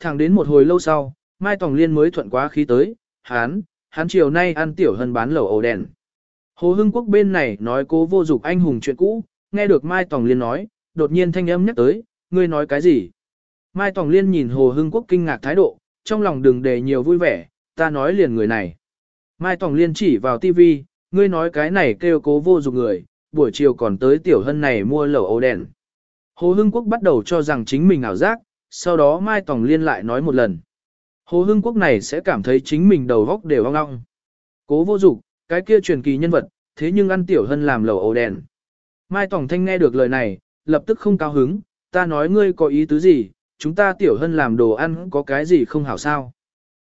Thẳng đến một hồi lâu sau, Mai Tòng Liên mới thuận quá khí tới, hán, hán chiều nay ăn tiểu hân bán lẩu ổ đèn. Hồ Hưng Quốc bên này nói cố vô dục anh hùng chuyện cũ, nghe được Mai Tòng Liên nói, đột nhiên thanh âm nhắc tới, ngươi nói cái gì? Mai Tòng Liên nhìn Hồ Hưng Quốc kinh ngạc thái độ, trong lòng đừng để nhiều vui vẻ, ta nói liền người này. Mai Tòng Liên chỉ vào tivi, ngươi nói cái này kêu cố vô dục người, buổi chiều còn tới tiểu hân này mua lẩu ổ đèn. Hồ Hưng Quốc bắt đầu cho rằng chính mình ảo giác, sau đó Mai Tòng Liên lại nói một lần. Hồ Hưng Quốc này sẽ cảm thấy chính mình đầu góc đều ong ong. Cố vô dục, cái kia truyền kỳ nhân vật, thế nhưng ăn tiểu hân làm lẩu ổ đèn. Mai Tòng Thanh nghe được lời này, lập tức không cao hứng, ta nói ngươi có ý tứ gì, chúng ta tiểu hân làm đồ ăn có cái gì không hảo sao.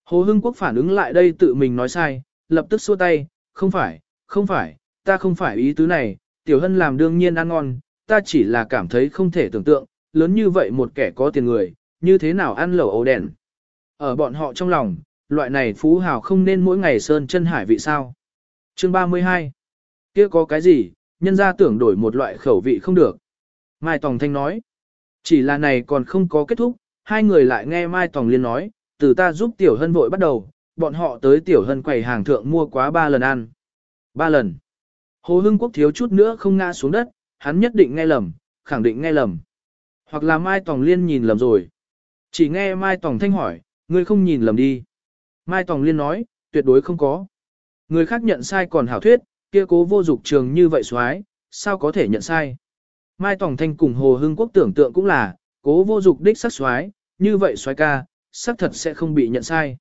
Hồ Hưng Quốc phản ứng lại đây tự mình nói sai, lập tức xua tay, không phải, không phải, ta không phải ý tứ này, tiểu hân làm đương nhiên ăn ngon, ta chỉ là cảm thấy không thể tưởng tượng, lớn như vậy một kẻ có tiền người, như thế nào ăn lẩu ấu đèn. Ở bọn họ trong lòng, loại này phú hào không nên mỗi ngày sơn chân hải vị sao. Chương 32 kia có cái gì, nhân ra tưởng đổi một loại khẩu vị không được. Mai Tòng Thanh nói, chỉ là này còn không có kết thúc, hai người lại nghe Mai Tòng Liên nói, từ ta giúp Tiểu Hân vội bắt đầu, bọn họ tới Tiểu Hân quầy hàng thượng mua quá ba lần ăn. Ba lần. Hồ Hưng Quốc thiếu chút nữa không ngã xuống đất, hắn nhất định nghe lầm, khẳng định nghe lầm. Hoặc là Mai Tòng Liên nhìn lầm rồi. Chỉ nghe Mai Tòng Thanh hỏi, ngươi không nhìn lầm đi. Mai Tòng Liên nói, tuyệt đối không có. Người khác nhận sai còn hảo thuyết, kia cố vô dục trường như vậy xoái, sao có thể nhận sai. Mai Tòng Thanh cùng Hồ Hưng Quốc tưởng tượng cũng là, cố vô dục đích sắc xoái, như vậy xoái ca, sắc thật sẽ không bị nhận sai.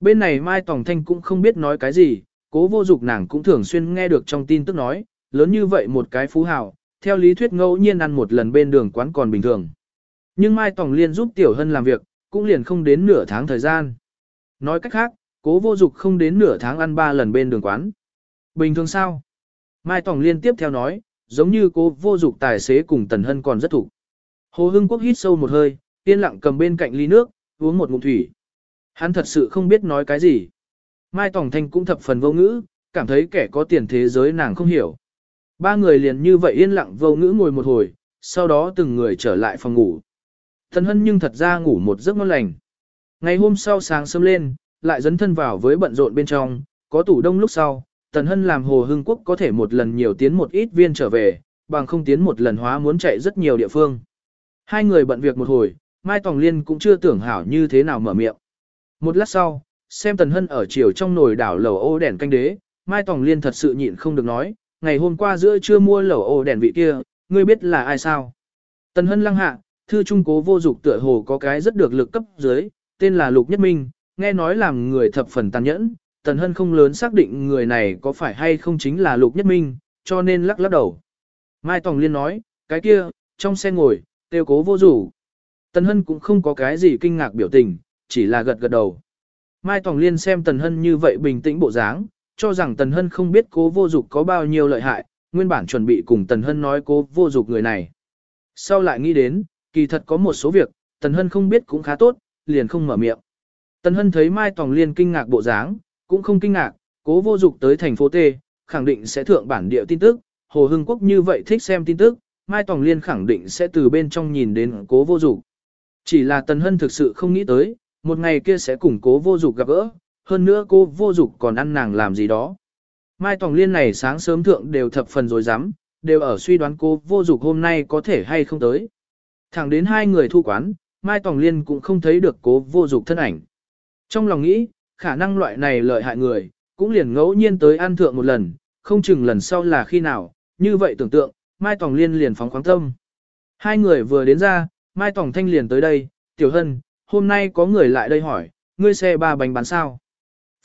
Bên này Mai Tòng Thanh cũng không biết nói cái gì, cố vô dục nàng cũng thường xuyên nghe được trong tin tức nói, lớn như vậy một cái phú hào, theo lý thuyết ngẫu nhiên ăn một lần bên đường quán còn bình thường. Nhưng Mai Tòng Liên giúp Tiểu Hân làm việc, cũng liền không đến nửa tháng thời gian. Nói cách khác, cố vô dục không đến nửa tháng ăn ba lần bên đường quán. Bình thường sao? Mai Tòng Liên tiếp theo nói, giống như cố vô dục tài xế cùng Tần Hân còn rất thủ. Hồ Hưng Quốc hít sâu một hơi, yên lặng cầm bên cạnh ly nước, uống một ngụm thủy. Hắn thật sự không biết nói cái gì. Mai Tòng Thanh cũng thập phần vô ngữ, cảm thấy kẻ có tiền thế giới nàng không hiểu. Ba người liền như vậy yên lặng vô ngữ ngồi một hồi, sau đó từng người trở lại phòng ngủ thần Hân nhưng thật ra ngủ một giấc ngon lành. Ngày hôm sau sáng sớm lên, lại dấn thân vào với bận rộn bên trong, có tủ đông lúc sau, Tần Hân làm Hồ Hưng Quốc có thể một lần nhiều tiến một ít viên trở về, bằng không tiến một lần hóa muốn chạy rất nhiều địa phương. Hai người bận việc một hồi, Mai Tòng Liên cũng chưa tưởng hảo như thế nào mở miệng. Một lát sau, xem Tần Hân ở chiều trong nồi đảo lẩu ô đèn canh đế, Mai Tòng Liên thật sự nhịn không được nói, ngày hôm qua giữa trưa mua lẩu ô đèn vị kia, ngươi biết là ai sao? Tần Hân lăng hạ, thư trung cố vô dục tựa hồ có cái rất được lực cấp dưới, tên là Lục Nhất Minh, nghe nói làm người thập phần tàn nhẫn, Tần Hân không lớn xác định người này có phải hay không chính là Lục Nhất Minh, cho nên lắc lắc đầu. Mai Tòng Liên nói, cái kia, trong xe ngồi, tiêu cố vô rủ. Tần Hân cũng không có cái gì kinh ngạc biểu tình, chỉ là gật gật đầu. Mai Tòng Liên xem Tần Hân như vậy bình tĩnh bộ dáng, cho rằng Tần Hân không biết cố vô dục có bao nhiêu lợi hại, nguyên bản chuẩn bị cùng Tần Hân nói cố vô dục người này. Sau lại nghĩ đến, kỳ thật có một số việc, Tần Hân không biết cũng khá tốt, liền không mở miệng. Tần Hân thấy Mai Tòng Liên kinh ngạc bộ dáng, cũng không kinh ngạc, cố vô dục tới thành phố T, khẳng định sẽ thượng bản địa tin tức, Hồ Hưng Quốc như vậy thích xem tin tức, Mai Tòng Liên khẳng định sẽ từ bên trong nhìn đến cố vô dục. Chỉ là Tần Hân thực sự không nghĩ tới, một ngày kia sẽ cùng cố vô dục gặp gỡ, hơn nữa cô vô dục còn ăn nàng làm gì đó. Mai Tòng Liên này sáng sớm thượng đều thập phần rồi dám, đều ở suy đoán cô vô dục hôm nay có thể hay không tới. Thẳng đến hai người thu quán, Mai Tòng Liên cũng không thấy được cố vô dục thân ảnh. Trong lòng nghĩ, khả năng loại này lợi hại người, cũng liền ngẫu nhiên tới ăn thượng một lần, không chừng lần sau là khi nào, như vậy tưởng tượng, Mai Tòng Liên liền phóng khoáng tâm. Hai người vừa đến ra, Mai Tòng Thanh liền tới đây, Tiểu Hân, hôm nay có người lại đây hỏi, ngươi xe ba bánh bán sao?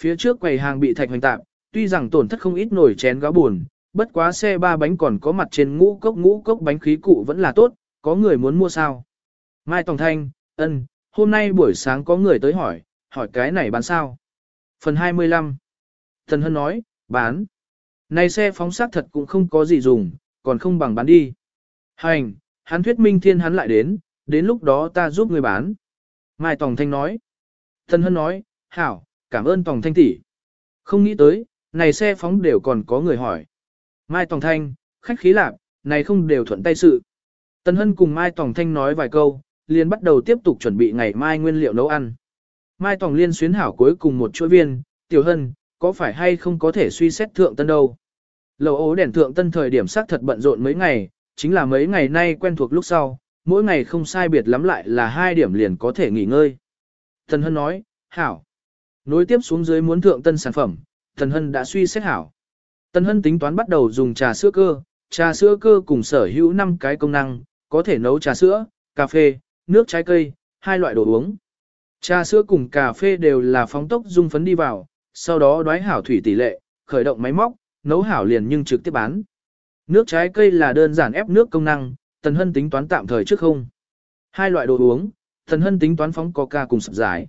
Phía trước quầy hàng bị thạch hoành tạm, tuy rằng tổn thất không ít nổi chén gáo buồn, bất quá xe ba bánh còn có mặt trên ngũ cốc ngũ cốc bánh khí cụ vẫn là tốt, có người muốn mua sao? Mai Tòng Thanh, ân, hôm nay buổi sáng có người tới hỏi, hỏi cái này bán sao? Phần 25 Thần Hân nói, bán. Này xe phóng sát thật cũng không có gì dùng, còn không bằng bán đi. Hành, hắn thuyết minh thiên hắn lại đến, đến lúc đó ta giúp người bán. Mai Tòng Thanh nói. Thần Hân nói, hảo, cảm ơn Tòng Thanh tỷ. Không nghĩ tới, này xe phóng đều còn có người hỏi. Mai Tòng Thanh, khách khí lạc, này không đều thuận tay sự. Tần Hân cùng Mai Tòng Thanh nói vài câu, liền bắt đầu tiếp tục chuẩn bị ngày mai nguyên liệu nấu ăn. Mai Tòng Liên xuyến hảo cuối cùng một chuỗi viên, tiểu hân, có phải hay không có thể suy xét thượng tân đâu. Lầu ố đèn thượng tân thời điểm xác thật bận rộn mấy ngày, chính là mấy ngày nay quen thuộc lúc sau, mỗi ngày không sai biệt lắm lại là hai điểm liền có thể nghỉ ngơi. Tần Hân nói, hảo. Nối tiếp xuống dưới muốn thượng tân sản phẩm, Tần Hân đã suy xét hảo. Tần Hân tính toán bắt đầu dùng trà sữa cơ, trà sữa cơ cùng sở hữu 5 cái công năng, có thể nấu trà sữa, cà phê, nước trái cây, hai loại đồ uống. Trà sữa cùng cà phê đều là phóng tốc dung phấn đi vào, sau đó đoái hảo thủy tỷ lệ, khởi động máy móc, nấu hảo liền nhưng trực tiếp bán. Nước trái cây là đơn giản ép nước công năng, Tần Hân tính toán tạm thời trước không. Hai loại đồ uống, Tần Hân tính toán phóng coca cùng sập giải.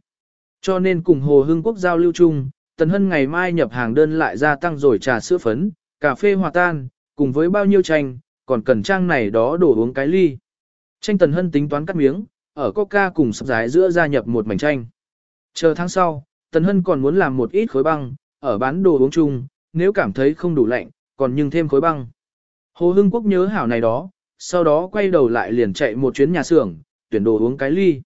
Cho nên cùng Hồ Hưng Quốc giao lưu chung, Tần Hân ngày mai nhập hàng đơn lại gia tăng rồi trà sữa phấn, cà phê hòa tan, cùng với bao nhiêu chanh, còn cần trang này đó đổ uống cái ly. tranh Tần Hân tính toán cắt miếng, ở coca cùng sập giải giữa gia nhập một mảnh tranh. Chờ tháng sau, Tần Hân còn muốn làm một ít khối băng, ở bán đồ uống chung, nếu cảm thấy không đủ lạnh, còn nhưng thêm khối băng. Hồ Hưng Quốc nhớ hảo này đó, sau đó quay đầu lại liền chạy một chuyến nhà xưởng, tuyển đồ uống cái ly.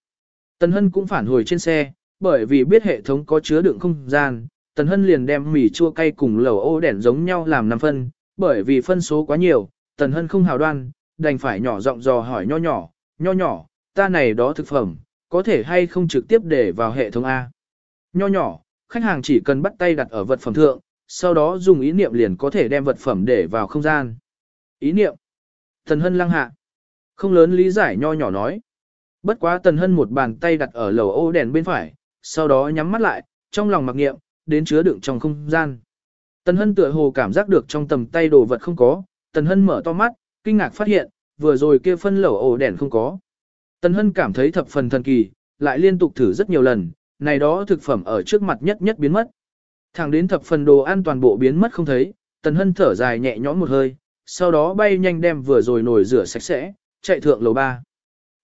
Tần Hân cũng phản hồi trên xe, bởi vì biết hệ thống có chứa đựng không gian, Tần Hân liền đem mì chua cay cùng lẩu ô đèn giống nhau làm 5 phân, bởi vì phân số quá nhiều, Tần Hân không hào đoan, đành phải nhỏ giọng dò hỏi nho nhỏ, nho nhỏ, ta này đó thực phẩm, có thể hay không trực tiếp để vào hệ thống A. Nho nhỏ, khách hàng chỉ cần bắt tay đặt ở vật phẩm thượng, sau đó dùng ý niệm liền có thể đem vật phẩm để vào không gian. Ý niệm. Tần Hân lăng hạ. Không lớn lý giải nho nhỏ nói. Bất quá Tần Hân một bàn tay đặt ở lầu ô đèn bên phải, sau đó nhắm mắt lại, trong lòng mặc niệm, đến chứa đựng trong không gian. Tần Hân tựa hồ cảm giác được trong tầm tay đồ vật không có, Tần Hân mở to mắt, kinh ngạc phát hiện, vừa rồi kia phân lẩu ổ đèn không có. Tần Hân cảm thấy thập phần thần kỳ, lại liên tục thử rất nhiều lần, này đó thực phẩm ở trước mặt nhất nhất biến mất. Thẳng đến thập phần đồ ăn toàn bộ biến mất không thấy, Tần Hân thở dài nhẹ nhõm một hơi, sau đó bay nhanh đem vừa rồi nồi rửa sạch sẽ, chạy thượng lầu ba.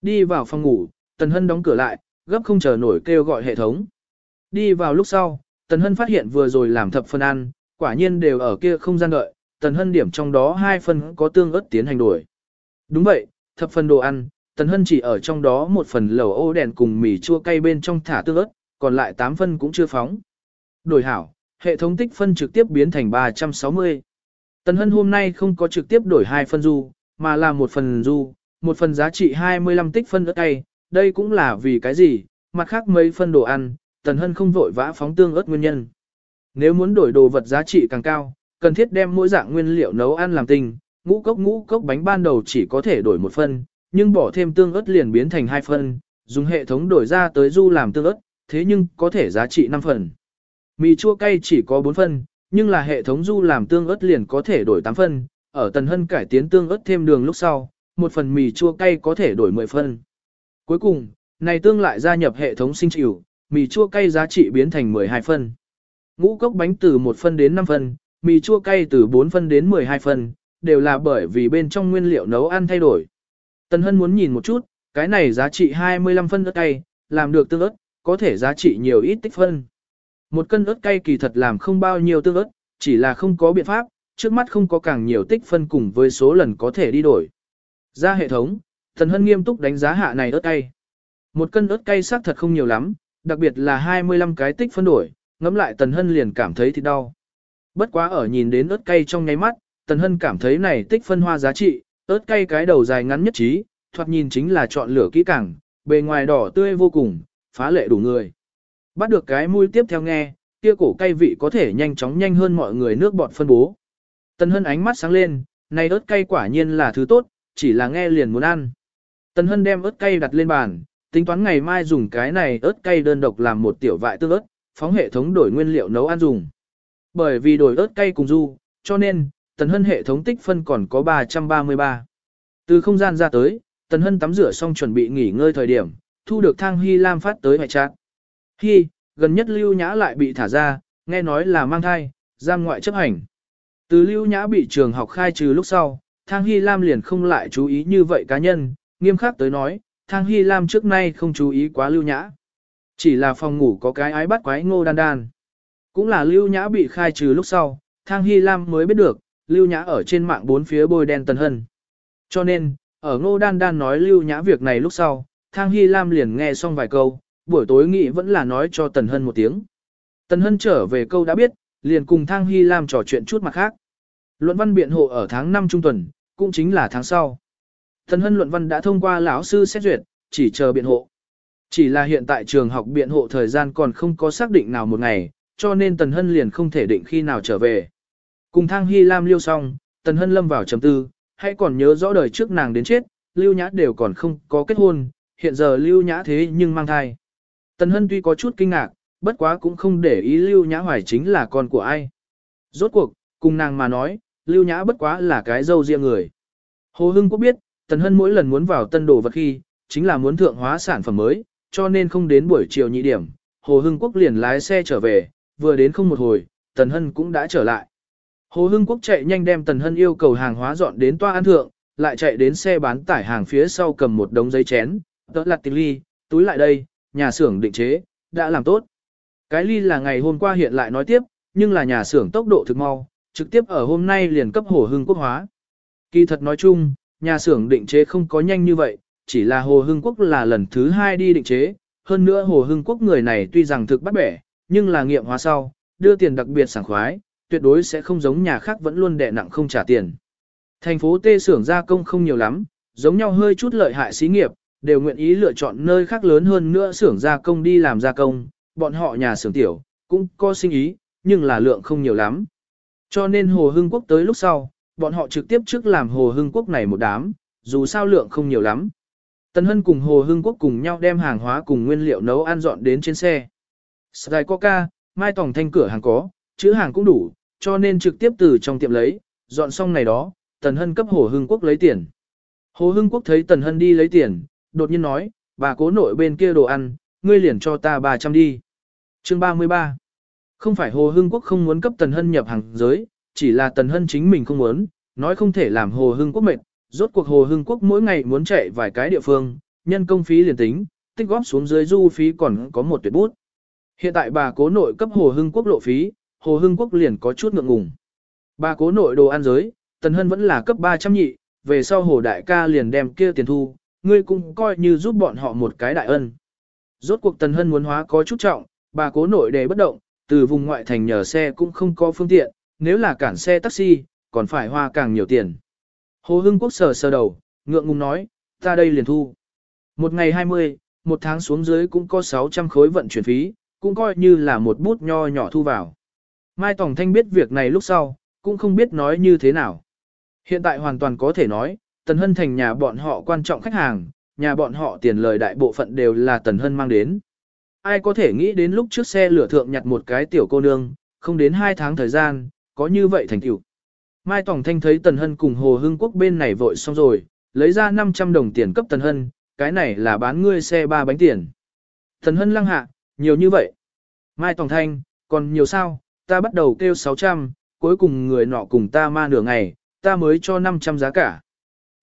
Đi vào phòng ngủ, Tần Hân đóng cửa lại, gấp không chờ nổi kêu gọi hệ thống. Đi vào lúc sau, Tần Hân phát hiện vừa rồi làm thập phần ăn, quả nhiên đều ở kia không gian đợi, Tần Hân điểm trong đó hai phần có tương ớt tiến hành đổi. Đúng vậy, thập phần đồ ăn, Tần Hân chỉ ở trong đó một phần lẩu ô đèn cùng mì chua cay bên trong thả tương ớt, còn lại 8 phân cũng chưa phóng. Đổi hảo, hệ thống tích phân trực tiếp biến thành 360. Tần Hân hôm nay không có trực tiếp đổi hai phân du, mà là một phần du, một phần giá trị 25 tích phân ớt cay, đây cũng là vì cái gì, mặt khác mấy phân đồ ăn, Tần Hân không vội vã phóng tương ớt nguyên nhân. Nếu muốn đổi đồ vật giá trị càng cao, cần thiết đem mỗi dạng nguyên liệu nấu ăn làm tinh, ngũ cốc ngũ cốc bánh ban đầu chỉ có thể đổi một phân, nhưng bỏ thêm tương ớt liền biến thành hai phân, dùng hệ thống đổi ra tới du làm tương ớt, thế nhưng có thể giá trị 5 phần. Mì chua cay chỉ có 4 phân, nhưng là hệ thống du làm tương ớt liền có thể đổi 8 phân, ở Tần Hân cải tiến tương ớt thêm đường lúc sau, một phần mì chua cay có thể đổi 10 phân. Cuối cùng, này tương lại gia nhập hệ thống sinh chịu, mì chua cay giá trị biến thành 12 phân. Ngũ cốc bánh từ 1 phân đến 5 phân, mì chua cay từ 4 phân đến 12 phân, đều là bởi vì bên trong nguyên liệu nấu ăn thay đổi. Tần Hân muốn nhìn một chút, cái này giá trị 25 phân ớt cay, làm được tương ớt, có thể giá trị nhiều ít tích phân. Một cân ớt cay kỳ thật làm không bao nhiêu tương ớt, chỉ là không có biện pháp, trước mắt không có càng nhiều tích phân cùng với số lần có thể đi đổi. Ra hệ thống, Tần Hân nghiêm túc đánh giá hạ này ớt cay. Một cân ớt cay xác thật không nhiều lắm, đặc biệt là 25 cái tích phân đổi, ngẫm lại Tần Hân liền cảm thấy thì đau. Bất quá ở nhìn đến ớt cay trong nháy mắt, Tần Hân cảm thấy này tích phân hoa giá trị, ớt cay cái đầu dài ngắn nhất trí, thoạt nhìn chính là chọn lửa kỹ càng, bề ngoài đỏ tươi vô cùng, phá lệ đủ người. Bắt được cái mũi tiếp theo nghe, kia cổ cay vị có thể nhanh chóng nhanh hơn mọi người nước bọt phân bố. Tần Hân ánh mắt sáng lên, này ớt cay quả nhiên là thứ tốt, chỉ là nghe liền muốn ăn. Tần Hân đem ớt cay đặt lên bàn, tính toán ngày mai dùng cái này ớt cay đơn độc làm một tiểu vại tương ớt, phóng hệ thống đổi nguyên liệu nấu ăn dùng. Bởi vì đổi ớt cay cùng du, cho nên, Tần Hân hệ thống tích phân còn có 333. Từ không gian ra tới, Tần Hân tắm rửa xong chuẩn bị nghỉ ngơi thời điểm, thu được thang Hy Lam phát tới hoại trạng. Hy, gần nhất Lưu Nhã lại bị thả ra, nghe nói là mang thai, giam ngoại chấp hành. Từ Lưu Nhã bị trường học khai trừ lúc sau, thang Hy Lam liền không lại chú ý như vậy cá nhân, nghiêm khắc tới nói, thang Hy Lam trước nay không chú ý quá Lưu Nhã. Chỉ là phòng ngủ có cái ái bắt quái ngô đan đan. Cũng là Lưu Nhã bị khai trừ lúc sau, thang Hy Lam mới biết được, Lưu Nhã ở trên mạng bốn phía bôi đen tần hân. Cho nên, ở ngô đan đan nói Lưu Nhã việc này lúc sau, Thang Hy Lam liền nghe xong vài câu, buổi tối nghị vẫn là nói cho Tần Hân một tiếng. Tần Hân trở về câu đã biết, liền cùng Thang Hy Lam trò chuyện chút mặt khác. Luận văn biện hộ ở tháng 5 trung tuần, cũng chính là tháng sau. Tần Hân luận văn đã thông qua lão sư xét duyệt, chỉ chờ biện hộ. Chỉ là hiện tại trường học biện hộ thời gian còn không có xác định nào một ngày, cho nên Tần Hân liền không thể định khi nào trở về. Cùng Thang Hy Lam liêu xong, Tần Hân lâm vào trầm tư, hãy còn nhớ rõ đời trước nàng đến chết, Lưu Nhã đều còn không có kết hôn, hiện giờ Lưu Nhã thế nhưng mang thai. Tần Hân tuy có chút kinh ngạc, bất quá cũng không để ý Lưu Nhã Hoài chính là con của ai. Rốt cuộc, cùng nàng mà nói, Lưu Nhã bất quá là cái dâu riêng người. Hồ Hưng Quốc biết, Tần Hân mỗi lần muốn vào tân đồ vật khi, chính là muốn thượng hóa sản phẩm mới, cho nên không đến buổi chiều nhị điểm, Hồ Hưng Quốc liền lái xe trở về, vừa đến không một hồi, Tần Hân cũng đã trở lại. Hồ Hưng Quốc chạy nhanh đem Tần Hân yêu cầu hàng hóa dọn đến toa ăn thượng, lại chạy đến xe bán tải hàng phía sau cầm một đống giấy chén, tớ lặt tịch ly, túi lại đây, nhà xưởng định chế, đã làm tốt. Cái ly là ngày hôm qua hiện lại nói tiếp, nhưng là nhà xưởng tốc độ thực mau, trực tiếp ở hôm nay liền cấp Hồ Hưng Quốc hóa. Kỳ thật nói chung, nhà xưởng định chế không có nhanh như vậy, chỉ là Hồ Hưng Quốc là lần thứ hai đi định chế, hơn nữa Hồ Hưng Quốc người này tuy rằng thực bắt bẻ, nhưng là nghiệm hóa sau, đưa tiền đặc biệt sảng khoái, tuyệt đối sẽ không giống nhà khác vẫn luôn đè nặng không trả tiền. Thành phố Tê xưởng gia công không nhiều lắm, giống nhau hơi chút lợi hại xí nghiệp, đều nguyện ý lựa chọn nơi khác lớn hơn nữa xưởng gia công đi làm gia công, bọn họ nhà xưởng tiểu, cũng có sinh ý, nhưng là lượng không nhiều lắm. Cho nên Hồ Hưng Quốc tới lúc sau, bọn họ trực tiếp trước làm Hồ Hưng Quốc này một đám, dù sao lượng không nhiều lắm. Tần Hân cùng Hồ Hưng Quốc cùng nhau đem hàng hóa cùng nguyên liệu nấu ăn dọn đến trên xe. Sài Coca, Mai Tòng Thanh cửa hàng có, chữ hàng cũng đủ, cho nên trực tiếp từ trong tiệm lấy, dọn xong này đó, Tần Hân cấp Hồ Hưng Quốc lấy tiền. Hồ Hưng Quốc thấy Tần Hân đi lấy tiền, đột nhiên nói, bà cố nội bên kia đồ ăn, ngươi liền cho ta 300 đi. Chương 33 Không phải Hồ Hưng Quốc không muốn cấp Tần Hân nhập hàng giới, chỉ là Tần Hân chính mình không muốn, nói không thể làm Hồ Hưng Quốc mệt, rốt cuộc Hồ Hưng Quốc mỗi ngày muốn chạy vài cái địa phương, nhân công phí liền tính, tích góp xuống dưới du phí còn có một tuyệt bút. Hiện tại bà cố nội cấp Hồ Hưng Quốc lộ phí, Hồ Hưng Quốc liền có chút ngượng ngùng. Bà cố nội đồ ăn giới, Tần Hân vẫn là cấp 300 nhị, về sau Hồ Đại ca liền đem kia tiền thu, ngươi cũng coi như giúp bọn họ một cái đại ân. Rốt cuộc Tần Hân muốn hóa có chút trọng, bà cố nội đề bất động, từ vùng ngoại thành nhờ xe cũng không có phương tiện, nếu là cản xe taxi, còn phải hoa càng nhiều tiền. Hồ Hưng Quốc sờ sờ đầu, ngượng ngùng nói, ta đây liền thu. Một ngày 20, một tháng xuống dưới cũng có 600 khối vận chuyển phí, cũng coi như là một bút nho nhỏ thu vào. Mai Tòng Thanh biết việc này lúc sau, cũng không biết nói như thế nào. Hiện tại hoàn toàn có thể nói, Tần Hân thành nhà bọn họ quan trọng khách hàng, nhà bọn họ tiền lời đại bộ phận đều là Tần Hân mang đến. Ai có thể nghĩ đến lúc trước xe lửa thượng nhặt một cái tiểu cô nương, không đến 2 tháng thời gian, có như vậy thành tựu. Mai Tòng Thanh thấy Tần Hân cùng Hồ Hưng Quốc bên này vội xong rồi, lấy ra 500 đồng tiền cấp Tần Hân, cái này là bán ngươi xe ba bánh tiền. Tần Hân lăng hạ, nhiều như vậy. Mai Tòng Thanh, còn nhiều sao, ta bắt đầu kêu 600, cuối cùng người nọ cùng ta ma nửa ngày, ta mới cho 500 giá cả.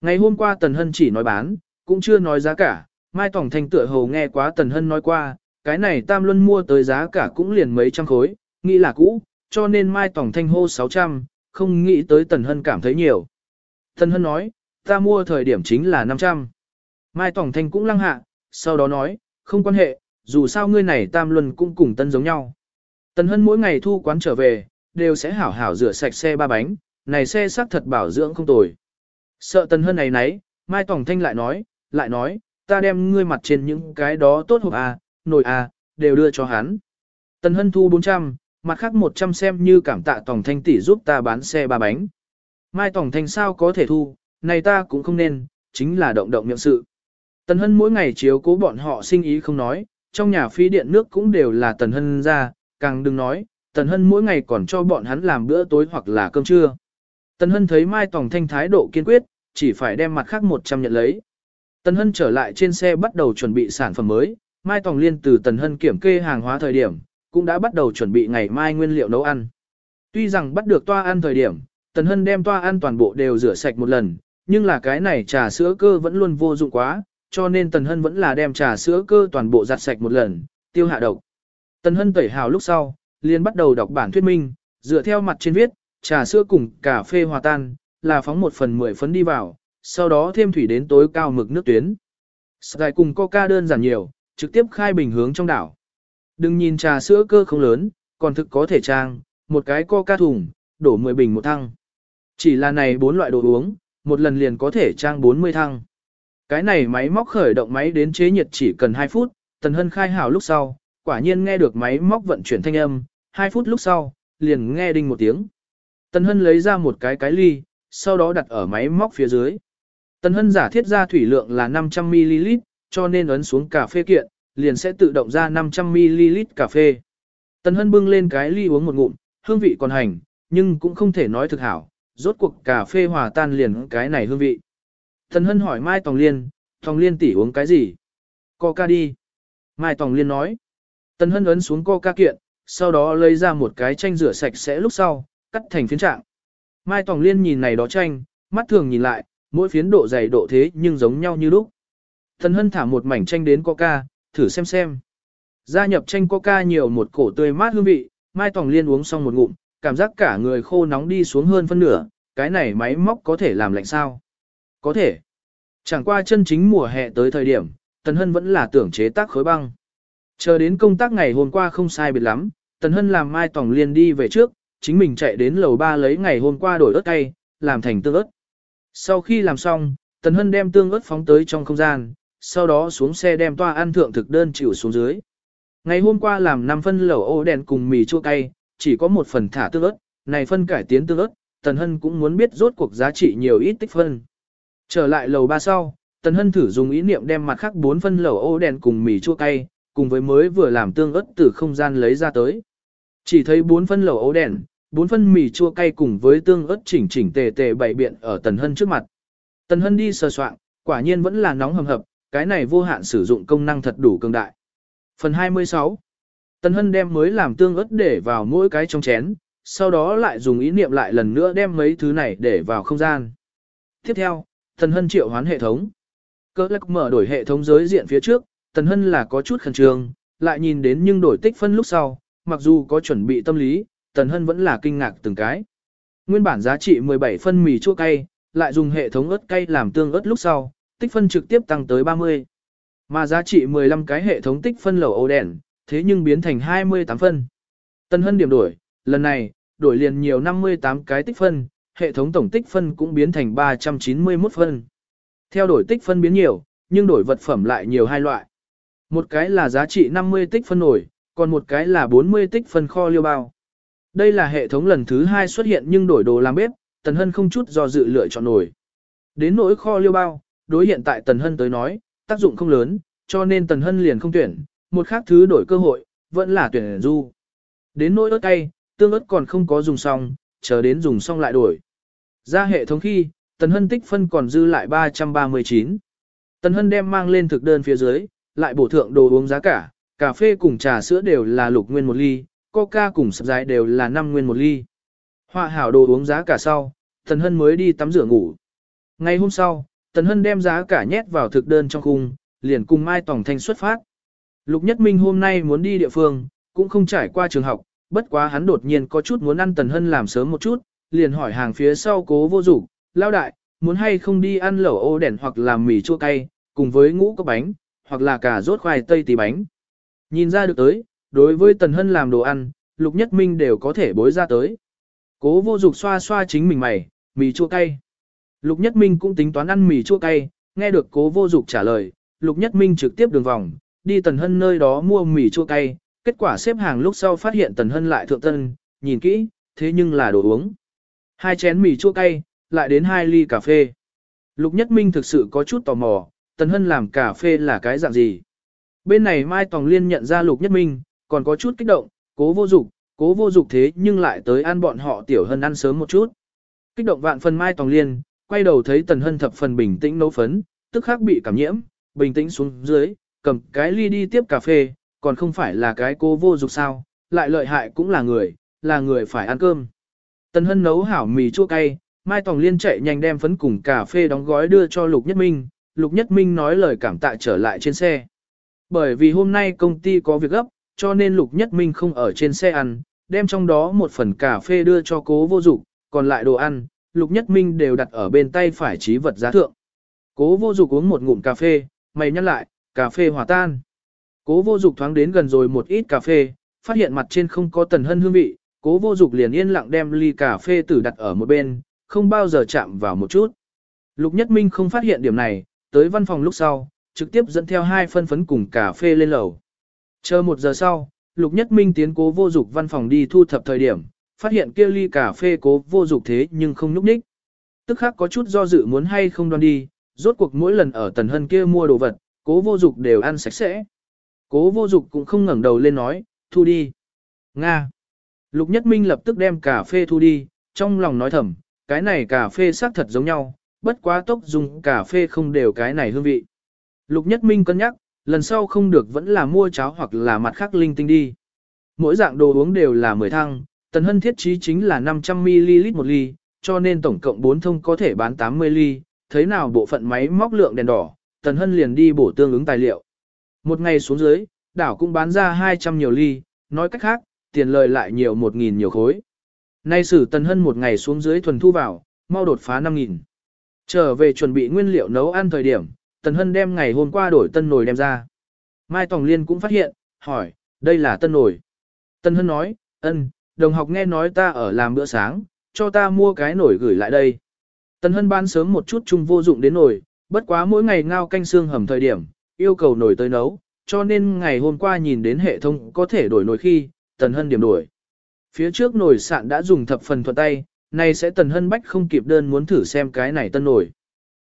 Ngày hôm qua Tần Hân chỉ nói bán, cũng chưa nói giá cả, Mai Tòng Thanh tựa hồ nghe quá Tần Hân nói qua, cái này Tam Luân mua tới giá cả cũng liền mấy trăm khối, nghĩ là cũ, cho nên Mai Tòng Thanh hô 600, không nghĩ tới Tần Hân cảm thấy nhiều. Tần Hân nói, ta mua thời điểm chính là 500. Mai Tòng Thanh cũng lăng hạ, sau đó nói, không quan hệ, dù sao ngươi này Tam Luân cũng cùng Tân giống nhau. Tần Hân mỗi ngày thu quán trở về, đều sẽ hảo hảo rửa sạch xe ba bánh, này xe xác thật bảo dưỡng không tồi. Sợ Tần Hân này nấy, Mai Tòng Thanh lại nói, lại nói, ta đem ngươi mặt trên những cái đó tốt hộp à, nồi à, đều đưa cho hắn. Tần Hân thu 400, mặt khác 100 xem như cảm tạ Tòng Thanh tỷ giúp ta bán xe ba bánh. Mai Tòng Thanh sao có thể thu, này ta cũng không nên, chính là động động miệng sự. Tần Hân mỗi ngày chiếu cố bọn họ sinh ý không nói, trong nhà phí điện nước cũng đều là Tần Hân ra, càng đừng nói, Tần Hân mỗi ngày còn cho bọn hắn làm bữa tối hoặc là cơm trưa. Tần Hân thấy Mai Tòng Thanh thái độ kiên quyết, chỉ phải đem mặt khác 100 nhận lấy. Tần Hân trở lại trên xe bắt đầu chuẩn bị sản phẩm mới, Mai Tòng Liên từ Tần Hân kiểm kê hàng hóa thời điểm, cũng đã bắt đầu chuẩn bị ngày mai nguyên liệu nấu ăn. Tuy rằng bắt được toa ăn thời điểm, Tần Hân đem toa ăn toàn bộ đều rửa sạch một lần, nhưng là cái này trà sữa cơ vẫn luôn vô dụng quá, cho nên Tần Hân vẫn là đem trà sữa cơ toàn bộ giặt sạch một lần, tiêu hạ độc. Tần Hân tẩy hào lúc sau, liền bắt đầu đọc bản thuyết minh, dựa theo mặt trên viết, trà sữa cùng cà phê hòa tan, là phóng một phần mười phấn đi vào, sau đó thêm thủy đến tối cao mực nước tuyến. Sài cùng coca đơn giản nhiều, trực tiếp khai bình hướng trong đảo. Đừng nhìn trà sữa cơ không lớn, còn thực có thể trang, một cái coca thùng, đổ 10 bình một thăng. Chỉ là này bốn loại đồ uống, một lần liền có thể trang 40 thăng. Cái này máy móc khởi động máy đến chế nhiệt chỉ cần 2 phút, Tần Hân khai hảo lúc sau, quả nhiên nghe được máy móc vận chuyển thanh âm, 2 phút lúc sau, liền nghe đinh một tiếng. Tần Hân lấy ra một cái cái ly, sau đó đặt ở máy móc phía dưới. Tần Hân giả thiết ra thủy lượng là 500ml, cho nên ấn xuống cà phê kiện, liền sẽ tự động ra 500ml cà phê. Tần Hân bưng lên cái ly uống một ngụm, hương vị còn hành, nhưng cũng không thể nói thực hảo, rốt cuộc cà phê hòa tan liền cái này hương vị. Thần Hân hỏi Mai Tòng Liên, Tòng Liên tỷ uống cái gì? Coca đi. Mai Tòng Liên nói. Tần Hân ấn xuống coca kiện, sau đó lấy ra một cái chanh rửa sạch sẽ lúc sau, cắt thành phiến trạng. Mai Tòng Liên nhìn này đó chanh, mắt thường nhìn lại, mỗi phiến độ dày độ thế nhưng giống nhau như lúc. Thần Hân thả một mảnh chanh đến coca, thử xem xem. Gia nhập chanh coca nhiều một cổ tươi mát hương vị, Mai Tòng Liên uống xong một ngụm, cảm giác cả người khô nóng đi xuống hơn phân nửa, cái này máy móc có thể làm lạnh sao? Có thể. Chẳng qua chân chính mùa hè tới thời điểm, Tần Hân vẫn là tưởng chế tác khối băng. Chờ đến công tác ngày hôm qua không sai biệt lắm, Tần Hân làm Mai Tòng Liên đi về trước, chính mình chạy đến lầu ba lấy ngày hôm qua đổi ớt cay, làm thành tương ớt. Sau khi làm xong, Tần Hân đem tương ớt phóng tới trong không gian, sau đó xuống xe đem toa ăn thượng thực đơn chịu xuống dưới. Ngày hôm qua làm 5 phân lẩu ô đèn cùng mì chua cay, chỉ có một phần thả tương ớt, này phân cải tiến tương ớt, Tần Hân cũng muốn biết rốt cuộc giá trị nhiều ít tích phân. Trở lại lầu ba sau, Tần Hân thử dùng ý niệm đem mặt khác bốn phân lẩu ô đèn cùng mì chua cay, cùng với mới vừa làm tương ớt từ không gian lấy ra tới. Chỉ thấy bốn phân lẩu ô đèn, bốn phân mì chua cay cùng với tương ớt chỉnh chỉnh tề tề bày biện ở Tần Hân trước mặt. Tần Hân đi sờ soạn, quả nhiên vẫn là nóng hầm hập, cái này vô hạn sử dụng công năng thật đủ cường đại. Phần 26 Tần Hân đem mới làm tương ớt để vào mỗi cái trong chén, sau đó lại dùng ý niệm lại lần nữa đem mấy thứ này để vào không gian. Tiếp theo, Tần Hân triệu hoán hệ thống. Cơ lắc mở đổi hệ thống giới diện phía trước, Tần Hân là có chút khẩn trương, lại nhìn đến nhưng đổi tích phân lúc sau, mặc dù có chuẩn bị tâm lý, Tần Hân vẫn là kinh ngạc từng cái. Nguyên bản giá trị 17 phân mì chua cay, lại dùng hệ thống ớt cay làm tương ớt lúc sau, tích phân trực tiếp tăng tới 30. Mà giá trị 15 cái hệ thống tích phân lẩu ô đèn, thế nhưng biến thành 28 phân. Tần Hân điểm đổi, lần này, đổi liền nhiều 58 cái tích phân, hệ thống tổng tích phân cũng biến thành 391 phân. Theo đổi tích phân biến nhiều, nhưng đổi vật phẩm lại nhiều hai loại. Một cái là giá trị 50 tích phân nổi, còn một cái là 40 tích phân kho liêu bao. Đây là hệ thống lần thứ hai xuất hiện nhưng đổi đồ làm bếp, Tần Hân không chút do dự lựa chọn nổi. Đến nỗi kho liêu bao, đối hiện tại Tần Hân tới nói, tác dụng không lớn, cho nên Tần Hân liền không tuyển, một khác thứ đổi cơ hội, vẫn là tuyển du. Đến nỗi ớt cay, tương ớt còn không có dùng xong, chờ đến dùng xong lại đổi. Ra hệ thống khi, Tần Hân tích phân còn dư lại 339. Tần Hân đem mang lên thực đơn phía dưới, lại bổ thượng đồ uống giá cả, cà phê cùng trà sữa đều là lục nguyên một ly, coca cùng sập dài đều là 5 nguyên một ly. Họa hảo đồ uống giá cả sau, Tần Hân mới đi tắm rửa ngủ. Ngày hôm sau, Tần Hân đem giá cả nhét vào thực đơn trong khung, liền cùng Mai Tòng Thanh xuất phát. Lục Nhất Minh hôm nay muốn đi địa phương, cũng không trải qua trường học, bất quá hắn đột nhiên có chút muốn ăn Tần Hân làm sớm một chút, liền hỏi hàng phía sau cố vô dụng, lao đại, muốn hay không đi ăn lẩu ô đèn hoặc làm mì chua cay, cùng với ngũ có bánh, hoặc là cả rốt khoai tây tí bánh. Nhìn ra được tới, đối với Tần Hân làm đồ ăn, Lục Nhất Minh đều có thể bối ra tới. Cố vô dục xoa xoa chính mình mày, mì chua cay. Lục Nhất Minh cũng tính toán ăn mì chua cay, nghe được cố vô dục trả lời, Lục Nhất Minh trực tiếp đường vòng, đi Tần Hân nơi đó mua mì chua cay, kết quả xếp hàng lúc sau phát hiện Tần Hân lại thượng tân, nhìn kỹ, thế nhưng là đồ uống. Hai chén mì chua cay, lại đến hai ly cà phê. Lục Nhất Minh thực sự có chút tò mò, Tần Hân làm cà phê là cái dạng gì. Bên này Mai Tòng Liên nhận ra Lục Nhất Minh, còn có chút kích động, cố vô dục, cố vô dục thế nhưng lại tới ăn bọn họ tiểu hân ăn sớm một chút. Kích động vạn phần Mai Tòng Liên, quay đầu thấy Tần Hân thập phần bình tĩnh nấu phấn, tức khắc bị cảm nhiễm, bình tĩnh xuống dưới, cầm cái ly đi tiếp cà phê, còn không phải là cái cố vô dục sao, lại lợi hại cũng là người, là người phải ăn cơm. Tần Hân nấu hảo mì chua cay, Mai Tòng Liên chạy nhanh đem phấn cùng cà phê đóng gói đưa cho Lục Nhất Minh, Lục Nhất Minh nói lời cảm tạ trở lại trên xe. Bởi vì hôm nay công ty có việc gấp, cho nên Lục Nhất Minh không ở trên xe ăn, đem trong đó một phần cà phê đưa cho cố vô dục, còn lại đồ ăn, Lục Nhất Minh đều đặt ở bên tay phải trí vật giá thượng. Cố vô dục uống một ngụm cà phê, mày nhắc lại, cà phê hòa tan. Cố vô dục thoáng đến gần rồi một ít cà phê, phát hiện mặt trên không có tần hân hương vị, cố vô dục liền yên lặng đem ly cà phê tử đặt ở một bên, không bao giờ chạm vào một chút. Lục Nhất Minh không phát hiện điểm này, tới văn phòng lúc sau, trực tiếp dẫn theo hai phân phấn cùng cà phê lên lầu. Chờ một giờ sau, Lục Nhất Minh tiến cố vô dục văn phòng đi thu thập thời điểm, phát hiện kia ly cà phê cố vô dục thế nhưng không nhúc nhích. Tức khắc có chút do dự muốn hay không đoan đi, rốt cuộc mỗi lần ở tần hân kia mua đồ vật, cố vô dục đều ăn sạch sẽ. Cố vô dục cũng không ngẩng đầu lên nói, thu đi. Nga. Lục Nhất Minh lập tức đem cà phê thu đi, trong lòng nói thầm, cái này cà phê xác thật giống nhau, bất quá tốc dùng cà phê không đều cái này hương vị. Lục Nhất Minh cân nhắc, lần sau không được vẫn là mua cháo hoặc là mặt khác linh tinh đi. Mỗi dạng đồ uống đều là 10 thăng, tần hân thiết trí chính là 500ml một ly, cho nên tổng cộng 4 thông có thể bán 80 ly, thấy nào bộ phận máy móc lượng đèn đỏ, tần hân liền đi bổ tương ứng tài liệu. Một ngày xuống dưới, đảo cũng bán ra 200 nhiều ly, nói cách khác, tiền lời lại nhiều 1.000 nhiều khối. Nay sử tần hân một ngày xuống dưới thuần thu vào, mau đột phá 5.000. Trở về chuẩn bị nguyên liệu nấu ăn thời điểm, tần hân đem ngày hôm qua đổi tân nồi đem ra. Mai Tòng Liên cũng phát hiện, hỏi, đây là tân nồi. Tân hân nói, ân, đồng học nghe nói ta ở làm bữa sáng, cho ta mua cái nồi gửi lại đây. Tần hân ban sớm một chút chung vô dụng đến nồi, bất quá mỗi ngày ngao canh xương hầm thời điểm, yêu cầu nồi tới nấu, cho nên ngày hôm qua nhìn đến hệ thống có thể đổi nồi khi, tần hân điểm đổi. Phía trước nồi sạn đã dùng thập phần thuận tay, nay sẽ tần hân bách không kịp đơn muốn thử xem cái này tân nồi.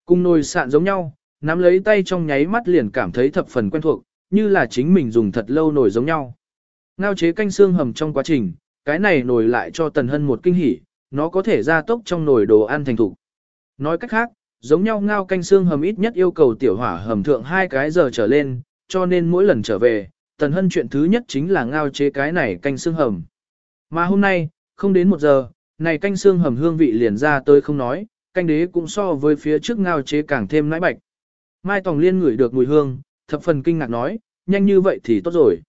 Cùng nồi sạn giống nhau, nắm lấy tay trong nháy mắt liền cảm thấy thập phần quen thuộc, như là chính mình dùng thật lâu nồi giống nhau. Ngao chế canh xương hầm trong quá trình, cái này nồi lại cho tần hân một kinh hỉ, nó có thể gia tốc trong nồi đồ ăn thành thủ. Nói cách khác, giống nhau ngao canh xương hầm ít nhất yêu cầu tiểu hỏa hầm thượng hai cái giờ trở lên, cho nên mỗi lần trở về, tần hân chuyện thứ nhất chính là ngao chế cái này canh xương hầm. Mà hôm nay, không đến một giờ, này canh xương hầm hương vị liền ra tới không nói, canh đế cũng so với phía trước ngao chế càng thêm nãi bạch. Mai Tòng Liên ngửi được mùi hương, thập phần kinh ngạc nói, nhanh như vậy thì tốt rồi.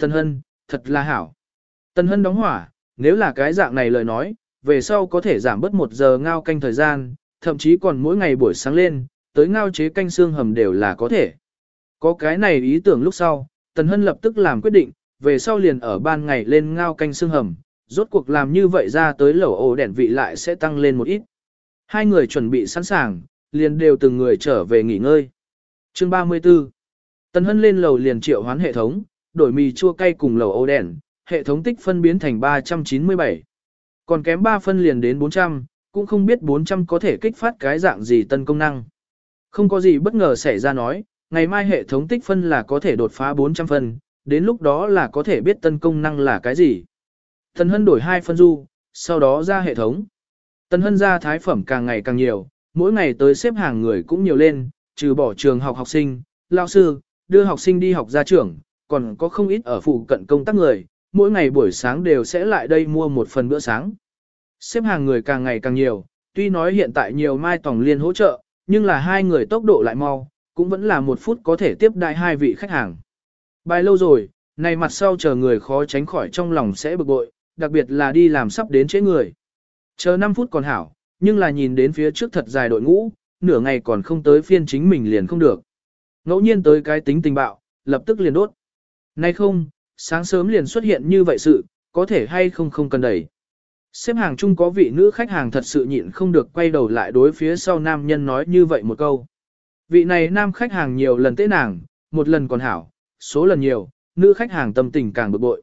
Tần Hân, thật là hảo. Tần Hân đóng hỏa, nếu là cái dạng này lời nói, về sau có thể giảm bớt một giờ ngao canh thời gian, thậm chí còn mỗi ngày buổi sáng lên, tới ngao chế canh xương hầm đều là có thể. Có cái này ý tưởng lúc sau, Tần Hân lập tức làm quyết định, về sau liền ở ban ngày lên ngao canh xương hầm, rốt cuộc làm như vậy ra tới lẩu ổ đèn vị lại sẽ tăng lên một ít. Hai người chuẩn bị sẵn sàng, liền đều từng người trở về nghỉ ngơi. Chương 34 Tần Hân lên lầu liền triệu hoán hệ thống, đổi mì chua cay cùng lẩu ổ đèn, hệ thống tích phân biến thành 397. Còn kém 3 phân liền đến 400, cũng không biết 400 có thể kích phát cái dạng gì tân công năng. Không có gì bất ngờ xảy ra nói, ngày mai hệ thống tích phân là có thể đột phá 400 phân, đến lúc đó là có thể biết tân công năng là cái gì. Tần Hân đổi 2 phân du, sau đó ra hệ thống. Tần Hân ra thái phẩm càng ngày càng nhiều, mỗi ngày tới xếp hàng người cũng nhiều lên, trừ bỏ trường học học sinh, lao sư, đưa học sinh đi học ra trường, còn có không ít ở phụ cận công tác người, mỗi ngày buổi sáng đều sẽ lại đây mua một phần bữa sáng. Xếp hàng người càng ngày càng nhiều, tuy nói hiện tại nhiều mai tổng liên hỗ trợ, nhưng là hai người tốc độ lại mau, cũng vẫn là một phút có thể tiếp đại hai vị khách hàng. Bài lâu rồi, này mặt sau chờ người khó tránh khỏi trong lòng sẽ bực bội, đặc biệt là đi làm sắp đến chế người. Chờ 5 phút còn hảo, nhưng là nhìn đến phía trước thật dài đội ngũ, nửa ngày còn không tới phiên chính mình liền không được. Ngẫu nhiên tới cái tính tình bạo, lập tức liền đốt. Nay không, sáng sớm liền xuất hiện như vậy sự, có thể hay không không cần đẩy. Xếp hàng chung có vị nữ khách hàng thật sự nhịn không được quay đầu lại đối phía sau nam nhân nói như vậy một câu. Vị này nam khách hàng nhiều lần tế nàng, một lần còn hảo, số lần nhiều, nữ khách hàng tâm tình càng bực bội.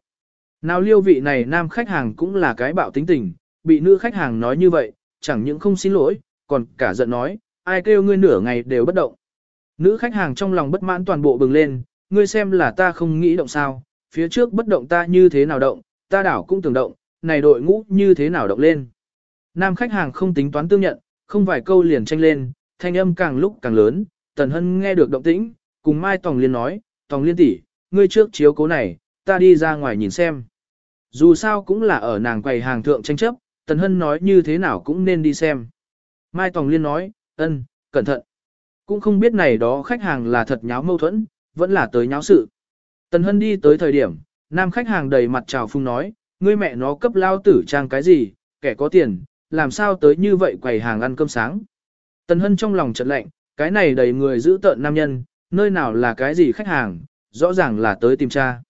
Nào liêu vị này nam khách hàng cũng là cái bạo tính tình, bị nữ khách hàng nói như vậy, chẳng những không xin lỗi, còn cả giận nói, ai kêu ngươi nửa ngày đều bất động. Nữ khách hàng trong lòng bất mãn toàn bộ bừng lên, ngươi xem là ta không nghĩ động sao, phía trước bất động ta như thế nào động, ta đảo cũng tưởng động, này đội ngũ như thế nào động lên. Nam khách hàng không tính toán tương nhận, không vài câu liền tranh lên, thanh âm càng lúc càng lớn, Tần Hân nghe được động tĩnh, cùng Mai Tòng Liên nói, Tòng Liên tỷ, ngươi trước chiếu cố này, ta đi ra ngoài nhìn xem. Dù sao cũng là ở nàng quầy hàng thượng tranh chấp, Tần Hân nói như thế nào cũng nên đi xem. Mai Tòng Liên nói, ân, cẩn thận. Cũng không biết này đó khách hàng là thật nháo mâu thuẫn, vẫn là tới nháo sự. Tần Hân đi tới thời điểm, nam khách hàng đầy mặt trào phung nói, ngươi mẹ nó cấp lao tử trang cái gì, kẻ có tiền, làm sao tới như vậy quầy hàng ăn cơm sáng. Tần Hân trong lòng chợt lạnh, cái này đầy người giữ tợn nam nhân, nơi nào là cái gì khách hàng, rõ ràng là tới tìm cha.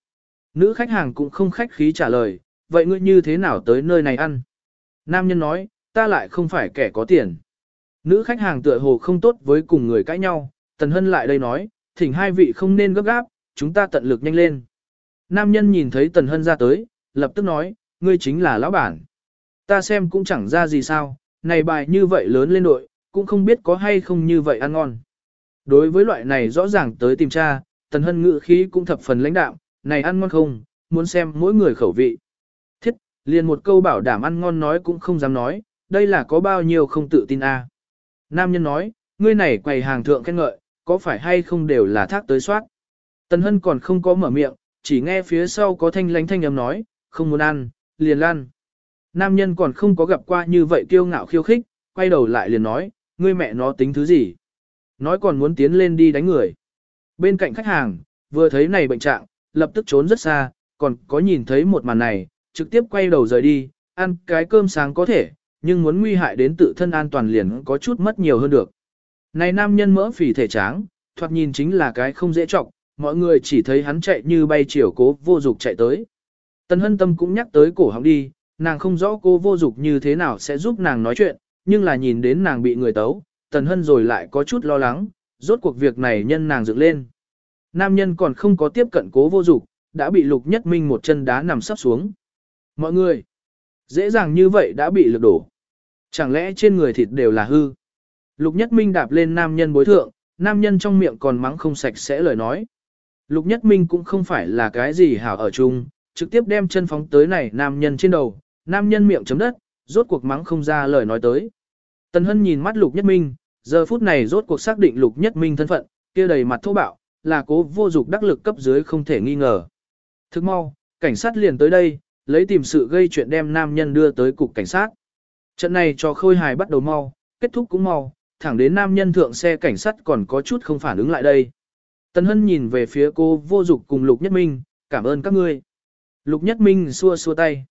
Nữ khách hàng cũng không khách khí trả lời, vậy ngươi như thế nào tới nơi này ăn? Nam nhân nói, ta lại không phải kẻ có tiền. Nữ khách hàng tựa hồ không tốt với cùng người cãi nhau, Tần Hân lại đây nói, thỉnh hai vị không nên gấp gáp, chúng ta tận lực nhanh lên. Nam nhân nhìn thấy Tần Hân ra tới, lập tức nói, ngươi chính là lão bản. Ta xem cũng chẳng ra gì sao, này bài như vậy lớn lên đội, cũng không biết có hay không như vậy ăn ngon. Đối với loại này rõ ràng tới tìm cha, Tần Hân ngự khí cũng thập phần lãnh đạm, này ăn ngon không, muốn xem mỗi người khẩu vị. Thiết, liền một câu bảo đảm ăn ngon nói cũng không dám nói, đây là có bao nhiêu không tự tin a. Nam nhân nói, ngươi này quầy hàng thượng khen ngợi, có phải hay không đều là thác tới soát. Tần Hân còn không có mở miệng, chỉ nghe phía sau có thanh lánh thanh âm nói, không muốn ăn, liền lan. Nam nhân còn không có gặp qua như vậy kiêu ngạo khiêu khích, quay đầu lại liền nói, ngươi mẹ nó tính thứ gì. Nói còn muốn tiến lên đi đánh người. Bên cạnh khách hàng, vừa thấy này bệnh trạng, lập tức trốn rất xa, còn có nhìn thấy một màn này, trực tiếp quay đầu rời đi, ăn cái cơm sáng có thể, nhưng muốn nguy hại đến tự thân an toàn liền có chút mất nhiều hơn được. Này nam nhân mỡ phì thể tráng, thoạt nhìn chính là cái không dễ trọng, mọi người chỉ thấy hắn chạy như bay chiều cố vô dục chạy tới. Tần hân tâm cũng nhắc tới cổ họng đi, nàng không rõ cô vô dục như thế nào sẽ giúp nàng nói chuyện, nhưng là nhìn đến nàng bị người tấu, tần hân rồi lại có chút lo lắng, rốt cuộc việc này nhân nàng dựng lên. Nam nhân còn không có tiếp cận cố vô dục, đã bị lục nhất minh một chân đá nằm sắp xuống. Mọi người, dễ dàng như vậy đã bị lực đổ. Chẳng lẽ trên người thịt đều là hư? Lục nhất minh đạp lên nam nhân bối thượng, nam nhân trong miệng còn mắng không sạch sẽ lời nói. Lục nhất minh cũng không phải là cái gì hảo ở chung, trực tiếp đem chân phóng tới này nam nhân trên đầu, nam nhân miệng chấm đất, rốt cuộc mắng không ra lời nói tới. Tần Hân nhìn mắt Lục Nhất Minh, giờ phút này rốt cuộc xác định Lục Nhất Minh thân phận, kia đầy mặt thô bạo, là cố vô dục đắc lực cấp dưới không thể nghi ngờ. Thức mau, cảnh sát liền tới đây, lấy tìm sự gây chuyện đem nam nhân đưa tới cục cảnh sát. Trận này cho khôi hài bắt đầu mau, kết thúc cũng mau, thẳng đến nam nhân thượng xe cảnh sát còn có chút không phản ứng lại đây. Tần Hân nhìn về phía cô vô dục cùng Lục Nhất Minh, cảm ơn các ngươi. Lục Nhất Minh xua xua tay.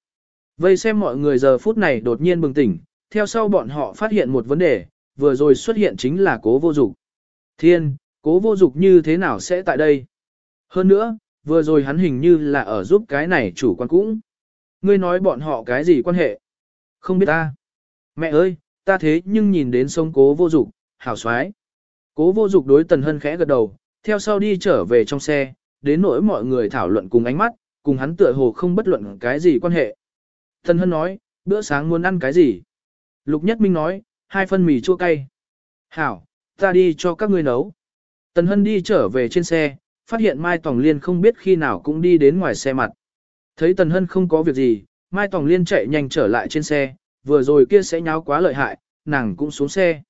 Vây xem mọi người giờ phút này đột nhiên bừng tỉnh, theo sau bọn họ phát hiện một vấn đề, vừa rồi xuất hiện chính là cố vô dục. Thiên, cố vô dục như thế nào sẽ tại đây? Hơn nữa, vừa rồi hắn hình như là ở giúp cái này chủ quan cũng. Ngươi nói bọn họ cái gì quan hệ? Không biết ta. Mẹ ơi, ta thế nhưng nhìn đến sông cố vô dục, hảo xoái. Cố vô dục đối tần hân khẽ gật đầu, theo sau đi trở về trong xe, đến nỗi mọi người thảo luận cùng ánh mắt, cùng hắn tựa hồ không bất luận cái gì quan hệ. Thần hân nói, bữa sáng muốn ăn cái gì? Lục Nhất Minh nói, hai phân mì chua cay. Hảo, ta đi cho các ngươi nấu. Tần Hân đi trở về trên xe, phát hiện Mai Tòng Liên không biết khi nào cũng đi đến ngoài xe mặt. Thấy Tần Hân không có việc gì, Mai Tòng Liên chạy nhanh trở lại trên xe, vừa rồi kia sẽ nháo quá lợi hại, nàng cũng xuống xe.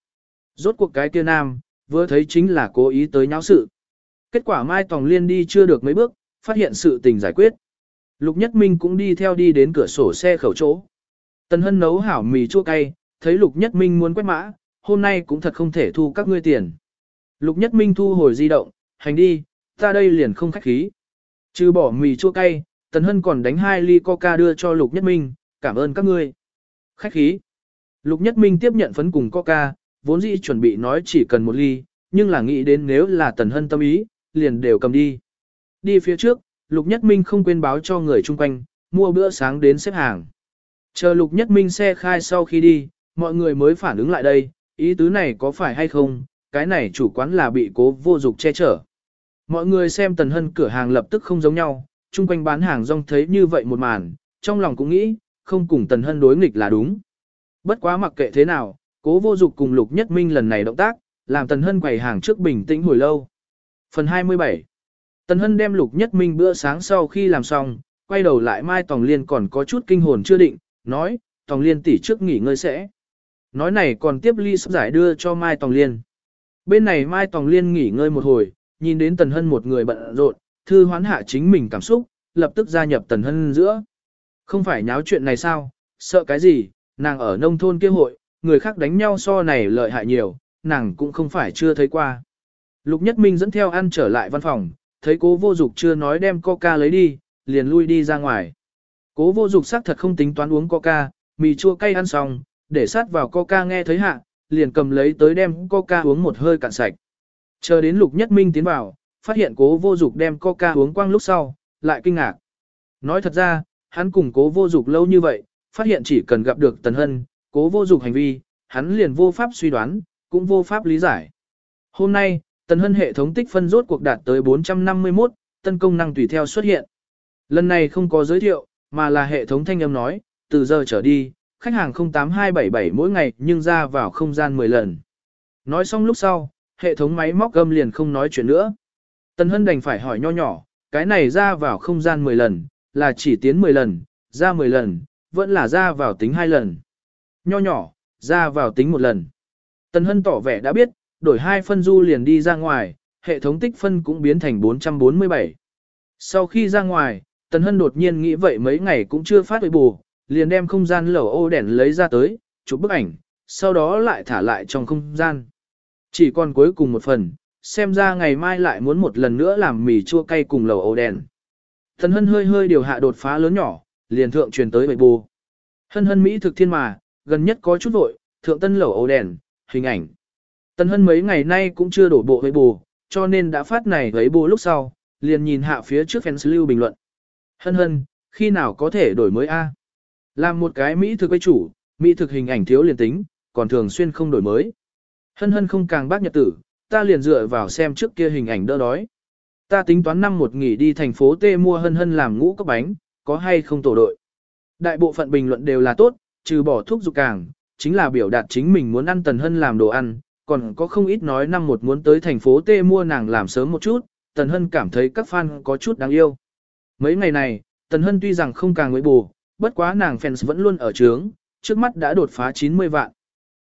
Rốt cuộc cái kia nam, vừa thấy chính là cố ý tới nháo sự. Kết quả Mai Tòng Liên đi chưa được mấy bước, phát hiện sự tình giải quyết. Lục Nhất Minh cũng đi theo đi đến cửa sổ xe khẩu chỗ. Tần Hân nấu hảo mì chua cay, thấy Lục Nhất Minh muốn quét mã, hôm nay cũng thật không thể thu các ngươi tiền. Lục Nhất Minh thu hồi di động, hành đi, ta đây liền không khách khí. Trừ bỏ mì chua cay, Tần Hân còn đánh hai ly coca đưa cho Lục Nhất Minh, cảm ơn các ngươi. Khách khí. Lục Nhất Minh tiếp nhận phấn cùng coca, vốn dĩ chuẩn bị nói chỉ cần một ly, nhưng là nghĩ đến nếu là Tần Hân tâm ý, liền đều cầm đi. Đi phía trước, Lục Nhất Minh không quên báo cho người chung quanh, mua bữa sáng đến xếp hàng. Chờ Lục Nhất Minh xe khai sau khi đi, mọi người mới phản ứng lại đây, ý tứ này có phải hay không, cái này chủ quán là bị cố vô dục che chở. Mọi người xem tần hân cửa hàng lập tức không giống nhau, chung quanh bán hàng rong thấy như vậy một màn, trong lòng cũng nghĩ, không cùng tần hân đối nghịch là đúng. Bất quá mặc kệ thế nào, cố vô dục cùng lục nhất minh lần này động tác, làm tần hân quầy hàng trước bình tĩnh hồi lâu. Phần 27 Tần hân đem lục nhất minh bữa sáng sau khi làm xong, quay đầu lại Mai Tòng Liên còn có chút kinh hồn chưa định, nói, Tòng Liên tỷ trước nghỉ ngơi sẽ. Nói này còn tiếp ly sắp giải đưa cho Mai Tòng Liên. Bên này Mai Tòng Liên nghỉ ngơi một hồi, nhìn đến Tần Hân một người bận rộn, thư hoán hạ chính mình cảm xúc, lập tức gia nhập Tần Hân giữa. Không phải nháo chuyện này sao, sợ cái gì, nàng ở nông thôn kia hội, người khác đánh nhau so này lợi hại nhiều, nàng cũng không phải chưa thấy qua. Lục Nhất Minh dẫn theo ăn trở lại văn phòng, thấy cố vô dục chưa nói đem coca lấy đi, liền lui đi ra ngoài. Cố vô dục xác thật không tính toán uống coca, mì chua cay ăn xong, để sát vào coca nghe thấy hạ, liền cầm lấy tới đem coca uống một hơi cạn sạch. Chờ đến Lục Nhất Minh tiến vào, phát hiện cố vô dục đem coca uống quang lúc sau, lại kinh ngạc. Nói thật ra, hắn cùng cố vô dục lâu như vậy, phát hiện chỉ cần gặp được Tần Hân, cố vô dục hành vi, hắn liền vô pháp suy đoán, cũng vô pháp lý giải. Hôm nay, Tần Hân hệ thống tích phân rốt cuộc đạt tới 451, tân công năng tùy theo xuất hiện. Lần này không có giới thiệu, mà là hệ thống thanh âm nói, từ giờ trở đi, khách hàng 08277 mỗi ngày nhưng ra vào không gian 10 lần. Nói xong lúc sau, hệ thống máy móc gâm liền không nói chuyện nữa. Tần Hân đành phải hỏi nho nhỏ, cái này ra vào không gian 10 lần, là chỉ tiến 10 lần, ra 10 lần, vẫn là ra vào tính 2 lần. Nho nhỏ, ra vào tính một lần. Tần Hân tỏ vẻ đã biết, đổi hai phân du liền đi ra ngoài, hệ thống tích phân cũng biến thành 447. Sau khi ra ngoài, Tần Hân đột nhiên nghĩ vậy mấy ngày cũng chưa phát huệ bù, liền đem không gian lẩu ô đèn lấy ra tới, chụp bức ảnh, sau đó lại thả lại trong không gian. Chỉ còn cuối cùng một phần, xem ra ngày mai lại muốn một lần nữa làm mì chua cay cùng lẩu ô đèn. Tần Hân hơi hơi điều hạ đột phá lớn nhỏ, liền thượng truyền tới bệ bù. Hân hân Mỹ thực thiên mà, gần nhất có chút vội, thượng tân lẩu ô đèn, hình ảnh. Tần Hân mấy ngày nay cũng chưa đổ bộ với bù, cho nên đã phát này với bù lúc sau, liền nhìn hạ phía trước fans lưu bình luận. Hân hân, khi nào có thể đổi mới A? Làm một cái Mỹ thực với chủ, Mỹ thực hình ảnh thiếu liền tính, còn thường xuyên không đổi mới. Hân hân không càng bác nhật tử, ta liền dựa vào xem trước kia hình ảnh đỡ đói. Ta tính toán năm một nghỉ đi thành phố T mua hân hân làm ngũ cốc bánh, có hay không tổ đội. Đại bộ phận bình luận đều là tốt, trừ bỏ thuốc dục càng, chính là biểu đạt chính mình muốn ăn tần hân làm đồ ăn, còn có không ít nói năm một muốn tới thành phố T mua nàng làm sớm một chút, tần hân cảm thấy các fan có chút đáng yêu. Mấy ngày này, tần hân tuy rằng không càng với bù, bất quá nàng fans vẫn luôn ở trướng, trước mắt đã đột phá 90 vạn.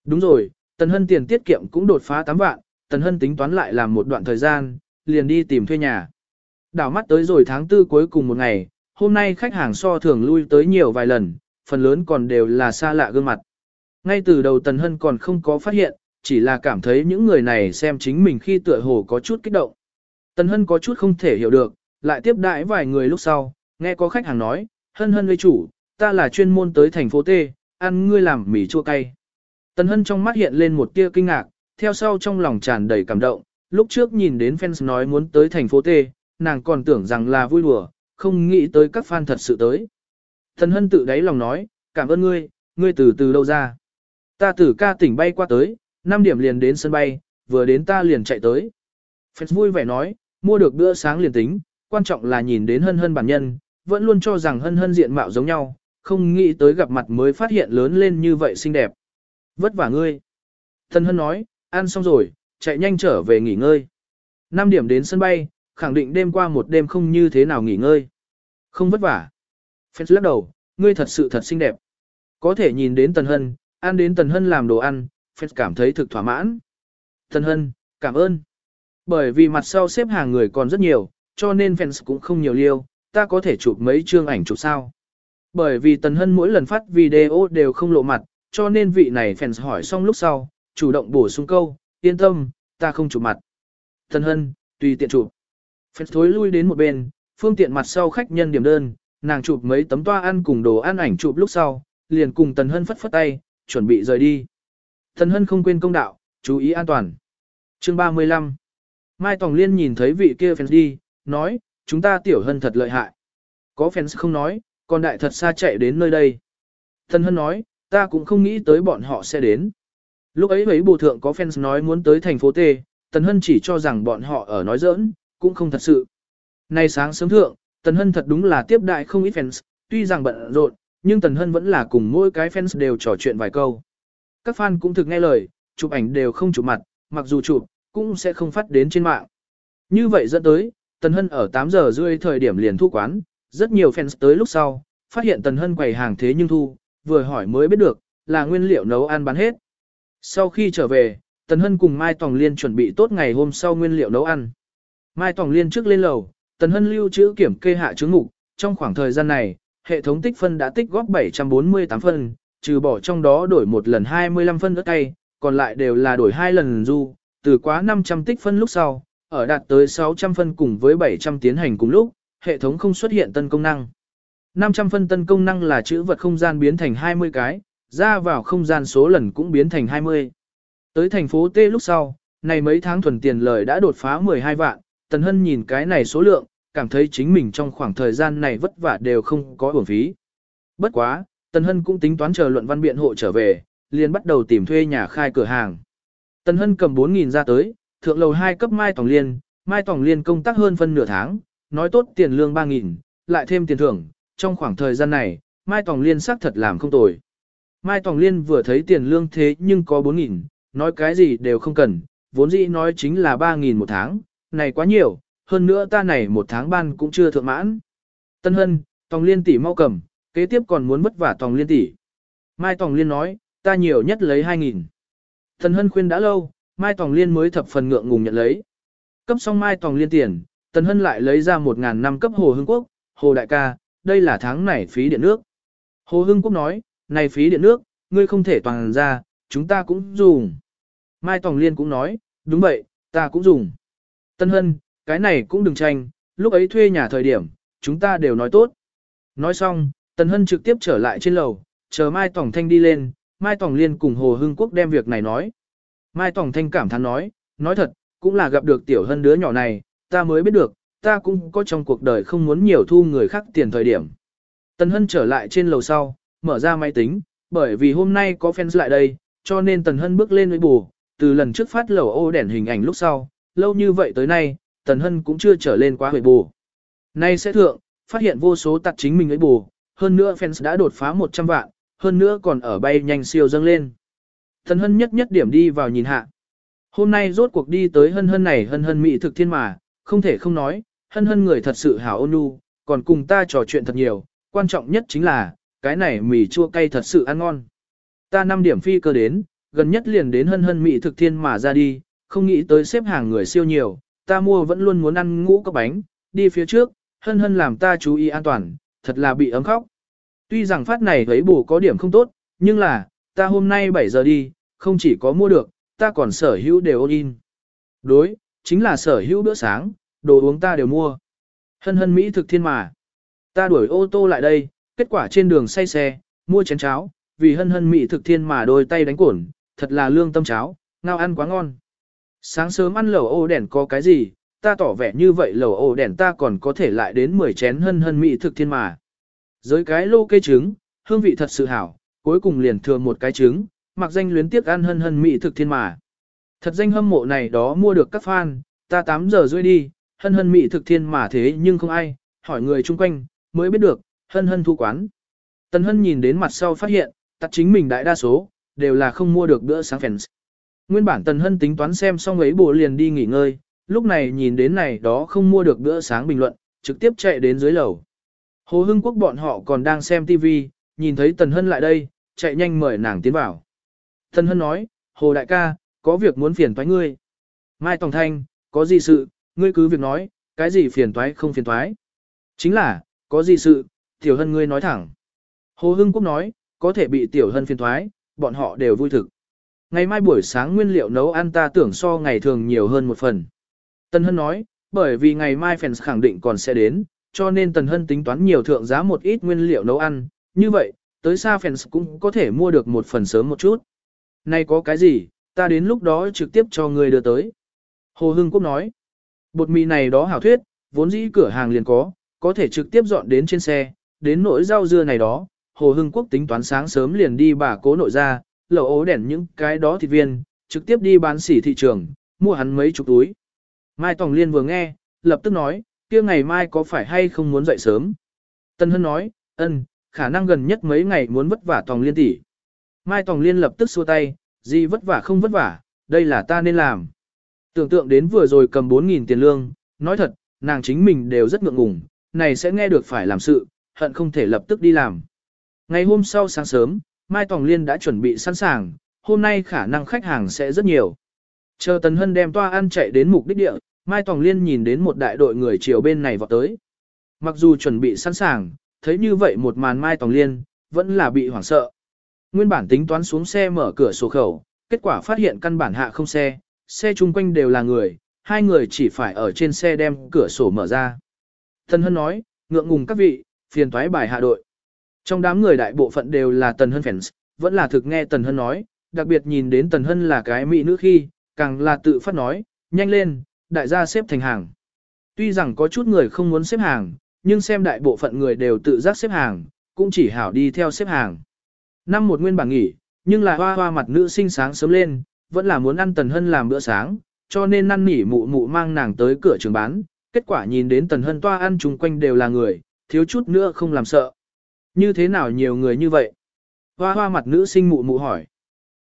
Đúng rồi, tần hân tiền tiết kiệm cũng đột phá 8 vạn, tần hân tính toán lại làm một đoạn thời gian, liền đi tìm thuê nhà. Đảo mắt tới rồi tháng tư cuối cùng một ngày, hôm nay khách hàng so thường lui tới nhiều vài lần, phần lớn còn đều là xa lạ gương mặt. Ngay từ đầu Tần Hân còn không có phát hiện, chỉ là cảm thấy những người này xem chính mình khi tựa hồ có chút kích động. Tần Hân có chút không thể hiểu được, lại tiếp đãi vài người lúc sau, nghe có khách hàng nói, Hân Hân với chủ, ta là chuyên môn tới thành phố T, ăn ngươi làm mì chua cay. Tần Hân trong mắt hiện lên một tia kinh ngạc, theo sau trong lòng tràn đầy cảm động, lúc trước nhìn đến fans nói muốn tới thành phố T, nàng còn tưởng rằng là vui đùa, không nghĩ tới các fan thật sự tới. Tần Hân tự đáy lòng nói, cảm ơn ngươi, ngươi từ từ đâu ra. Ta từ ca tỉnh bay qua tới, 5 điểm liền đến sân bay, vừa đến ta liền chạy tới. Fans vui vẻ nói, mua được bữa sáng liền tính, quan trọng là nhìn đến hân hân bản nhân, vẫn luôn cho rằng hân hân diện mạo giống nhau, không nghĩ tới gặp mặt mới phát hiện lớn lên như vậy xinh đẹp. Vất vả ngươi. Thân hân nói, ăn xong rồi, chạy nhanh trở về nghỉ ngơi. 5 điểm đến sân bay, khẳng định đêm qua một đêm không như thế nào nghỉ ngơi. Không vất vả. Fans lắc đầu, ngươi thật sự thật xinh đẹp. Có thể nhìn đến Tần Hân, ăn đến Tần Hân làm đồ ăn, Fans cảm thấy thực thỏa mãn. Thần Hân, cảm ơn. Bởi vì mặt sau xếp hàng người còn rất nhiều, cho nên fans cũng không nhiều liêu, ta có thể chụp mấy chương ảnh chụp sao. Bởi vì Tần Hân mỗi lần phát video đều không lộ mặt, cho nên vị này fans hỏi xong lúc sau, chủ động bổ sung câu, yên tâm, ta không chụp mặt. Tần Hân, tùy tiện chụp. Fans thối lui đến một bên, phương tiện mặt sau khách nhân điểm đơn, nàng chụp mấy tấm toa ăn cùng đồ ăn ảnh chụp lúc sau, liền cùng Tần Hân phất phất tay, chuẩn bị rời đi. Thần Hân không quên công đạo, chú ý an toàn. Chương 35 Mai Tòng Liên nhìn thấy vị kia fans đi, nói, chúng ta tiểu hân thật lợi hại. Có fans không nói, còn đại thật xa chạy đến nơi đây. Thần Hân nói, ta cũng không nghĩ tới bọn họ sẽ đến. Lúc ấy ấy bộ thượng có fans nói muốn tới thành phố T, Tần Hân chỉ cho rằng bọn họ ở nói giỡn, cũng không thật sự. Nay sáng sớm thượng, Tần Hân thật đúng là tiếp đại không ít fans, tuy rằng bận rộn, nhưng Tần Hân vẫn là cùng mỗi cái fans đều trò chuyện vài câu. Các fan cũng thực nghe lời, chụp ảnh đều không chụp mặt, mặc dù chụp, cũng sẽ không phát đến trên mạng. Như vậy dẫn tới, Tần Hân ở 8 giờ rưỡi thời điểm liền thu quán, rất nhiều fans tới lúc sau, phát hiện Tần Hân quầy hàng thế nhưng thu, vừa hỏi mới biết được, là nguyên liệu nấu ăn bán hết. Sau khi trở về, Tần Hân cùng Mai Tòng Liên chuẩn bị tốt ngày hôm sau nguyên liệu nấu ăn. Mai Tòng Liên trước lên lầu, Tần Hân lưu trữ kiểm kê hạ chứng ngục trong khoảng thời gian này, hệ thống tích phân đã tích góp 748 phân, trừ bỏ trong đó đổi một lần 25 phân ớt cay, còn lại đều là đổi hai lần du, từ quá 500 tích phân lúc sau, ở đạt tới 600 phân cùng với 700 tiến hành cùng lúc, hệ thống không xuất hiện tân công năng. 500 phân tân công năng là chữ vật không gian biến thành 20 cái, ra vào không gian số lần cũng biến thành 20. Tới thành phố T lúc sau, này mấy tháng thuần tiền lời đã đột phá 12 vạn, Tần Hân nhìn cái này số lượng, cảm thấy chính mình trong khoảng thời gian này vất vả đều không có uổng phí. Bất quá, Tần Hân cũng tính toán chờ luận văn biện hộ trở về, liền bắt đầu tìm thuê nhà khai cửa hàng. Tần Hân cầm 4.000 ra tới, thượng lầu 2 cấp Mai Tòng Liên, Mai Tòng Liên công tác hơn phân nửa tháng, nói tốt tiền lương 3.000, lại thêm tiền thưởng, trong khoảng thời gian này, Mai Tòng Liên xác thật làm không tồi. Mai Tòng Liên vừa thấy tiền lương thế nhưng có 4.000, nói cái gì đều không cần, vốn dĩ nói chính là 3.000 một tháng, này quá nhiều, hơn nữa ta này một tháng ban cũng chưa thượng mãn. Tân Hân, Tòng Liên tỷ mau cầm, kế tiếp còn muốn vất vả Tòng Liên tỷ. Mai Tòng Liên nói, ta nhiều nhất lấy 2.000. Thần Hân khuyên đã lâu, Mai Tòng Liên mới thập phần ngượng ngùng nhận lấy. Cấp xong Mai Tòng Liên tiền, Tần Hân lại lấy ra 1.000 năm cấp Hồ Hưng Quốc, Hồ Đại ca, đây là tháng này phí điện nước. Hồ Hưng Quốc nói, này phí điện nước, ngươi không thể toàn ra, chúng ta cũng dùng. Mai Tòng Liên cũng nói, đúng vậy, ta cũng dùng. Tân Hân, cái này cũng đừng tranh, lúc ấy thuê nhà thời điểm, chúng ta đều nói tốt. Nói xong, Tần Hân trực tiếp trở lại trên lầu, chờ Mai Tổng Thanh đi lên, Mai Tổng Liên cùng Hồ Hưng Quốc đem việc này nói. Mai Tổng Thanh cảm thán nói, nói thật, cũng là gặp được Tiểu Hân đứa nhỏ này, ta mới biết được, ta cũng có trong cuộc đời không muốn nhiều thu người khác tiền thời điểm. Tần Hân trở lại trên lầu sau, mở ra máy tính, bởi vì hôm nay có fans lại đây, cho nên Tần Hân bước lên với bù, từ lần trước phát lầu ô đèn hình ảnh lúc sau, lâu như vậy tới nay, Tần Hân cũng chưa trở lên quá huệ bù. Nay sẽ thượng, phát hiện vô số tặc chính mình ấy bù, hơn nữa fans đã đột phá 100 vạn, hơn nữa còn ở bay nhanh siêu dâng lên. thần Hân nhất nhất điểm đi vào nhìn hạ. Hôm nay rốt cuộc đi tới hân hân này hân hân mỹ thực thiên mà, không thể không nói, hân hân người thật sự hảo ôn nhu, còn cùng ta trò chuyện thật nhiều, quan trọng nhất chính là, cái này mì chua cay thật sự ăn ngon. Ta năm điểm phi cơ đến, gần nhất liền đến hân hân mỹ thực thiên mà ra đi, không nghĩ tới xếp hàng người siêu nhiều, ta mua vẫn luôn muốn ăn ngũ cốc bánh, đi phía trước, hân hân làm ta chú ý an toàn, thật là bị ấm khóc. Tuy rằng phát này thấy bù có điểm không tốt, nhưng là, ta hôm nay 7 giờ đi, không chỉ có mua được, ta còn sở hữu đều ôn in. Đối, chính là sở hữu bữa sáng, đồ uống ta đều mua. Hân hân Mỹ thực thiên mà. Ta đuổi ô tô lại đây, kết quả trên đường say xe, mua chén cháo, vì hân hân Mỹ thực thiên mà đôi tay đánh cổn, thật là lương tâm cháo, ngao ăn quá ngon. Sáng sớm ăn lẩu ô đèn có cái gì, ta tỏ vẻ như vậy lẩu ổ đèn ta còn có thể lại đến 10 chén hân hân Mỹ thực thiên mà. Dưới cái lô cây trứng, hương vị thật sự hảo, cuối cùng liền thừa một cái trứng, mặc danh luyến tiếc ăn hân hân Mỹ thực thiên mà. Thật danh hâm mộ này đó mua được các fan, ta 8 giờ rưỡi đi, hân hân mị thực thiên mà thế nhưng không ai, hỏi người chung quanh, mới biết được, hân hân thu quán. Tần hân nhìn đến mặt sau phát hiện, tắt chính mình đại đa số, đều là không mua được bữa sáng fans. Nguyên bản tần hân tính toán xem xong ấy bộ liền đi nghỉ ngơi, lúc này nhìn đến này đó không mua được bữa sáng bình luận, trực tiếp chạy đến dưới lầu. Hồ Hưng Quốc bọn họ còn đang xem TV, nhìn thấy Tần Hân lại đây, chạy nhanh mời nàng tiến vào. Tần Hân nói, Hồ Đại ca, có việc muốn phiền toái ngươi. Mai Tòng Thanh, có gì sự, ngươi cứ việc nói, cái gì phiền toái không phiền toái. Chính là, có gì sự, Tiểu Hân ngươi nói thẳng. Hồ Hưng Quốc nói, có thể bị Tiểu Hân phiền toái, bọn họ đều vui thực. Ngày mai buổi sáng nguyên liệu nấu ăn ta tưởng so ngày thường nhiều hơn một phần. Tần Hân nói, bởi vì ngày mai fans khẳng định còn sẽ đến, cho nên Tần Hân tính toán nhiều thượng giá một ít nguyên liệu nấu ăn, như vậy, tới xa fans cũng có thể mua được một phần sớm một chút. Nay có cái gì, ta đến lúc đó trực tiếp cho người đưa tới. Hồ Hưng Quốc nói, bột mì này đó hảo thuyết, vốn dĩ cửa hàng liền có, có thể trực tiếp dọn đến trên xe, đến nỗi rau dưa này đó, Hồ Hưng Quốc tính toán sáng sớm liền đi bà cố nội ra, lẩu ố đèn những cái đó thịt viên, trực tiếp đi bán sỉ thị trường, mua hắn mấy chục túi. Mai Tòng Liên vừa nghe, lập tức nói, kia ngày mai có phải hay không muốn dậy sớm? Tân Hân nói, ân, khả năng gần nhất mấy ngày muốn vất vả Tòng Liên tỷ. Mai Tòng Liên lập tức xua tay, gì vất vả không vất vả, đây là ta nên làm. Tưởng tượng đến vừa rồi cầm 4.000 tiền lương, nói thật, nàng chính mình đều rất ngượng ngùng, này sẽ nghe được phải làm sự, hận không thể lập tức đi làm. Ngày hôm sau sáng sớm, Mai Tòng Liên đã chuẩn bị sẵn sàng, hôm nay khả năng khách hàng sẽ rất nhiều. Chờ Tần Hân đem toa ăn chạy đến mục đích địa, Mai Tòng Liên nhìn đến một đại đội người chiều bên này vọt tới. Mặc dù chuẩn bị sẵn sàng, thấy như vậy một màn Mai Tòng Liên, vẫn là bị hoảng sợ. Nguyên bản tính toán xuống xe mở cửa sổ khẩu, kết quả phát hiện căn bản hạ không xe, xe chung quanh đều là người, hai người chỉ phải ở trên xe đem cửa sổ mở ra. Tần Hân nói, ngượng ngùng các vị, phiền toái bài hạ đội. Trong đám người đại bộ phận đều là Tần Hân fans, vẫn là thực nghe Tần Hân nói, đặc biệt nhìn đến Tần Hân là cái mỹ nữ khi, càng là tự phát nói, nhanh lên, đại gia xếp thành hàng. Tuy rằng có chút người không muốn xếp hàng, nhưng xem đại bộ phận người đều tự giác xếp hàng, cũng chỉ hảo đi theo xếp hàng. Năm một nguyên bảng nghỉ, nhưng là hoa hoa mặt nữ sinh sáng sớm lên, vẫn là muốn ăn Tần Hân làm bữa sáng, cho nên năn nỉ mụ mụ mang nàng tới cửa trường bán, kết quả nhìn đến Tần Hân toa ăn chung quanh đều là người, thiếu chút nữa không làm sợ. Như thế nào nhiều người như vậy? Hoa hoa mặt nữ sinh mụ mụ hỏi.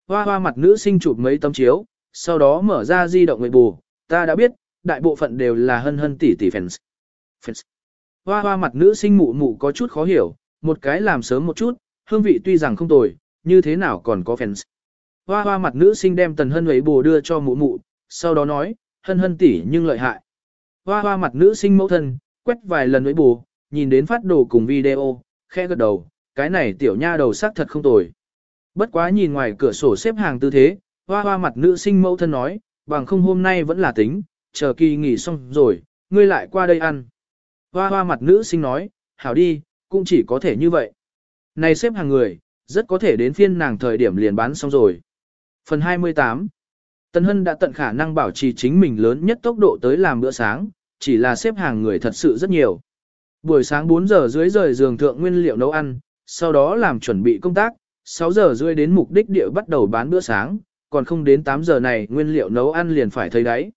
Hoa hoa mặt nữ sinh chụp mấy tấm chiếu, sau đó mở ra di động người bù, ta đã biết, đại bộ phận đều là hân hân tỷ tỷ fans. fans. Hoa hoa mặt nữ sinh mụ mụ có chút khó hiểu, một cái làm sớm một chút, hương vị tuy rằng không tồi, như thế nào còn có fans. Hoa hoa mặt nữ sinh đem tần hân ấy bù đưa cho mụ mụ, sau đó nói, hân hân tỷ nhưng lợi hại. Hoa hoa mặt nữ sinh mẫu thân, quét vài lần ấy bù, nhìn đến phát đồ cùng video, khẽ gật đầu, cái này tiểu nha đầu sắc thật không tồi. Bất quá nhìn ngoài cửa sổ xếp hàng tư thế, hoa hoa mặt nữ sinh mẫu thân nói, bằng không hôm nay vẫn là tính, chờ kỳ nghỉ xong rồi, ngươi lại qua đây ăn. Hoa hoa mặt nữ sinh nói, hảo đi, cũng chỉ có thể như vậy. Này xếp hàng người, rất có thể đến phiên nàng thời điểm liền bán xong rồi. Phần 28 Tân Hân đã tận khả năng bảo trì chính mình lớn nhất tốc độ tới làm bữa sáng, chỉ là xếp hàng người thật sự rất nhiều. Buổi sáng 4 giờ dưới rời giường thượng nguyên liệu nấu ăn, sau đó làm chuẩn bị công tác, 6 giờ rưỡi đến mục đích địa bắt đầu bán bữa sáng, còn không đến 8 giờ này nguyên liệu nấu ăn liền phải thấy đấy.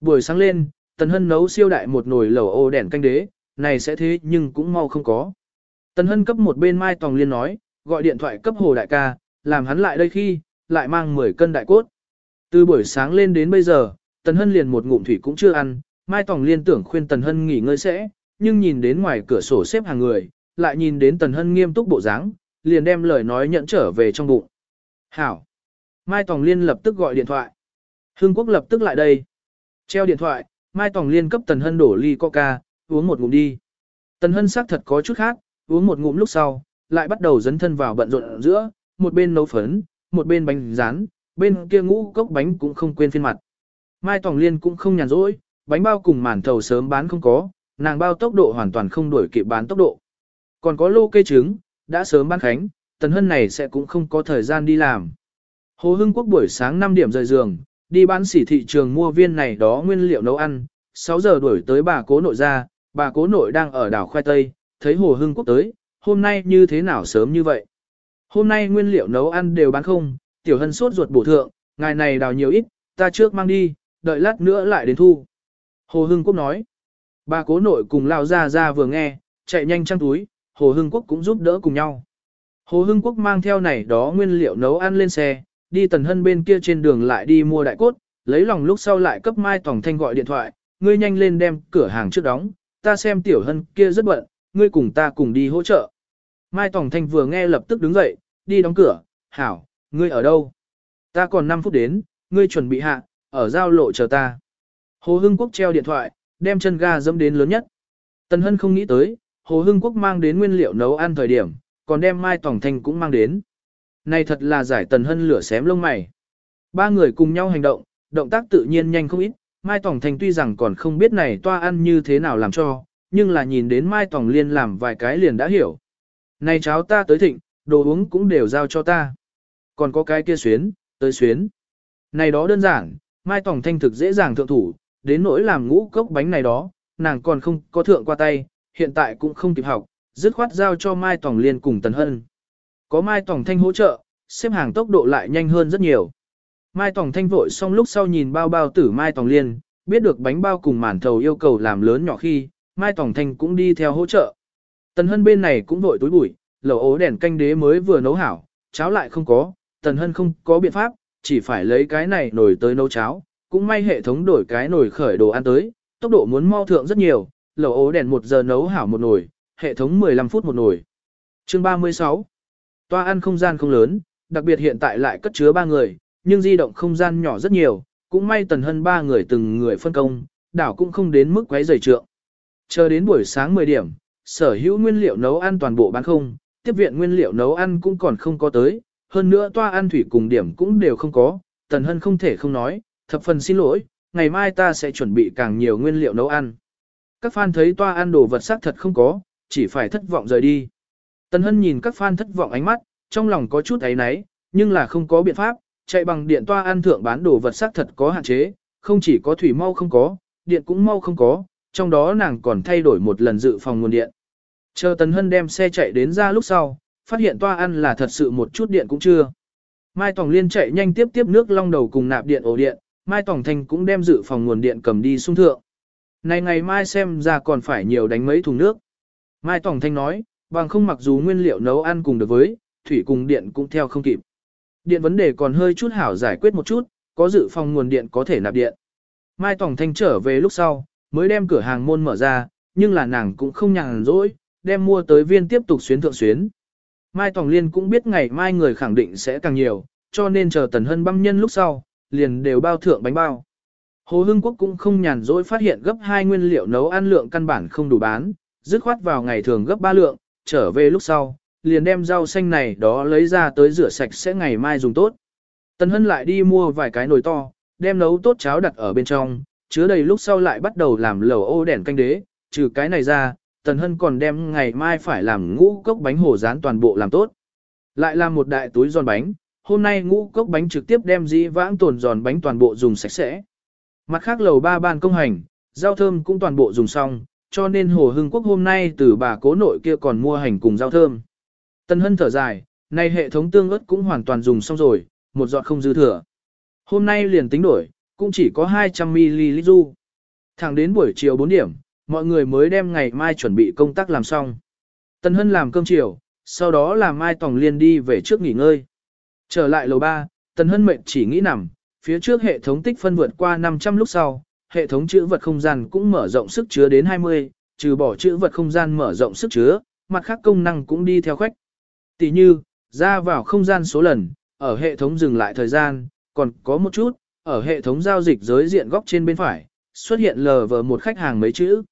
Buổi sáng lên, Tần Hân nấu siêu đại một nồi lẩu ô đèn canh đế, này sẽ thế nhưng cũng mau không có. Tần Hân cấp một bên Mai Tòng Liên nói, gọi điện thoại cấp Hồ Đại ca, làm hắn lại đây khi, lại mang 10 cân đại cốt. Từ buổi sáng lên đến bây giờ, Tần Hân liền một ngụm thủy cũng chưa ăn, Mai Tòng Liên tưởng khuyên Tần Hân nghỉ ngơi sẽ, nhưng nhìn đến ngoài cửa sổ xếp hàng người, lại nhìn đến Tần Hân nghiêm túc bộ dáng, liền đem lời nói nhận trở về trong bụng. Hảo! Mai Tòng Liên lập tức gọi điện thoại. Hương Quốc lập tức lại đây. Treo điện thoại, Mai Tòng Liên cấp Tần Hân đổ ly coca, uống một ngụm đi. Tần Hân sắc thật có chút khác, uống một ngụm lúc sau, lại bắt đầu dấn thân vào bận rộn giữa, một bên nấu phấn, một bên bánh rán, bên kia ngũ cốc bánh cũng không quên phiên mặt. Mai Tòng Liên cũng không nhàn rỗi, bánh bao cùng màn thầu sớm bán không có, nàng bao tốc độ hoàn toàn không đuổi kịp bán tốc độ. Còn có lô cây trứng, đã sớm bán khánh, Tần Hân này sẽ cũng không có thời gian đi làm. Hồ Hưng Quốc buổi sáng 5 điểm rời giường, đi bán sỉ thị trường mua viên này đó nguyên liệu nấu ăn, 6 giờ đuổi tới bà cố nội ra, bà cố nội đang ở đảo khoai tây, thấy Hồ Hưng Quốc tới, hôm nay như thế nào sớm như vậy. Hôm nay nguyên liệu nấu ăn đều bán không, tiểu hân sốt ruột bổ thượng, ngày này đào nhiều ít, ta trước mang đi, đợi lát nữa lại đến thu. Hồ Hưng Quốc nói, bà cố nội cùng lao ra ra vừa nghe, chạy nhanh trăng túi, Hồ Hưng Quốc cũng giúp đỡ cùng nhau. Hồ Hưng Quốc mang theo này đó nguyên liệu nấu ăn lên xe, đi tần hân bên kia trên đường lại đi mua đại cốt, lấy lòng lúc sau lại cấp Mai Tòng Thanh gọi điện thoại, ngươi nhanh lên đem cửa hàng trước đóng, ta xem tiểu hân kia rất bận, ngươi cùng ta cùng đi hỗ trợ. Mai Tòng Thanh vừa nghe lập tức đứng dậy, đi đóng cửa, hảo, ngươi ở đâu? Ta còn 5 phút đến, ngươi chuẩn bị hạ, ở giao lộ chờ ta. Hồ Hưng Quốc treo điện thoại, đem chân ga dẫm đến lớn nhất. Tần Hân không nghĩ tới, Hồ Hưng Quốc mang đến nguyên liệu nấu ăn thời điểm, còn đem Mai Tòng Thanh cũng mang đến. Này thật là giải Tần Hân lửa xém lông mày. Ba người cùng nhau hành động, động tác tự nhiên nhanh không ít, Mai Tòng Thanh tuy rằng còn không biết này toa ăn như thế nào làm cho, nhưng là nhìn đến Mai Tòng Liên làm vài cái liền đã hiểu. Này cháu ta tới thịnh, đồ uống cũng đều giao cho ta. Còn có cái kia xuyến, tới xuyến. Này đó đơn giản, Mai Tòng Thanh thực dễ dàng thượng thủ, đến nỗi làm ngũ cốc bánh này đó, nàng còn không có thượng qua tay, hiện tại cũng không kịp học, dứt khoát giao cho Mai Tòng Liên cùng Tần Hân. Có Mai Tòng Thanh hỗ trợ, xếp hàng tốc độ lại nhanh hơn rất nhiều. Mai Tòng Thanh vội xong lúc sau nhìn bao bao tử Mai Tòng Liên, biết được bánh bao cùng màn thầu yêu cầu làm lớn nhỏ khi, Mai Tòng Thanh cũng đi theo hỗ trợ. Tần Hân bên này cũng vội túi bụi, lẩu ố đèn canh đế mới vừa nấu hảo, cháo lại không có, Tần Hân không có biện pháp, chỉ phải lấy cái này nồi tới nấu cháo, cũng may hệ thống đổi cái nồi khởi đồ ăn tới, tốc độ muốn mau thượng rất nhiều, lẩu ố đèn 1 giờ nấu hảo một nồi, hệ thống 15 phút một nồi. Chương 36 Toa ăn không gian không lớn, đặc biệt hiện tại lại cất chứa ba người, nhưng di động không gian nhỏ rất nhiều, cũng may tần hân ba người từng người phân công, đảo cũng không đến mức quấy rầy trượng. Chờ đến buổi sáng 10 điểm, sở hữu nguyên liệu nấu ăn toàn bộ bán không, tiếp viện nguyên liệu nấu ăn cũng còn không có tới, hơn nữa toa ăn thủy cùng điểm cũng đều không có, tần hân không thể không nói, thập phần xin lỗi, ngày mai ta sẽ chuẩn bị càng nhiều nguyên liệu nấu ăn. Các fan thấy toa ăn đồ vật sắc thật không có, chỉ phải thất vọng rời đi. Tần hân nhìn các fan thất vọng ánh mắt, trong lòng có chút ấy náy, nhưng là không có biện pháp, chạy bằng điện toa ăn thượng bán đồ vật sắc thật có hạn chế, không chỉ có thủy mau không có, điện cũng mau không có, trong đó nàng còn thay đổi một lần dự phòng nguồn điện. Chờ Tần Hân đem xe chạy đến ra lúc sau, phát hiện toa ăn là thật sự một chút điện cũng chưa. Mai Tòng Liên chạy nhanh tiếp tiếp nước long đầu cùng nạp điện ổ điện, Mai Tòng Thanh cũng đem dự phòng nguồn điện cầm đi sung thượng. Này ngày mai xem ra còn phải nhiều đánh mấy thùng nước. Mai Tòng Thanh nói, bằng không mặc dù nguyên liệu nấu ăn cùng được với, thủy cùng điện cũng theo không kịp. Điện vấn đề còn hơi chút hảo giải quyết một chút, có dự phòng nguồn điện có thể nạp điện. Mai Tổng Thanh trở về lúc sau, mới đem cửa hàng môn mở ra, nhưng là nàng cũng không nhàn rỗi, đem mua tới viên tiếp tục xuyến thượng xuyến. Mai Tổng Liên cũng biết ngày mai người khẳng định sẽ càng nhiều, cho nên chờ Tần Hân băm nhân lúc sau, liền đều bao thượng bánh bao. Hồ Hưng Quốc cũng không nhàn rỗi phát hiện gấp hai nguyên liệu nấu ăn lượng căn bản không đủ bán, dứt khoát vào ngày thường gấp ba lượng, trở về lúc sau, liền đem rau xanh này đó lấy ra tới rửa sạch sẽ ngày mai dùng tốt. Tần Hân lại đi mua vài cái nồi to, đem nấu tốt cháo đặt ở bên trong, chứa đầy lúc sau lại bắt đầu làm lẩu ô đèn canh đế, trừ cái này ra, Tần Hân còn đem ngày mai phải làm ngũ cốc bánh hổ rán toàn bộ làm tốt. Lại làm một đại túi giòn bánh, hôm nay ngũ cốc bánh trực tiếp đem dĩ vãng tồn giòn bánh toàn bộ dùng sạch sẽ. Mặt khác lầu ba ban công hành, rau thơm cũng toàn bộ dùng xong, cho nên Hồ Hưng Quốc hôm nay từ bà cố nội kia còn mua hành cùng rau thơm. tân Hân thở dài, nay hệ thống tương ớt cũng hoàn toàn dùng xong rồi, một giọt không dư thừa. Hôm nay liền tính đổi, cũng chỉ có 200ml du. Thẳng đến buổi chiều 4 điểm, mọi người mới đem ngày mai chuẩn bị công tác làm xong. tân Hân làm cơm chiều, sau đó làm Mai Tòng Liên đi về trước nghỉ ngơi. Trở lại lầu 3, tân Hân mệnh chỉ nghĩ nằm, phía trước hệ thống tích phân vượt qua 500 lúc sau, hệ thống chữ vật không gian cũng mở rộng sức chứa đến 20, trừ bỏ chữ vật không gian mở rộng sức chứa, mặt khác công năng cũng đi theo khoách. Tỷ như, ra vào không gian số lần, ở hệ thống dừng lại thời gian, còn có một chút, ở hệ thống giao dịch giới diện góc trên bên phải, xuất hiện lờ vờ một khách hàng mấy chữ.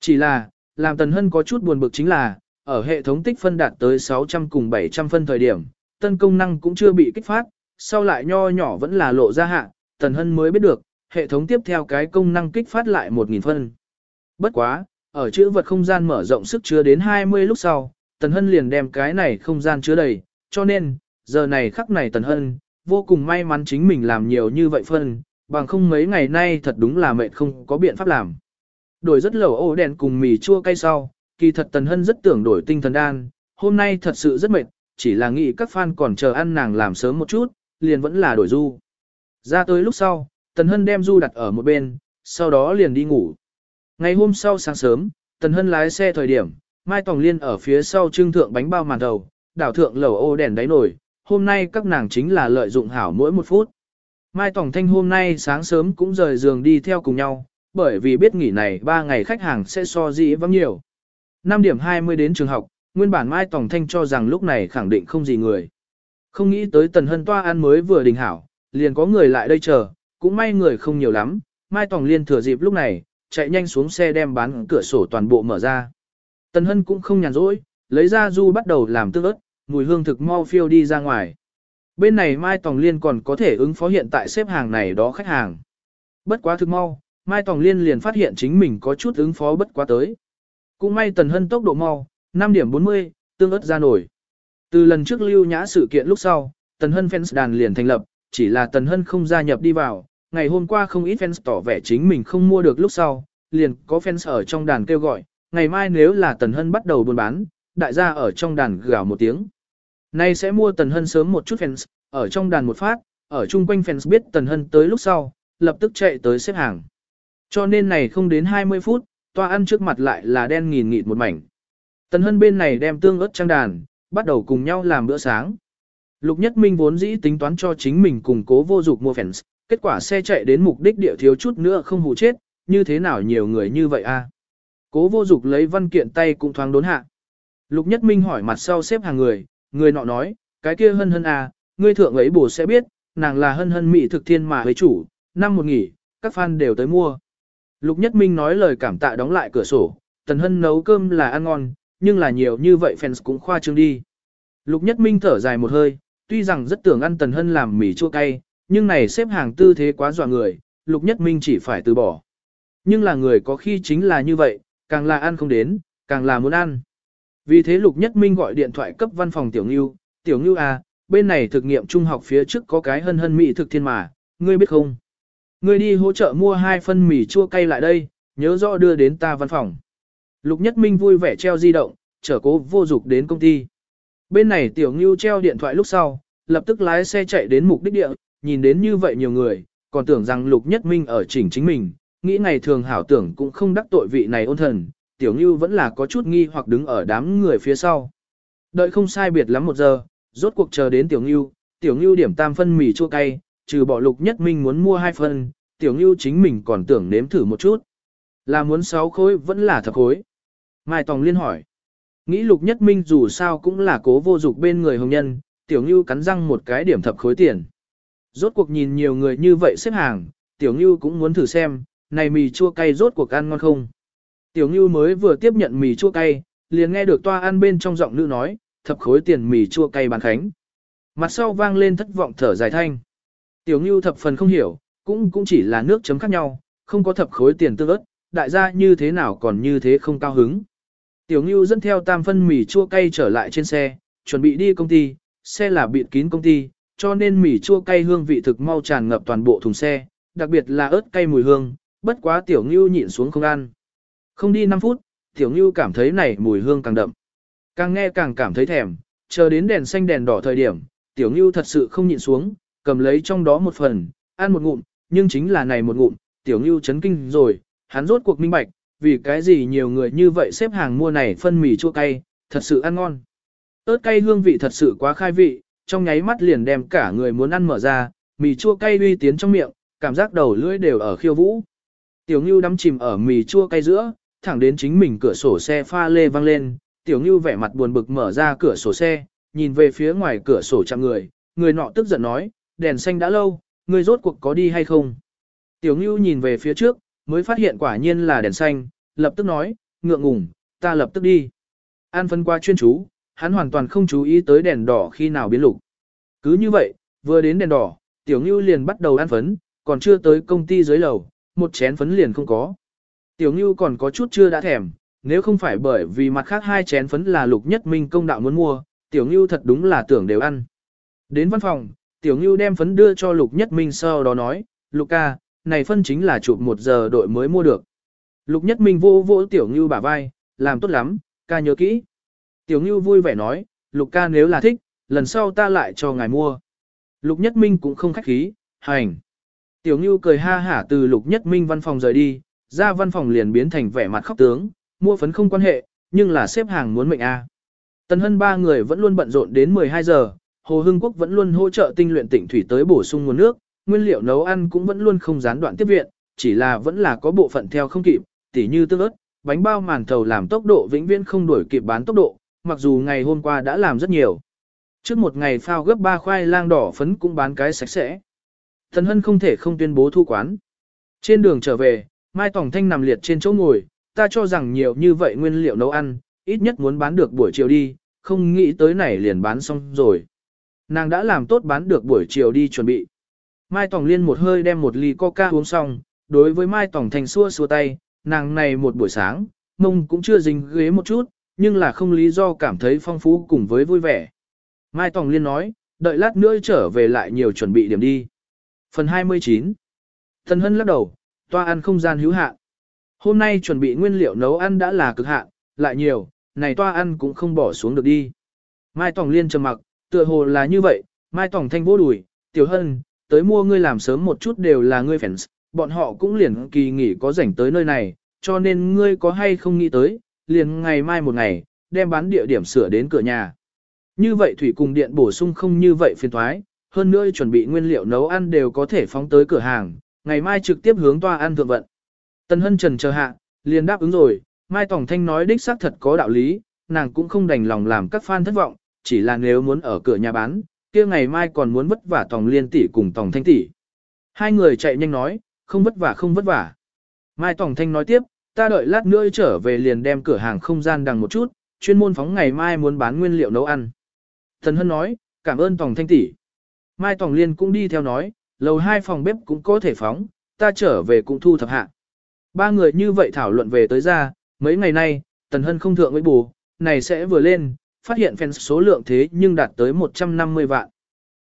Chỉ là, làm Tần Hân có chút buồn bực chính là, ở hệ thống tích phân đạt tới 600 cùng 700 phân thời điểm, tân công năng cũng chưa bị kích phát, sau lại nho nhỏ vẫn là lộ ra hạ, Tần Hân mới biết được, hệ thống tiếp theo cái công năng kích phát lại 1.000 phân. Bất quá, ở chữ vật không gian mở rộng sức chứa đến 20 lúc sau, Tần Hân liền đem cái này không gian chứa đầy, cho nên, giờ này khắc này Tần Hân, vô cùng may mắn chính mình làm nhiều như vậy phân, bằng không mấy ngày nay thật đúng là mệt không có biện pháp làm. Đổi rất lẩu ô đèn cùng mì chua cay sau, kỳ thật Tần Hân rất tưởng đổi tinh thần đan, hôm nay thật sự rất mệt, chỉ là nghĩ các fan còn chờ ăn nàng làm sớm một chút, liền vẫn là đổi du. Ra tới lúc sau, Tần Hân đem du đặt ở một bên, sau đó liền đi ngủ. Ngày hôm sau sáng sớm, Tần Hân lái xe thời điểm, Mai Tòng Liên ở phía sau trưng thượng bánh bao màn đầu, đảo thượng lẩu ô đèn đáy nổi, hôm nay các nàng chính là lợi dụng hảo mỗi một phút. Mai Tòng Thanh hôm nay sáng sớm cũng rời giường đi theo cùng nhau, bởi vì biết nghỉ này 3 ngày khách hàng sẽ so dĩ vắng nhiều. 5 điểm 20 đến trường học, nguyên bản Mai Tòng Thanh cho rằng lúc này khẳng định không gì người. Không nghĩ tới Tần Hân Toa ăn mới vừa đình hảo, liền có người lại đây chờ, cũng may người không nhiều lắm, Mai Tòng Liên thừa dịp lúc này, chạy nhanh xuống xe đem bán cửa sổ toàn bộ mở ra. Tần Hân cũng không nhàn rỗi, lấy ra du bắt đầu làm tương ớt, mùi hương thực mau phiêu đi ra ngoài. Bên này Mai Tòng Liên còn có thể ứng phó hiện tại xếp hàng này đó khách hàng. Bất quá thực mau, Mai Tòng Liên liền phát hiện chính mình có chút ứng phó bất quá tới. Cũng may Tần Hân tốc độ mau, 5 điểm 40, tương ớt ra nổi. Từ lần trước lưu nhã sự kiện lúc sau, Tần Hân fans đàn liền thành lập, chỉ là Tần Hân không gia nhập đi vào. Ngày hôm qua không ít fans tỏ vẻ chính mình không mua được lúc sau, liền có fans ở trong đàn kêu gọi, ngày mai nếu là Tần Hân bắt đầu buôn bán, đại gia ở trong đàn gào một tiếng. Nay sẽ mua Tần Hân sớm một chút fans, ở trong đàn một phát, ở chung quanh fans biết Tần Hân tới lúc sau, lập tức chạy tới xếp hàng. Cho nên này không đến 20 phút, toa ăn trước mặt lại là đen nghìn nghịt một mảnh. Tần Hân bên này đem tương ớt trang đàn, bắt đầu cùng nhau làm bữa sáng. Lục Nhất Minh vốn dĩ tính toán cho chính mình cùng cố vô dục mua fans, kết quả xe chạy đến mục đích địa thiếu chút nữa không hù chết, như thế nào nhiều người như vậy a? Cố vô dục lấy văn kiện tay cũng thoáng đốn hạ. Lục Nhất Minh hỏi mặt sau xếp hàng người, người nọ nói, cái kia hân hân à, ngươi thượng ấy bổ sẽ biết, nàng là hân hân mỹ thực thiên mà với chủ, năm một nghỉ, các fan đều tới mua. Lục Nhất Minh nói lời cảm tạ đóng lại cửa sổ, Tần Hân nấu cơm là ăn ngon, nhưng là nhiều như vậy fans cũng khoa trương đi. Lục Nhất Minh thở dài một hơi, tuy rằng rất tưởng ăn Tần Hân làm mì chua cay, nhưng này xếp hàng tư thế quá dọa người, Lục Nhất Minh chỉ phải từ bỏ. Nhưng là người có khi chính là như vậy, càng là ăn không đến, càng là muốn ăn. Vì thế Lục Nhất Minh gọi điện thoại cấp văn phòng Tiểu Ngưu, Tiểu Ngưu à, bên này thực nghiệm trung học phía trước có cái hân hân mỹ thực thiên mà, ngươi biết không? Ngươi đi hỗ trợ mua hai phân mì chua cay lại đây, nhớ rõ đưa đến ta văn phòng. Lục Nhất Minh vui vẻ treo di động, chở cố vô dục đến công ty. Bên này tiểu ngưu treo điện thoại lúc sau, lập tức lái xe chạy đến mục đích địa, nhìn đến như vậy nhiều người, còn tưởng rằng Lục Nhất Minh ở chỉnh chính mình, nghĩ ngày thường hảo tưởng cũng không đắc tội vị này ôn thần, tiểu ngưu vẫn là có chút nghi hoặc đứng ở đám người phía sau. Đợi không sai biệt lắm một giờ, rốt cuộc chờ đến tiểu ngưu, tiểu ngưu điểm tam phân mì chua cay, trừ bỏ Lục Nhất Minh muốn mua hai phân, tiểu ngưu chính mình còn tưởng nếm thử một chút. Là muốn sáu khối vẫn là thập khối. Mai Tòng Liên hỏi. Nghĩ Lục Nhất Minh dù sao cũng là cố vô dục bên người hồng nhân, Tiểu Ngưu cắn răng một cái điểm thập khối tiền. Rốt cuộc nhìn nhiều người như vậy xếp hàng, Tiểu Ngưu cũng muốn thử xem, này mì chua cay rốt cuộc ăn ngon không. Tiểu Ngưu mới vừa tiếp nhận mì chua cay, liền nghe được toa ăn bên trong giọng nữ nói, thập khối tiền mì chua cay bán khánh. Mặt sau vang lên thất vọng thở dài thanh. Tiểu Ngưu thập phần không hiểu, cũng cũng chỉ là nước chấm khác nhau, không có thập khối tiền tương ớt, đại gia như thế nào còn như thế không cao hứng. Tiểu Ngưu dẫn theo tam phân mì chua cay trở lại trên xe, chuẩn bị đi công ty, xe là bịt kín công ty, cho nên mì chua cay hương vị thực mau tràn ngập toàn bộ thùng xe, đặc biệt là ớt cay mùi hương, bất quá Tiểu Ngưu nhịn xuống không ăn. Không đi 5 phút, Tiểu Ngưu cảm thấy này mùi hương càng đậm. Càng nghe càng cảm thấy thèm, chờ đến đèn xanh đèn đỏ thời điểm, Tiểu Ngưu thật sự không nhịn xuống, cầm lấy trong đó một phần, ăn một ngụm, nhưng chính là này một ngụm, Tiểu Ngưu chấn kinh rồi, hắn rốt cuộc minh bạch, vì cái gì nhiều người như vậy xếp hàng mua này phân mì chua cay, thật sự ăn ngon. ớt cay hương vị thật sự quá khai vị, trong nháy mắt liền đem cả người muốn ăn mở ra, mì chua cay uy tiến trong miệng, cảm giác đầu lưỡi đều ở khiêu vũ. Tiểu Ngưu đắm chìm ở mì chua cay giữa, thẳng đến chính mình cửa sổ xe pha lê văng lên, Tiểu Ngưu vẻ mặt buồn bực mở ra cửa sổ xe, nhìn về phía ngoài cửa sổ chạm người, người nọ tức giận nói, đèn xanh đã lâu, người rốt cuộc có đi hay không? Tiểu Ngưu nhìn về phía trước, mới phát hiện quả nhiên là đèn xanh, lập tức nói, ngượng ngùng, ta lập tức đi. An phân qua chuyên chú, hắn hoàn toàn không chú ý tới đèn đỏ khi nào biến lục. Cứ như vậy, vừa đến đèn đỏ, tiểu ngưu liền bắt đầu ăn phấn, còn chưa tới công ty dưới lầu, một chén phấn liền không có. Tiểu ngưu còn có chút chưa đã thèm, nếu không phải bởi vì mặt khác hai chén phấn là lục nhất minh công đạo muốn mua, tiểu ngưu thật đúng là tưởng đều ăn. Đến văn phòng, tiểu ngưu đem phấn đưa cho lục nhất minh sau đó nói, lục ca, này phân chính là chụp một giờ đội mới mua được. Lục Nhất Minh vô vô Tiểu Ngưu bả vai, làm tốt lắm, ca nhớ kỹ. Tiểu Ngưu vui vẻ nói, Lục ca nếu là thích, lần sau ta lại cho ngài mua. Lục Nhất Minh cũng không khách khí, hành. Tiểu Ngưu cười ha hả từ Lục Nhất Minh văn phòng rời đi, ra văn phòng liền biến thành vẻ mặt khóc tướng, mua phấn không quan hệ, nhưng là xếp hàng muốn mệnh A. Tần Hân ba người vẫn luôn bận rộn đến 12 giờ, Hồ Hưng Quốc vẫn luôn hỗ trợ tinh luyện tỉnh thủy tới bổ sung nguồn nước, nguyên liệu nấu ăn cũng vẫn luôn không gián đoạn tiếp viện, chỉ là vẫn là có bộ phận theo không kịp, tỉ như tương ớt, bánh bao màn thầu làm tốc độ vĩnh viễn không đuổi kịp bán tốc độ, mặc dù ngày hôm qua đã làm rất nhiều. Trước một ngày phao gấp ba khoai lang đỏ phấn cũng bán cái sạch sẽ. Thần Hân không thể không tuyên bố thu quán. Trên đường trở về, Mai Tòng Thanh nằm liệt trên chỗ ngồi, ta cho rằng nhiều như vậy nguyên liệu nấu ăn, ít nhất muốn bán được buổi chiều đi, không nghĩ tới này liền bán xong rồi. Nàng đã làm tốt bán được buổi chiều đi chuẩn bị. Mai Tòng Liên một hơi đem một ly coca uống xong, đối với Mai Tòng Thanh xua xua tay, nàng này một buổi sáng, mông cũng chưa dính ghế một chút, nhưng là không lý do cảm thấy phong phú cùng với vui vẻ. Mai Tòng Liên nói, đợi lát nữa trở về lại nhiều chuẩn bị điểm đi. Phần 29 Thần Hân lắc đầu, toa ăn không gian hữu hạn. Hôm nay chuẩn bị nguyên liệu nấu ăn đã là cực hạn, lại nhiều, này toa ăn cũng không bỏ xuống được đi. Mai Tòng Liên trầm mặc, tựa hồ là như vậy, Mai Tòng Thanh vô đùi, Tiểu Hân, tới mua ngươi làm sớm một chút đều là ngươi fans, bọn họ cũng liền kỳ nghỉ có rảnh tới nơi này, cho nên ngươi có hay không nghĩ tới, liền ngày mai một ngày, đem bán địa điểm sửa đến cửa nhà. Như vậy thủy cùng điện bổ sung không như vậy phiền thoái, hơn nữa chuẩn bị nguyên liệu nấu ăn đều có thể phóng tới cửa hàng, ngày mai trực tiếp hướng toa ăn thượng vận. Tần Hân Trần chờ hạ, liền đáp ứng rồi, Mai Tổng Thanh nói đích xác thật có đạo lý, nàng cũng không đành lòng làm các fan thất vọng, chỉ là nếu muốn ở cửa nhà bán, kia ngày mai còn muốn vất vả Tổng Liên tỷ cùng tổng Thanh tỷ. Hai người chạy nhanh nói, không vất vả không vất vả. Mai tổng Thanh nói tiếp, ta đợi lát nữa trở về liền đem cửa hàng không gian đằng một chút, chuyên môn phóng ngày mai muốn bán nguyên liệu nấu ăn. Thần Hân nói, cảm ơn Tòng Thanh tỷ. Mai Tòng Liên cũng đi theo nói, lầu hai phòng bếp cũng có thể phóng, ta trở về cũng thu thập hạ. Ba người như vậy thảo luận về tới ra, mấy ngày nay, Tần Hân không thượng với bù, này sẽ vừa lên, phát hiện fans số lượng thế nhưng đạt tới 150 vạn.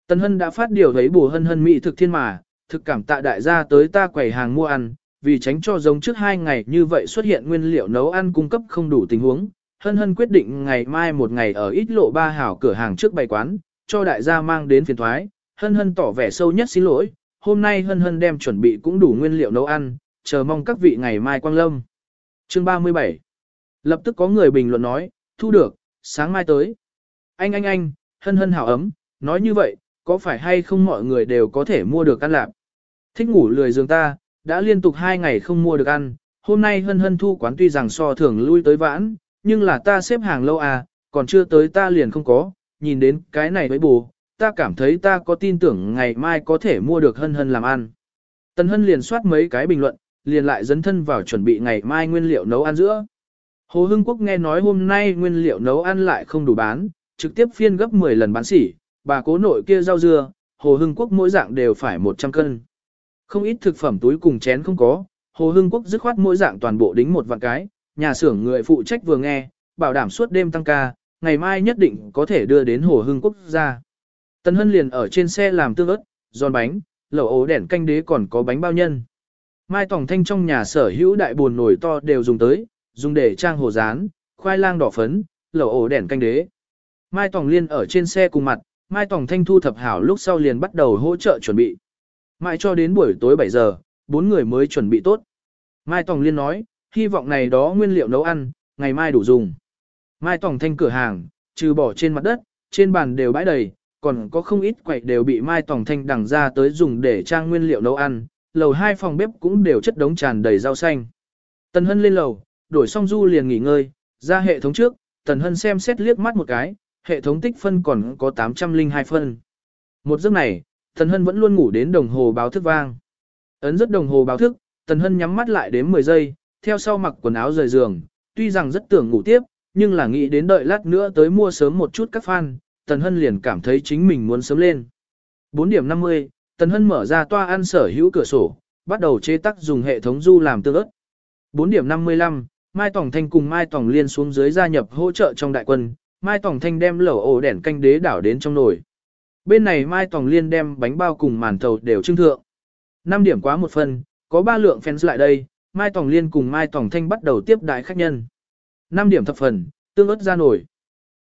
Tần Hân đã phát điều thấy bù hân hân mỹ thực thiên mà, thực cảm tạ đại gia tới ta quầy hàng mua ăn, vì tránh cho giống trước hai ngày như vậy xuất hiện nguyên liệu nấu ăn cung cấp không đủ tình huống. Hân hân quyết định ngày mai một ngày ở ít lộ ba hảo cửa hàng trước bày quán, cho đại gia mang đến phiền thoái. Hân hân tỏ vẻ sâu nhất xin lỗi, hôm nay hân hân đem chuẩn bị cũng đủ nguyên liệu nấu ăn, chờ mong các vị ngày mai quang lâm. Chương 37 Lập tức có người bình luận nói, thu được, sáng mai tới. Anh anh anh, hân hân hảo ấm, nói như vậy, có phải hay không mọi người đều có thể mua được ăn lạp? Thích ngủ lười giường ta, đã liên tục hai ngày không mua được ăn, hôm nay hân hân thu quán tuy rằng so thường lui tới vãn, nhưng là ta xếp hàng lâu à, còn chưa tới ta liền không có, nhìn đến cái này với bù, ta cảm thấy ta có tin tưởng ngày mai có thể mua được hân hân làm ăn. Tần hân liền soát mấy cái bình luận, liền lại dấn thân vào chuẩn bị ngày mai nguyên liệu nấu ăn giữa. Hồ Hưng Quốc nghe nói hôm nay nguyên liệu nấu ăn lại không đủ bán, trực tiếp phiên gấp 10 lần bán sỉ, bà cố nội kia rau dưa, Hồ Hưng Quốc mỗi dạng đều phải 100 cân. Không ít thực phẩm túi cùng chén không có, Hồ Hưng Quốc dứt khoát mỗi dạng toàn bộ đính một vạn cái, nhà xưởng người phụ trách vừa nghe, bảo đảm suốt đêm tăng ca, ngày mai nhất định có thể đưa đến Hồ Hưng Quốc ra. Tân Hân liền ở trên xe làm tương ớt, giòn bánh, lẩu ố đèn canh đế còn có bánh bao nhân. Mai Tòng Thanh trong nhà sở hữu đại buồn nổi to đều dùng tới, dùng để trang hồ rán, khoai lang đỏ phấn, lẩu ổ đèn canh đế. Mai Tòng Liên ở trên xe cùng mặt, Mai Tòng Thanh thu thập hảo lúc sau liền bắt đầu hỗ trợ chuẩn bị. Mãi cho đến buổi tối 7 giờ, bốn người mới chuẩn bị tốt. Mai Tòng Liên nói, hy vọng này đó nguyên liệu nấu ăn, ngày mai đủ dùng. Mai Tòng Thanh cửa hàng, trừ bỏ trên mặt đất, trên bàn đều bãi đầy, còn có không ít quậy đều bị Mai Tòng Thanh đằng ra tới dùng để trang nguyên liệu nấu ăn. Lầu hai phòng bếp cũng đều chất đống tràn đầy rau xanh. Tần Hân lên lầu, đổi xong du liền nghỉ ngơi, ra hệ thống trước, Tần Hân xem xét liếc mắt một cái, hệ thống tích phân còn có 802 phân. Một giấc này, Tần Hân vẫn luôn ngủ đến đồng hồ báo thức vang. Ấn rất đồng hồ báo thức, Tần Hân nhắm mắt lại đến 10 giây, theo sau mặc quần áo rời giường, tuy rằng rất tưởng ngủ tiếp, nhưng là nghĩ đến đợi lát nữa tới mua sớm một chút các fan, Tần Hân liền cảm thấy chính mình muốn sớm lên. 4 điểm 50, Tần Hân mở ra toa ăn sở hữu cửa sổ, bắt đầu chế tác dùng hệ thống du làm tương ớt. 4 điểm 55, Mai Tỏng Thanh cùng Mai Tỏng Liên xuống dưới gia nhập hỗ trợ trong đại quân, Mai Tỏng Thanh đem lẩu ổ đèn canh đế đảo đến trong nồi. Bên này Mai Tòng Liên đem bánh bao cùng màn thầu đều trưng thượng. 5 điểm quá một phần, có 3 lượng fans lại đây, Mai Tòng Liên cùng Mai Tòng Thanh bắt đầu tiếp đại khách nhân. 5 điểm thập phần, tương ớt ra nổi.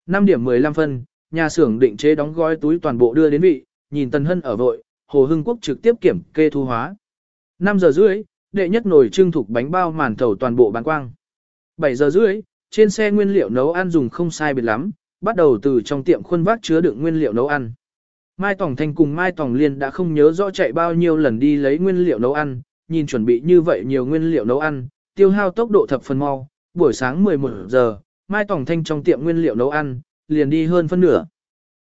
5 điểm 15 phân, nhà xưởng định chế đóng gói túi toàn bộ đưa đến vị, nhìn Tần Hân ở vội, Hồ Hưng Quốc trực tiếp kiểm kê thu hóa. 5 giờ rưỡi, đệ nhất nồi trưng thục bánh bao màn thầu toàn bộ bán quang. 7 giờ rưỡi, trên xe nguyên liệu nấu ăn dùng không sai biệt lắm, bắt đầu từ trong tiệm khuôn vác chứa đựng nguyên liệu nấu ăn. Mai Tòng Thanh cùng Mai Tòng Liên đã không nhớ rõ chạy bao nhiêu lần đi lấy nguyên liệu nấu ăn, nhìn chuẩn bị như vậy nhiều nguyên liệu nấu ăn, tiêu hao tốc độ thập phần mau, buổi sáng 11 giờ, Mai Tòng Thanh trong tiệm nguyên liệu nấu ăn, liền đi hơn phân nửa.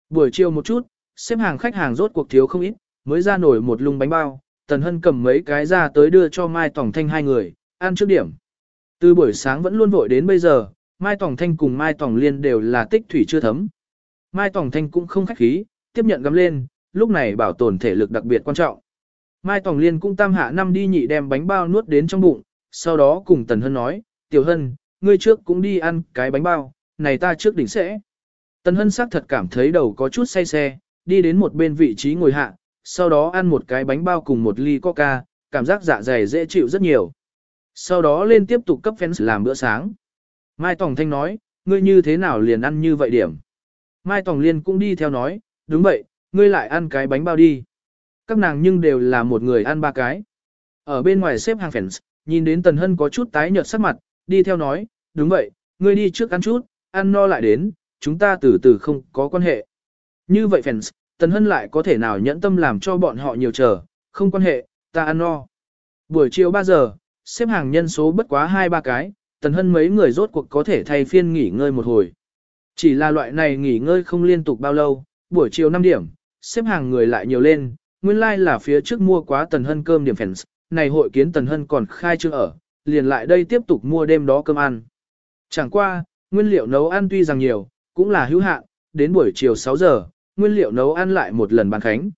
Buổi chiều một chút, xếp hàng khách hàng rốt cuộc thiếu không ít, mới ra nổi một lùng bánh bao, Tần Hân cầm mấy cái ra tới đưa cho Mai Tòng Thanh hai người, ăn trước điểm. Từ buổi sáng vẫn luôn vội đến bây giờ, Mai Tòng Thanh cùng Mai Tòng Liên đều là tích thủy chưa thấm. Mai Tòng Thanh cũng không khách khí, tiếp nhận gắm lên, lúc này bảo tồn thể lực đặc biệt quan trọng. Mai Tòng Liên cũng tam hạ năm đi nhị đem bánh bao nuốt đến trong bụng, sau đó cùng Tần Hân nói, Tiểu Hân, ngươi trước cũng đi ăn cái bánh bao, này ta trước đỉnh sẽ. Tần Hân xác thật cảm thấy đầu có chút say xe, đi đến một bên vị trí ngồi hạ, sau đó ăn một cái bánh bao cùng một ly coca, cảm giác dạ dày dễ chịu rất nhiều. Sau đó lên tiếp tục cấp fans làm bữa sáng. Mai Tòng Thanh nói, ngươi như thế nào liền ăn như vậy điểm. Mai Tòng Liên cũng đi theo nói, đúng vậy, ngươi lại ăn cái bánh bao đi. Các nàng nhưng đều là một người ăn ba cái. Ở bên ngoài xếp hàng fans, nhìn đến Tần Hân có chút tái nhợt sắc mặt, đi theo nói, đúng vậy, ngươi đi trước ăn chút, ăn no lại đến, chúng ta từ từ không có quan hệ. Như vậy fans, Tần Hân lại có thể nào nhẫn tâm làm cho bọn họ nhiều chờ, không quan hệ, ta ăn no. Buổi chiều 3 giờ, xếp hàng nhân số bất quá hai ba cái, Tần Hân mấy người rốt cuộc có thể thay phiên nghỉ ngơi một hồi. Chỉ là loại này nghỉ ngơi không liên tục bao lâu, buổi chiều 5 điểm, xếp hàng người lại nhiều lên, nguyên lai like là phía trước mua quá Tần Hân cơm điểm fans, này hội kiến Tần Hân còn khai trương ở, liền lại đây tiếp tục mua đêm đó cơm ăn. Chẳng qua, nguyên liệu nấu ăn tuy rằng nhiều, cũng là hữu hạn, đến buổi chiều 6 giờ, nguyên liệu nấu ăn lại một lần bàn khánh.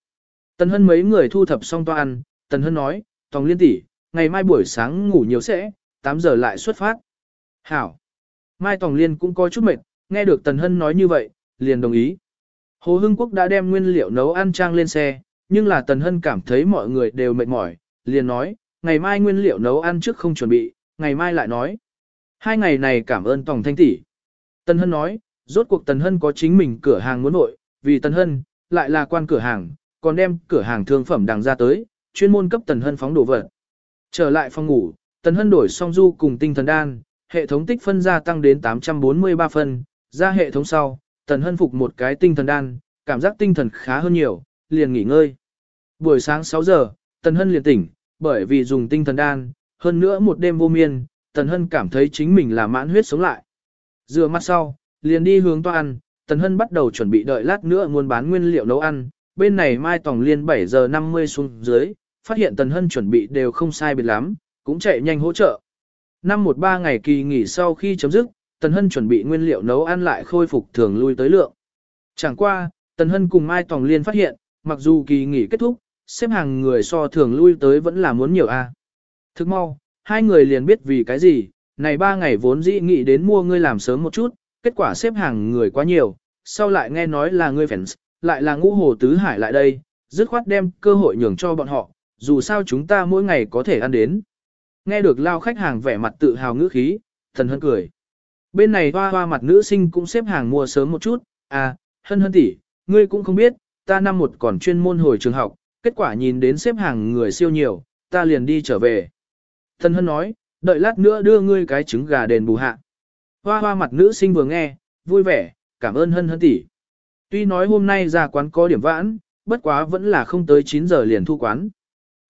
Tần Hân mấy người thu thập xong toa ăn, Tần Hân nói, Tòng Liên tỷ, ngày mai buổi sáng ngủ nhiều sẽ, 8 giờ lại xuất phát. Hảo. Mai Tòng Liên cũng có chút mệt, nghe được Tần Hân nói như vậy, liền đồng ý. Hồ Hưng Quốc đã đem nguyên liệu nấu ăn trang lên xe, nhưng là Tần Hân cảm thấy mọi người đều mệt mỏi, liền nói, ngày mai nguyên liệu nấu ăn trước không chuẩn bị, ngày mai lại nói. Hai ngày này cảm ơn Tổng Thanh tỷ. Tần Hân nói, rốt cuộc Tần Hân có chính mình cửa hàng muốn nội, vì Tần Hân, lại là quan cửa hàng, còn đem cửa hàng thương phẩm đằng ra tới, chuyên môn cấp Tần Hân phóng đồ vật. Trở lại phòng ngủ, Tần Hân đổi song du cùng tinh thần đan, hệ thống tích phân gia tăng đến 843 phân, ra hệ thống sau, Tần Hân phục một cái tinh thần đan, cảm giác tinh thần khá hơn nhiều, liền nghỉ ngơi. Buổi sáng 6 giờ, Tần Hân liền tỉnh, bởi vì dùng tinh thần đan, hơn nữa một đêm vô miên, Tần Hân cảm thấy chính mình là mãn huyết sống lại. Rửa mặt sau, liền đi hướng toa ăn, Tần Hân bắt đầu chuẩn bị đợi lát nữa muốn bán nguyên liệu nấu ăn, bên này Mai Tòng Liên 7 giờ 50 xuống dưới, phát hiện Tần Hân chuẩn bị đều không sai biệt lắm, cũng chạy nhanh hỗ trợ. Năm một ba ngày kỳ nghỉ sau khi chấm dứt, Tần Hân chuẩn bị nguyên liệu nấu ăn lại khôi phục thường lui tới lượng. Chẳng qua, Tần Hân cùng Mai Tòng Liên phát hiện, mặc dù kỳ nghỉ kết thúc, xếp hàng người so thường lui tới vẫn là muốn nhiều a. Thức mau, hai người liền biết vì cái gì, này ba ngày vốn dĩ nghĩ đến mua ngươi làm sớm một chút, kết quả xếp hàng người quá nhiều, sau lại nghe nói là ngươi fans, lại là ngũ hồ tứ hải lại đây, dứt khoát đem cơ hội nhường cho bọn họ, dù sao chúng ta mỗi ngày có thể ăn đến. Nghe được lao khách hàng vẻ mặt tự hào ngữ khí, thần hân cười. Bên này hoa hoa mặt nữ sinh cũng xếp hàng mua sớm một chút, à, hân hân tỷ, ngươi cũng không biết, ta năm một còn chuyên môn hồi trường học, kết quả nhìn đến xếp hàng người siêu nhiều, ta liền đi trở về. Thân hân nói, đợi lát nữa đưa ngươi cái trứng gà đền bù hạ. Hoa hoa mặt nữ sinh vừa nghe, vui vẻ, cảm ơn hân hân tỷ. Tuy nói hôm nay ra quán có điểm vãn, bất quá vẫn là không tới 9 giờ liền thu quán.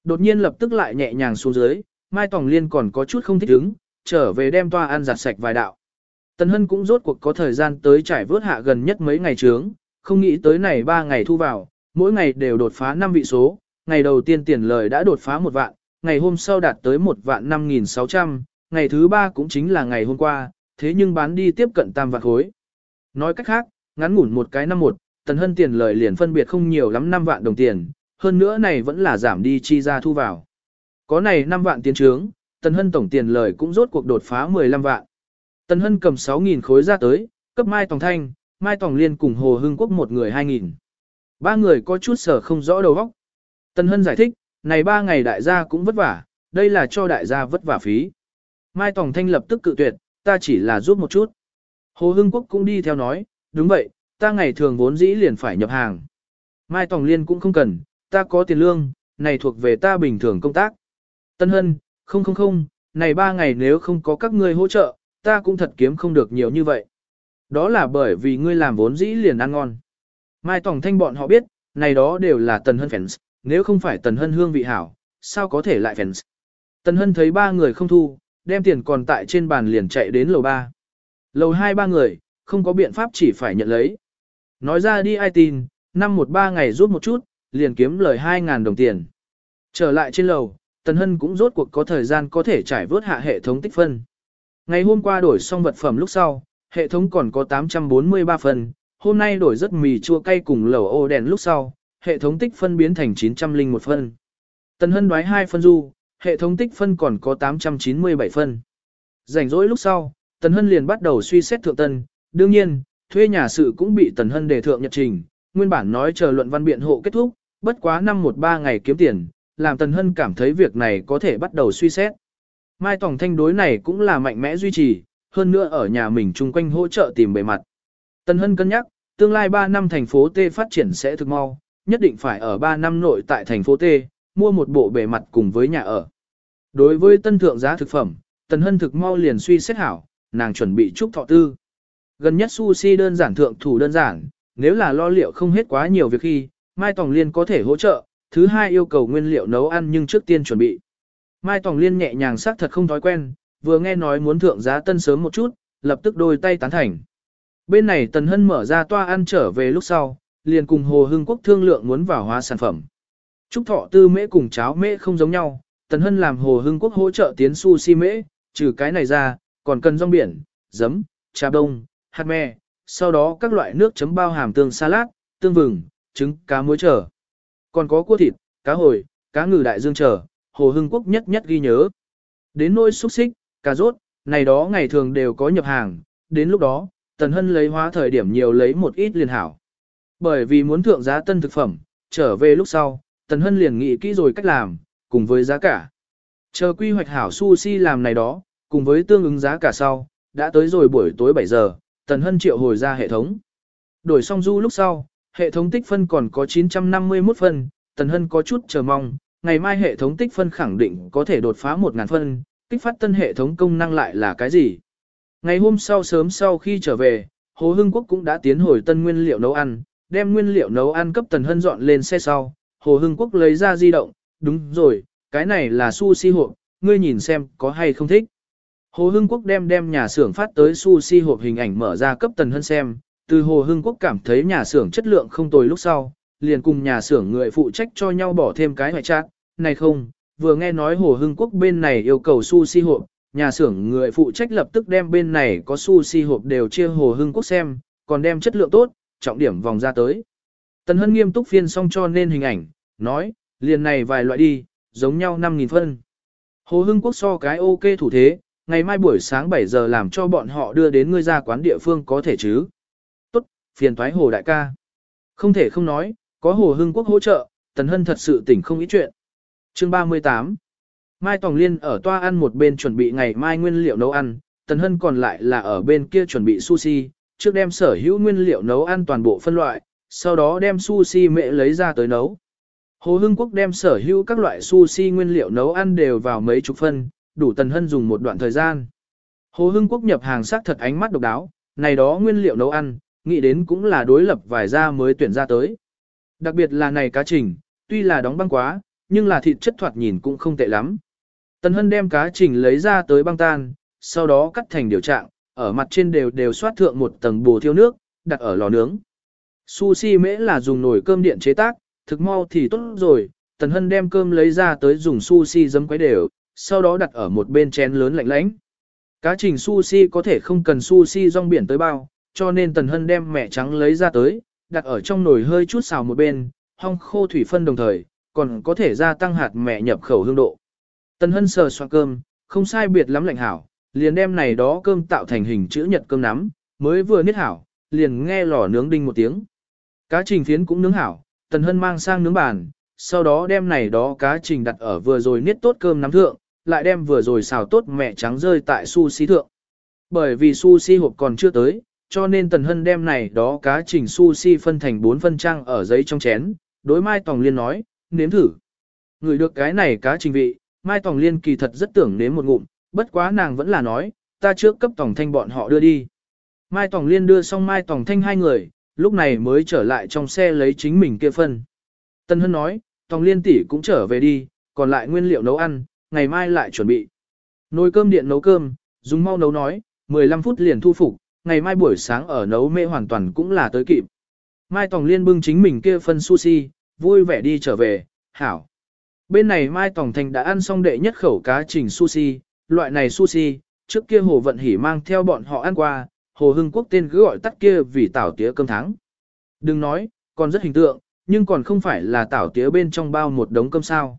Đột nhiên lập tức lại nhẹ nhàng xuống dưới, Mai Tòng Liên còn có chút không thích ứng, trở về đem toa ăn giặt sạch vài đạo. Tần Hân cũng rốt cuộc có thời gian tới trải vớt hạ gần nhất mấy ngày trướng, không nghĩ tới này 3 ngày thu vào, mỗi ngày đều đột phá 5 vị số, ngày đầu tiên tiền lời đã đột phá một vạn, ngày hôm sau đạt tới một vạn 5.600, ngày thứ ba cũng chính là ngày hôm qua, thế nhưng bán đi tiếp cận tam vạn khối. Nói cách khác, ngắn ngủn một cái năm một, Tần Hân tiền lời liền phân biệt không nhiều lắm 5 vạn đồng tiền, hơn nữa này vẫn là giảm đi chi ra thu vào. Có này 5 vạn tiền trướng, Tần Hân tổng tiền lời cũng rốt cuộc đột phá 15 vạn. Tần Hân cầm 6.000 khối ra tới, cấp Mai Tòng Thanh, Mai Tòng Liên cùng Hồ Hưng Quốc một người 2.000. Ba người có chút sở không rõ đầu óc. Tần Hân giải thích, này ba ngày đại gia cũng vất vả, đây là cho đại gia vất vả phí. Mai Tòng Thanh lập tức cự tuyệt, ta chỉ là giúp một chút. Hồ Hưng Quốc cũng đi theo nói, đúng vậy, ta ngày thường vốn dĩ liền phải nhập hàng. Mai Tòng Liên cũng không cần, ta có tiền lương, này thuộc về ta bình thường công tác. Tân Hân, không không không, này ba ngày nếu không có các ngươi hỗ trợ, ta cũng thật kiếm không được nhiều như vậy. Đó là bởi vì ngươi làm vốn dĩ liền ăn ngon. Mai Tòng Thanh bọn họ biết, này đó đều là Tần Hân fans, nếu không phải Tần Hân hương vị hảo, sao có thể lại fans. Tần Hân thấy ba người không thu, đem tiền còn tại trên bàn liền chạy đến lầu ba. Lầu hai ba người, không có biện pháp chỉ phải nhận lấy. Nói ra đi ai tin, năm một ba ngày rút một chút, liền kiếm lời 2.000 đồng tiền. Trở lại trên lầu, Tần Hân cũng rốt cuộc có thời gian có thể trải vớt hạ hệ thống tích phân. Ngày hôm qua đổi xong vật phẩm lúc sau, hệ thống còn có 843 phần, hôm nay đổi rất mì chua cay cùng lẩu ô đèn lúc sau, hệ thống tích phân biến thành 901 phân. Tần Hân đoái 2 phân du, hệ thống tích phân còn có 897 phân. Rảnh rỗi lúc sau, Tần Hân liền bắt đầu suy xét thượng tân, đương nhiên, thuê nhà sự cũng bị Tần Hân đề thượng nhật trình, nguyên bản nói chờ luận văn biện hộ kết thúc, bất quá năm một ba ngày kiếm tiền, làm Tần Hân cảm thấy việc này có thể bắt đầu suy xét. Mai Tòng Thanh đối này cũng là mạnh mẽ duy trì, hơn nữa ở nhà mình chung quanh hỗ trợ tìm bề mặt. tân Hân cân nhắc, tương lai 3 năm thành phố T phát triển sẽ thực mau, nhất định phải ở 3 năm nội tại thành phố T, mua một bộ bề mặt cùng với nhà ở. Đối với tân thượng giá thực phẩm, Tần Hân thực mau liền suy xét hảo, nàng chuẩn bị chúc thọ tư. Gần nhất sushi đơn giản thượng thủ đơn giản, nếu là lo liệu không hết quá nhiều việc khi, Mai Tòng Liên có thể hỗ trợ, thứ hai yêu cầu nguyên liệu nấu ăn nhưng trước tiên chuẩn bị. Mai Tòng Liên nhẹ nhàng xác thật không thói quen, vừa nghe nói muốn thượng giá tân sớm một chút, lập tức đôi tay tán thành. Bên này Tần Hân mở ra toa ăn trở về lúc sau, liền cùng Hồ Hưng Quốc thương lượng muốn vào hóa sản phẩm. Trúc thọ tư mễ cùng cháo mễ không giống nhau, Tần Hân làm Hồ Hưng Quốc hỗ trợ tiến sushi mễ, trừ cái này ra, còn cần rong biển, giấm, trà đông, hạt me, sau đó các loại nước chấm bao hàm tương salad, tương vừng, trứng, cá muối trở. Còn có cua thịt, cá hồi, cá ngừ đại dương trở, Hồ Hưng Quốc nhất nhất ghi nhớ. Đến nôi xúc xích, cà rốt, này đó ngày thường đều có nhập hàng, đến lúc đó, Tần Hân lấy hóa thời điểm nhiều lấy một ít liền hảo. Bởi vì muốn thượng giá tân thực phẩm, trở về lúc sau, Tần Hân liền nghĩ kỹ rồi cách làm, cùng với giá cả. Chờ quy hoạch hảo sushi làm này đó, cùng với tương ứng giá cả sau, đã tới rồi buổi tối 7 giờ, Tần Hân triệu hồi ra hệ thống. Đổi xong du lúc sau, hệ thống tích phân còn có 951 phân, Tần Hân có chút chờ mong, ngày mai hệ thống tích phân khẳng định có thể đột phá 1.000 phân, kích phát tân hệ thống công năng lại là cái gì. Ngày hôm sau sớm sau khi trở về, Hồ Hưng Quốc cũng đã tiến hồi tân nguyên liệu nấu ăn, đem nguyên liệu nấu ăn cấp Tần Hân dọn lên xe sau, Hồ Hưng Quốc lấy ra di động, đúng rồi, cái này là sushi hộp, ngươi nhìn xem có hay không thích. Hồ Hưng Quốc đem đem nhà xưởng phát tới sushi hộp hình ảnh mở ra cấp Tần Hân xem, từ Hồ Hưng Quốc cảm thấy nhà xưởng chất lượng không tồi lúc sau, liền cùng nhà xưởng người phụ trách cho nhau bỏ thêm cái hoại trạng. này không, vừa nghe nói Hồ Hưng Quốc bên này yêu cầu sushi hộp, nhà xưởng người phụ trách lập tức đem bên này có sushi hộp đều chia Hồ Hưng Quốc xem, còn đem chất lượng tốt, trọng điểm vòng ra tới. Tần Hân nghiêm túc phiên xong cho nên hình ảnh, nói, liền này vài loại đi, giống nhau 5.000 phân. Hồ Hưng Quốc so cái ok thủ thế, ngày mai buổi sáng 7 giờ làm cho bọn họ đưa đến ngươi ra quán địa phương có thể chứ. Tốt, phiền thoái Hồ Đại ca. Không thể không nói, có Hồ Hưng Quốc hỗ trợ, Tần Hân thật sự tỉnh không ý chuyện. Chương 38 Mai Tòng Liên ở toa ăn một bên chuẩn bị ngày mai nguyên liệu nấu ăn, Tần Hân còn lại là ở bên kia chuẩn bị sushi, trước đem sở hữu nguyên liệu nấu ăn toàn bộ phân loại, sau đó đem sushi mẹ lấy ra tới nấu. Hồ Hưng Quốc đem sở hữu các loại sushi nguyên liệu nấu ăn đều vào mấy chục phân, đủ Tần Hân dùng một đoạn thời gian. Hồ Hưng Quốc nhập hàng sắc thật ánh mắt độc đáo, này đó nguyên liệu nấu ăn, nghĩ đến cũng là đối lập vài ra mới tuyển ra tới. Đặc biệt là này cá trình, tuy là đóng băng quá, nhưng là thịt chất thoạt nhìn cũng không tệ lắm. Tần Hân đem cá trình lấy ra tới băng tan, sau đó cắt thành điều trạng, ở mặt trên đều đều xoát thượng một tầng bồ thiêu nước, đặt ở lò nướng. Sushi mễ là dùng nồi cơm điện chế tác, thực mau thì tốt rồi, Tần Hân đem cơm lấy ra tới dùng sushi giấm quấy đều, sau đó đặt ở một bên chén lớn lạnh lãnh. Cá trình sushi có thể không cần sushi rong biển tới bao, cho nên Tần Hân đem mẹ trắng lấy ra tới, đặt ở trong nồi hơi chút xào một bên, hong khô thủy phân đồng thời, còn có thể gia tăng hạt mẹ nhập khẩu hương độ. Tần Hân sờ soạn cơm, không sai biệt lắm lạnh hảo, liền đem này đó cơm tạo thành hình chữ nhật cơm nắm, mới vừa niết hảo, liền nghe lò nướng đinh một tiếng. Cá trình phiến cũng nướng hảo, Tần Hân mang sang nướng bàn, sau đó đem này đó cá trình đặt ở vừa rồi niết tốt cơm nắm thượng, lại đem vừa rồi xào tốt mẹ trắng rơi tại sushi thượng. Bởi vì sushi hộp còn chưa tới, cho nên Tần Hân đem này đó cá trình sushi phân thành 4 phân trang ở giấy trong chén, đối Mai Tòng Liên nói, nếm thử. Người được cái này cá trình vị, Mai Tòng Liên kỳ thật rất tưởng nếm một ngụm, bất quá nàng vẫn là nói, ta trước cấp Tòng Thanh bọn họ đưa đi. Mai Tòng Liên đưa xong Mai Tòng Thanh hai người, lúc này mới trở lại trong xe lấy chính mình kia phân. Tân Hân nói, Tòng Liên tỷ cũng trở về đi, còn lại nguyên liệu nấu ăn, ngày mai lại chuẩn bị. Nồi cơm điện nấu cơm, dùng mau nấu nói, 15 phút liền thu phục, ngày mai buổi sáng ở nấu mê hoàn toàn cũng là tới kịp. Mai Tòng Liên bưng chính mình kia phân sushi, vui vẻ đi trở về, hảo. Bên này Mai Tòng Thành đã ăn xong đệ nhất khẩu cá trình sushi, loại này sushi, trước kia Hồ Vận Hỷ mang theo bọn họ ăn qua, Hồ Hưng Quốc tên cứ gọi tắt kia vì tảo tía cơm thắng. Đừng nói, còn rất hình tượng, nhưng còn không phải là tảo tía bên trong bao một đống cơm sao.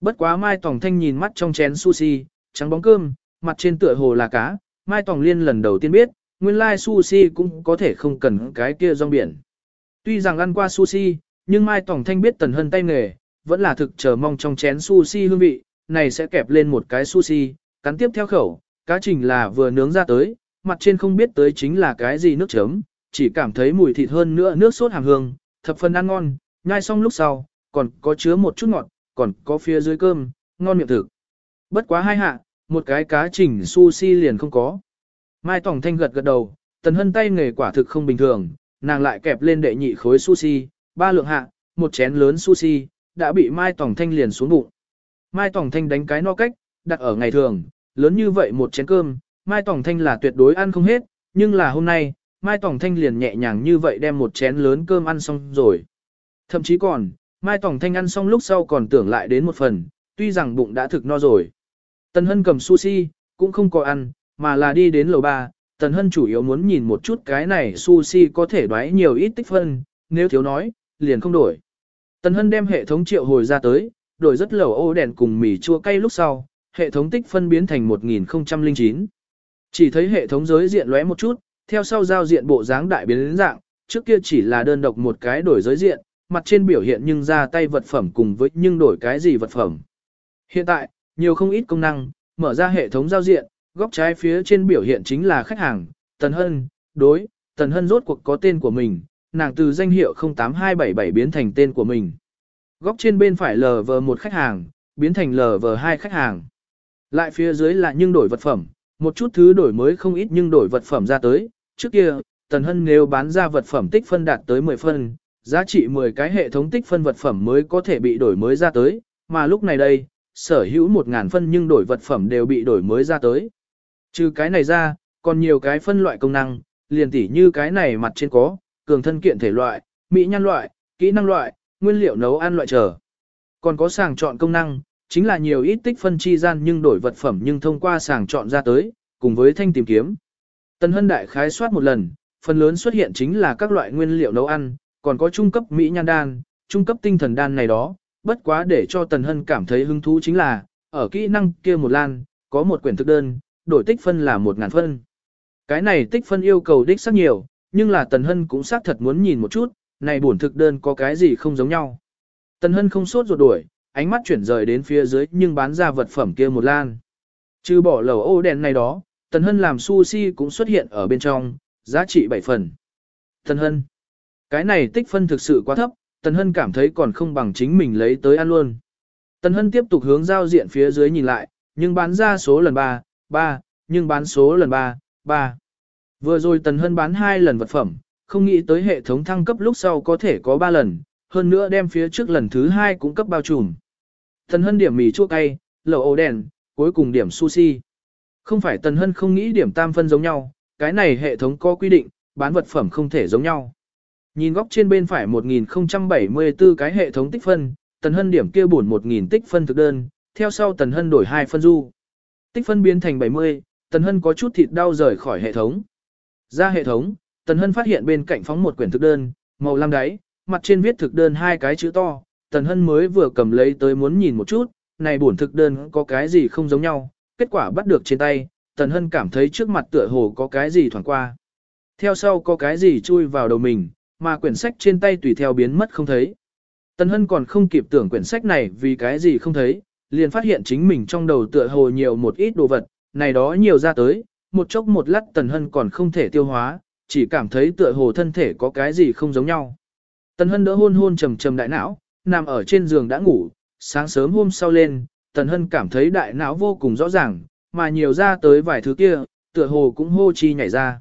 Bất quá Mai Tòng Thanh nhìn mắt trong chén sushi, trắng bóng cơm, mặt trên tựa hồ là cá, Mai Tòng Liên lần đầu tiên biết, nguyên lai like sushi cũng có thể không cần cái kia rong biển. Tuy rằng ăn qua sushi, nhưng Mai Tòng Thanh biết Tần Hân tay nghề, vẫn là thực chờ mong trong chén sushi hương vị, này sẽ kẹp lên một cái sushi, cắn tiếp theo khẩu, cá trình là vừa nướng ra tới, mặt trên không biết tới chính là cái gì nước chấm, chỉ cảm thấy mùi thịt hơn nữa nước sốt hàm hương, thập phần ăn ngon, nhai xong lúc sau, còn có chứa một chút ngọt, còn có phía dưới cơm, ngon miệng thực. Bất quá hai hạ, một cái cá trình sushi liền không có. Mai Tòng Thanh gật gật đầu, Tần Hân tay nghề quả thực không bình thường, nàng lại kẹp lên đệ nhị khối sushi, ba lượng hạ, một chén lớn sushi, đã bị Mai Tòng Thanh liền xuống bụng. Mai Tòng Thanh đánh cái no cách, đặt ở ngày thường, lớn như vậy một chén cơm, Mai Tòng Thanh là tuyệt đối ăn không hết, nhưng là hôm nay, Mai Tòng Thanh liền nhẹ nhàng như vậy đem một chén lớn cơm ăn xong rồi. Thậm chí còn, Mai Tòng Thanh ăn xong lúc sau còn tưởng lại đến một phần, tuy rằng bụng đã thực no rồi. Tần Hân cầm sushi, cũng không có ăn, mà là đi đến lầu ba. Tần Hân chủ yếu muốn nhìn một chút cái này sushi có thể đoái nhiều ít tích phân, nếu thiếu nói, liền không đổi. Tần Hân đem hệ thống triệu hồi ra tới, đổi rất lẩu ô đèn cùng mì chua cay lúc sau, hệ thống tích phân biến thành 1009. Chỉ thấy hệ thống giới diện lóe một chút, theo sau giao diện bộ dáng đại biến đến dạng, trước kia chỉ là đơn độc một cái đổi giới diện, mặt trên biểu hiện nhưng ra tay vật phẩm cùng với nhưng đổi cái gì vật phẩm. Hiện tại, nhiều không ít công năng, mở ra hệ thống giao diện, góc trái phía trên biểu hiện chính là khách hàng, Tần Hân, đối, Tần Hân rốt cuộc có tên của mình, nàng từ danh hiệu 08277 biến thành tên của mình. Góc trên bên phải LV một khách hàng, biến thành LV hai khách hàng. Lại phía dưới là nhưng đổi vật phẩm, một chút thứ đổi mới không ít nhưng đổi vật phẩm ra tới, trước kia, Tần Hân nếu bán ra vật phẩm tích phân đạt tới 10 phân, giá trị 10 cái hệ thống tích phân vật phẩm mới có thể bị đổi mới ra tới, mà lúc này đây, sở hữu 1.000 phân nhưng đổi vật phẩm đều bị đổi mới ra tới. Trừ cái này ra, còn nhiều cái phân loại công năng, liền tỉ như cái này mặt trên có, cường thân kiện thể loại, mỹ nhân loại, kỹ năng loại, nguyên liệu nấu ăn loại trở. Còn có sàng chọn công năng, chính là nhiều ít tích phân chi gian nhưng đổi vật phẩm nhưng thông qua sàng chọn ra tới, cùng với thanh tìm kiếm. Tân Hân Đại khái soát một lần, phần lớn xuất hiện chính là các loại nguyên liệu nấu ăn, còn có trung cấp mỹ nhan đan, trung cấp tinh thần đan này đó, bất quá để cho Tần Hân cảm thấy hứng thú chính là, ở kỹ năng kia một lan, có một quyển thực đơn, đổi tích phân là 1.000 phân. Cái này tích phân yêu cầu đích xác nhiều, nhưng là Tần Hân cũng xác thật muốn nhìn một chút, này bổn thực đơn có cái gì không giống nhau. Tần Hân không sốt ruột đuổi, ánh mắt chuyển rời đến phía dưới nhưng bán ra vật phẩm kia một lan. Trừ bỏ lầu ô đèn này đó, Tần Hân làm sushi cũng xuất hiện ở bên trong, giá trị 7 phần. Tần Hân, cái này tích phân thực sự quá thấp, Tần Hân cảm thấy còn không bằng chính mình lấy tới ăn luôn. Tần Hân tiếp tục hướng giao diện phía dưới nhìn lại, nhưng bán ra số lần 3, 3, nhưng bán số lần 3, 3. Vừa rồi Tần Hân bán 2 lần vật phẩm, không nghĩ tới hệ thống thăng cấp lúc sau có thể có 3 lần, hơn nữa đem phía trước lần thứ 2 cũng cấp bao trùm. Tần Hân điểm mì chua cay, lẩu ổ đèn, cuối cùng điểm sushi. Không phải Tần Hân không nghĩ điểm tam phân giống nhau, cái này hệ thống có quy định, bán vật phẩm không thể giống nhau. Nhìn góc trên bên phải 1074 cái hệ thống tích phân, Tần Hân điểm kia bổn 1000 tích phân thực đơn, theo sau Tần Hân đổi 2 phân du. Tích phân biến thành 70, Tần Hân có chút thịt đau rời khỏi hệ thống. Ra hệ thống, Tần Hân phát hiện bên cạnh phóng một quyển thực đơn, màu lam đáy, mặt trên viết thực đơn hai cái chữ to, Tần Hân mới vừa cầm lấy tới muốn nhìn một chút, này bổn thực đơn có cái gì không giống nhau, kết quả bắt được trên tay, Tần Hân cảm thấy trước mặt tựa hồ có cái gì thoảng qua. Theo sau có cái gì chui vào đầu mình, mà quyển sách trên tay tùy theo biến mất không thấy. Tần Hân còn không kịp tưởng quyển sách này vì cái gì không thấy, liền phát hiện chính mình trong đầu tựa hồ nhiều một ít đồ vật, này đó nhiều ra tới, một chốc một lát Tần Hân còn không thể tiêu hóa, chỉ cảm thấy tựa hồ thân thể có cái gì không giống nhau. Tần Hân đỡ hôn hôn trầm trầm đại não, nằm ở trên giường đã ngủ, sáng sớm hôm sau lên, Tần Hân cảm thấy đại não vô cùng rõ ràng, mà nhiều ra tới vài thứ kia, tựa hồ cũng hô chi nhảy ra.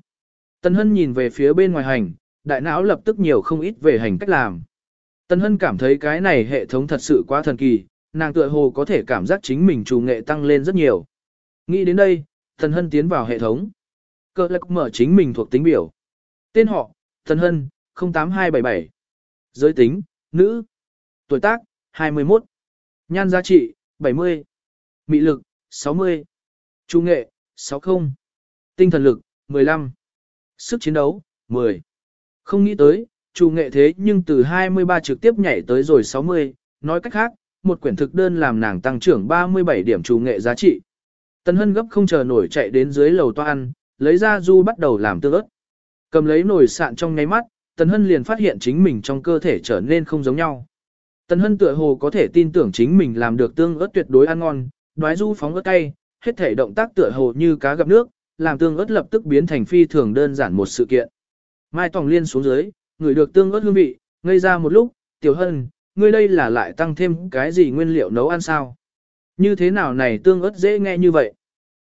Tần Hân nhìn về phía bên ngoài hành, đại não lập tức nhiều không ít về hành cách làm. Tần Hân cảm thấy cái này hệ thống thật sự quá thần kỳ, nàng tựa hồ có thể cảm giác chính mình chủ nghệ tăng lên rất nhiều. Nghĩ đến đây, Thần Hân tiến vào hệ thống. Cơ lạc mở chính mình thuộc tính biểu. Tên họ, Thần Hân, 08277. Giới tính, nữ. Tuổi tác, 21. Nhan giá trị, 70. Mị lực, 60. Chủ nghệ, 60. Tinh thần lực, 15. Sức chiến đấu, 10. Không nghĩ tới, chủ nghệ thế nhưng từ 23 trực tiếp nhảy tới rồi 60, nói cách khác, một quyển thực đơn làm nàng tăng trưởng 37 điểm chủ nghệ giá trị. Tần Hân gấp không chờ nổi chạy đến dưới lầu toa ăn, lấy ra du bắt đầu làm tương ớt. Cầm lấy nồi sạn trong ngay mắt, Tần Hân liền phát hiện chính mình trong cơ thể trở nên không giống nhau. Tần Hân tựa hồ có thể tin tưởng chính mình làm được tương ớt tuyệt đối ăn ngon, đoái du phóng ớt cay, hết thể động tác tựa hồ như cá gặp nước, làm tương ớt lập tức biến thành phi thường đơn giản một sự kiện. Mai Tòng Liên xuống dưới, ngửi được tương ớt hương vị, ngây ra một lúc, tiểu hân, ngươi đây là lại tăng thêm cái gì nguyên liệu nấu ăn sao? Như thế nào này tương ớt dễ nghe như vậy?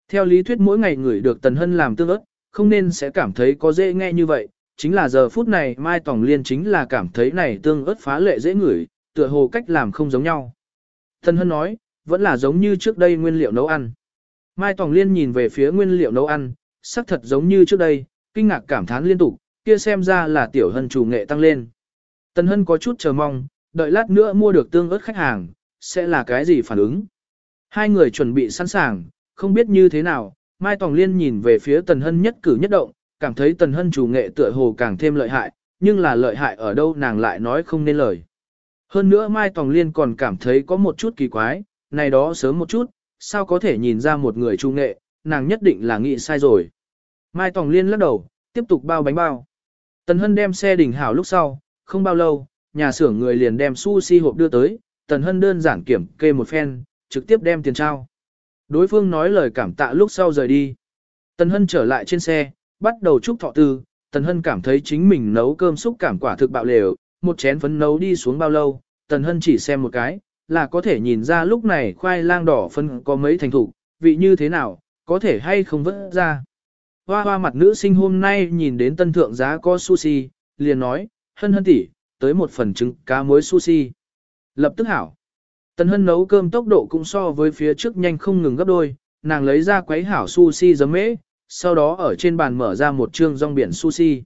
Theo lý thuyết mỗi ngày người được Tần Hân làm tương ớt, không nên sẽ cảm thấy có dễ nghe như vậy, chính là giờ phút này Mai Tòng Liên chính là cảm thấy này tương ớt phá lệ dễ ngửi, tựa hồ cách làm không giống nhau. Tần Hân nói, vẫn là giống như trước đây nguyên liệu nấu ăn. Mai Tòng Liên nhìn về phía nguyên liệu nấu ăn, sắc thật giống như trước đây, kinh ngạc cảm thán liên tục, kia xem ra là tiểu hân chủ nghệ tăng lên. Tần hân có chút chờ mong, đợi lát nữa mua được tương ớt khách hàng, sẽ là cái gì phản ứng. Hai người chuẩn bị sẵn sàng, không biết như thế nào, Mai Tòng Liên nhìn về phía tần hân nhất cử nhất động, cảm thấy tần hân chủ nghệ tựa hồ càng thêm lợi hại, nhưng là lợi hại ở đâu nàng lại nói không nên lời. Hơn nữa Mai Tòng Liên còn cảm thấy có một chút kỳ quái, này đó sớm một chút, sao có thể nhìn ra một người trung nghệ, nàng nhất định là nghĩ sai rồi. Mai Tòng Liên lắc đầu, tiếp tục bao bánh bao. Tần Hân đem xe đỉnh hảo lúc sau, không bao lâu, nhà xưởng người liền đem sushi hộp đưa tới, Tần Hân đơn giản kiểm kê một phen, trực tiếp đem tiền trao. Đối phương nói lời cảm tạ lúc sau rời đi. Tần Hân trở lại trên xe, bắt đầu chúc thọ tư, Tần Hân cảm thấy chính mình nấu cơm xúc cảm quả thực bạo lều, một chén phấn nấu đi xuống bao lâu, Tần Hân chỉ xem một cái, là có thể nhìn ra lúc này khoai lang đỏ phân có mấy thành thủ, vị như thế nào, có thể hay không vỡ ra. Hoa hoa mặt nữ sinh hôm nay nhìn đến tân thượng giá có sushi, liền nói, hân hân tỷ, tới một phần trứng cá muối sushi. Lập tức hảo. Tần hân nấu cơm tốc độ cũng so với phía trước nhanh không ngừng gấp đôi, nàng lấy ra quấy hảo sushi giấm mễ, sau đó ở trên bàn mở ra một trương rong biển sushi.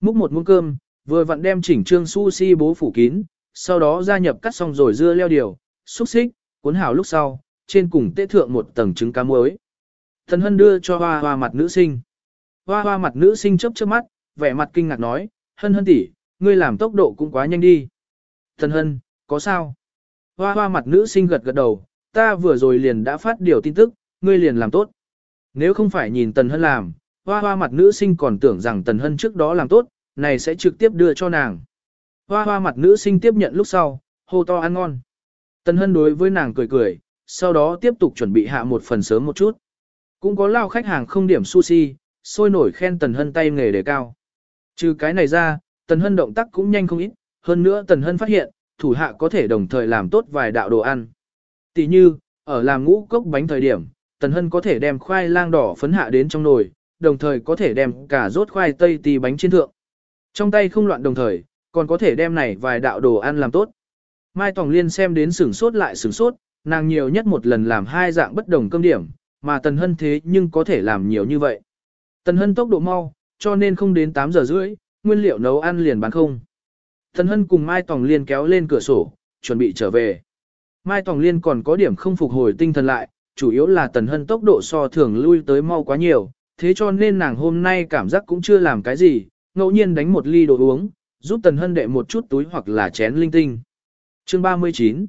Múc một muỗng cơm, vừa vặn đem chỉnh trương sushi bố phủ kín, sau đó gia nhập cắt xong rồi dưa leo điều, xúc xích, cuốn hảo lúc sau, trên cùng tế thượng một tầng trứng cá muối. tần hân đưa cho hoa hoa mặt nữ sinh. Hoa hoa mặt nữ sinh chớp chớp mắt, vẻ mặt kinh ngạc nói, hân hân tỷ, ngươi làm tốc độ cũng quá nhanh đi. Thần hân, có sao? Hoa hoa mặt nữ sinh gật gật đầu, ta vừa rồi liền đã phát điều tin tức, ngươi liền làm tốt. Nếu không phải nhìn Tần Hân làm, hoa hoa mặt nữ sinh còn tưởng rằng Tần Hân trước đó làm tốt, này sẽ trực tiếp đưa cho nàng. Hoa hoa mặt nữ sinh tiếp nhận lúc sau, hô to ăn ngon. Tần Hân đối với nàng cười cười, sau đó tiếp tục chuẩn bị hạ một phần sớm một chút. Cũng có lao khách hàng không điểm sushi, sôi nổi khen Tần Hân tay nghề đề cao. Trừ cái này ra, Tần Hân động tác cũng nhanh không ít, hơn nữa Tần Hân phát hiện, thủ hạ có thể đồng thời làm tốt vài đạo đồ ăn. Tỷ như, ở làm ngũ cốc bánh thời điểm, Tần Hân có thể đem khoai lang đỏ phấn hạ đến trong nồi, đồng thời có thể đem cả rốt khoai tây tì bánh trên thượng. Trong tay không loạn đồng thời, còn có thể đem này vài đạo đồ ăn làm tốt. Mai Tòng Liên xem đến sửng sốt lại sửng sốt, nàng nhiều nhất một lần làm hai dạng bất đồng cơm điểm, mà Tần Hân thế nhưng có thể làm nhiều như vậy. Tần Hân tốc độ mau, cho nên không đến 8 giờ rưỡi, nguyên liệu nấu ăn liền bán không. Thần Hân cùng Mai Tòng Liên kéo lên cửa sổ, chuẩn bị trở về. Mai Tòng Liên còn có điểm không phục hồi tinh thần lại, chủ yếu là Tần Hân tốc độ so thường lui tới mau quá nhiều, thế cho nên nàng hôm nay cảm giác cũng chưa làm cái gì, ngẫu nhiên đánh một ly đồ uống, giúp Tần Hân đệ một chút túi hoặc là chén linh tinh. Chương 39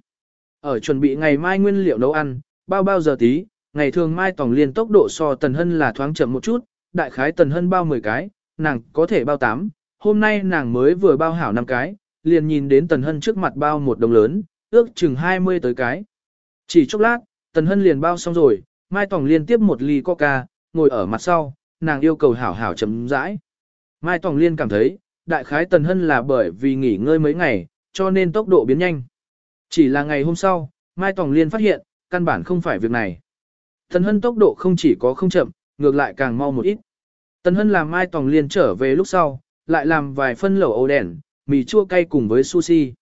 Ở chuẩn bị ngày mai nguyên liệu nấu ăn, bao bao giờ tí, ngày thường mai Tòng liên tốc độ so Tần Hân là thoáng chậm một chút, đại khái Tần Hân bao 10 cái, nàng có thể bao 8, hôm nay nàng mới vừa bao hảo năm cái, liền nhìn đến Tần Hân trước mặt bao một đồng lớn, ước chừng 20 tới cái. Chỉ chốc lát, Tần Hân liền bao xong rồi, Mai Tòng liên tiếp một ly coca, ngồi ở mặt sau, nàng yêu cầu hảo hảo chấm rãi. Mai Tòng liên cảm thấy, đại khái Tần Hân là bởi vì nghỉ ngơi mấy ngày, cho nên tốc độ biến nhanh. Chỉ là ngày hôm sau, Mai Tòng liên phát hiện, căn bản không phải việc này. Tần Hân tốc độ không chỉ có không chậm, ngược lại càng mau một ít. Tần Hân làm Mai Tòng liên trở về lúc sau, lại làm vài phân lẩu ấu đèn, mì chua cay cùng với sushi.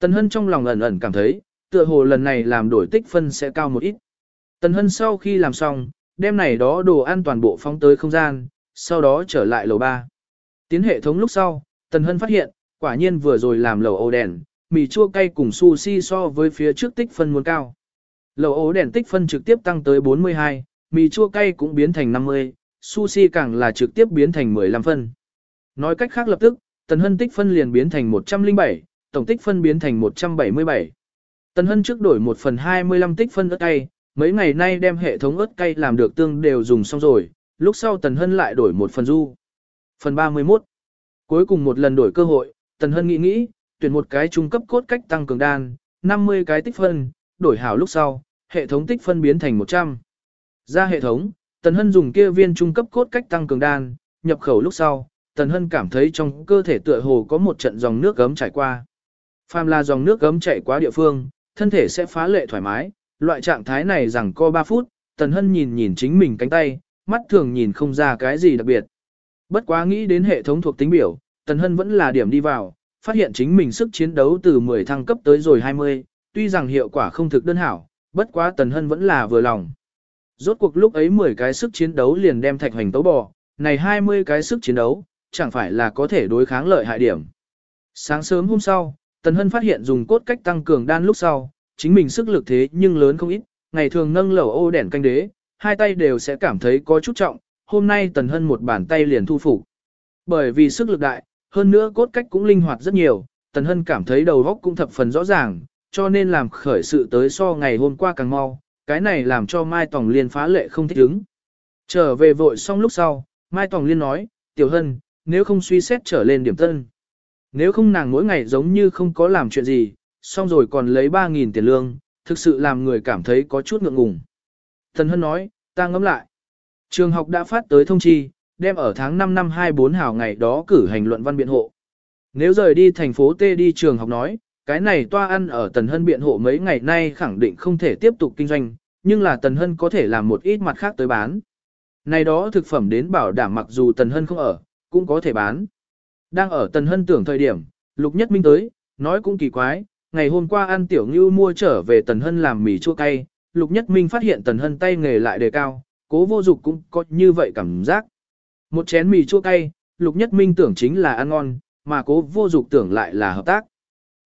Tần Hân trong lòng ẩn ẩn cảm thấy, tựa hồ lần này làm đổi tích phân sẽ cao một ít. Tần Hân sau khi làm xong, đem này đó đồ ăn toàn bộ phóng tới không gian, sau đó trở lại lầu 3. Tiến hệ thống lúc sau, Tần Hân phát hiện, quả nhiên vừa rồi làm lẩu ấu đèn, mì chua cay cùng sushi so với phía trước tích phân muốn cao. Lầu ấu đèn tích phân trực tiếp tăng tới 42, mì chua cay cũng biến thành 50, sushi càng là trực tiếp biến thành 15 phân. Nói cách khác lập tức, Tần Hân tích phân liền biến thành 107, tổng tích phân biến thành 177. Tần Hân trước đổi một phần 25 tích phân ớt cay, mấy ngày nay đem hệ thống ớt cay làm được tương đều dùng xong rồi, lúc sau Tần Hân lại đổi một phần du. Phần 31 Cuối cùng một lần đổi cơ hội, Tần Hân nghĩ nghĩ, tuyển một cái trung cấp cốt cách tăng cường đan, 50 cái tích phân, đổi hảo lúc sau, hệ thống tích phân biến thành 100. Ra hệ thống, Tần Hân dùng kia viên trung cấp cốt cách tăng cường đan, nhập khẩu lúc sau, Tần Hân cảm thấy trong cơ thể tựa hồ có một trận dòng nước gấm chảy qua. Phàm là dòng nước gấm chảy qua địa phương, thân thể sẽ phá lệ thoải mái, loại trạng thái này rằng co 3 phút, Tần Hân nhìn nhìn chính mình cánh tay, mắt thường nhìn không ra cái gì đặc biệt. Bất quá nghĩ đến hệ thống thuộc tính biểu, Tần Hân vẫn là điểm đi vào, phát hiện chính mình sức chiến đấu từ 10 thăng cấp tới rồi 20, tuy rằng hiệu quả không thực đơn hảo, bất quá Tần Hân vẫn là vừa lòng. Rốt cuộc lúc ấy 10 cái sức chiến đấu liền đem thạch hoành tấu bò, này 20 cái sức chiến đấu, chẳng phải là có thể đối kháng lợi hại điểm. Sáng sớm hôm sau, Tần Hân phát hiện dùng cốt cách tăng cường đan lúc sau, chính mình sức lực thế nhưng lớn không ít, ngày thường nâng lẩu ô đèn canh đế, hai tay đều sẽ cảm thấy có chút trọng, hôm nay Tần Hân một bàn tay liền thu phục. Bởi vì sức lực đại, hơn nữa cốt cách cũng linh hoạt rất nhiều, Tần Hân cảm thấy đầu óc cũng thập phần rõ ràng, cho nên làm khởi sự tới so ngày hôm qua càng mau, cái này làm cho Mai Tòng Liên phá lệ không thích ứng. Trở về vội xong lúc sau, Mai Tòng Liên nói, Tiểu Hân, nếu không suy xét trở lên điểm tân. Nếu không nàng mỗi ngày giống như không có làm chuyện gì, xong rồi còn lấy 3.000 tiền lương, thực sự làm người cảm thấy có chút ngượng ngùng. Tần Hân nói, ta ngẫm lại. Trường học đã phát tới thông chi, đem ở tháng 5 năm 24 hào ngày đó cử hành luận văn biện hộ. Nếu rời đi thành phố T đi trường học nói, cái này toa ăn ở Tần Hân biện hộ mấy ngày nay khẳng định không thể tiếp tục kinh doanh, nhưng là Tần Hân có thể làm một ít mặt khác tới bán. Này đó thực phẩm đến bảo đảm mặc dù Tần Hân không ở, cũng có thể bán. Đang ở Tần Hân tưởng thời điểm, Lục Nhất Minh tới, nói cũng kỳ quái, ngày hôm qua ăn tiểu ngưu mua trở về Tần Hân làm mì chua cay, Lục Nhất Minh phát hiện Tần Hân tay nghề lại đề cao, cố vô dục cũng có như vậy cảm giác. Một chén mì chua cay, Lục Nhất Minh tưởng chính là ăn ngon, mà cố vô dục tưởng lại là hợp tác.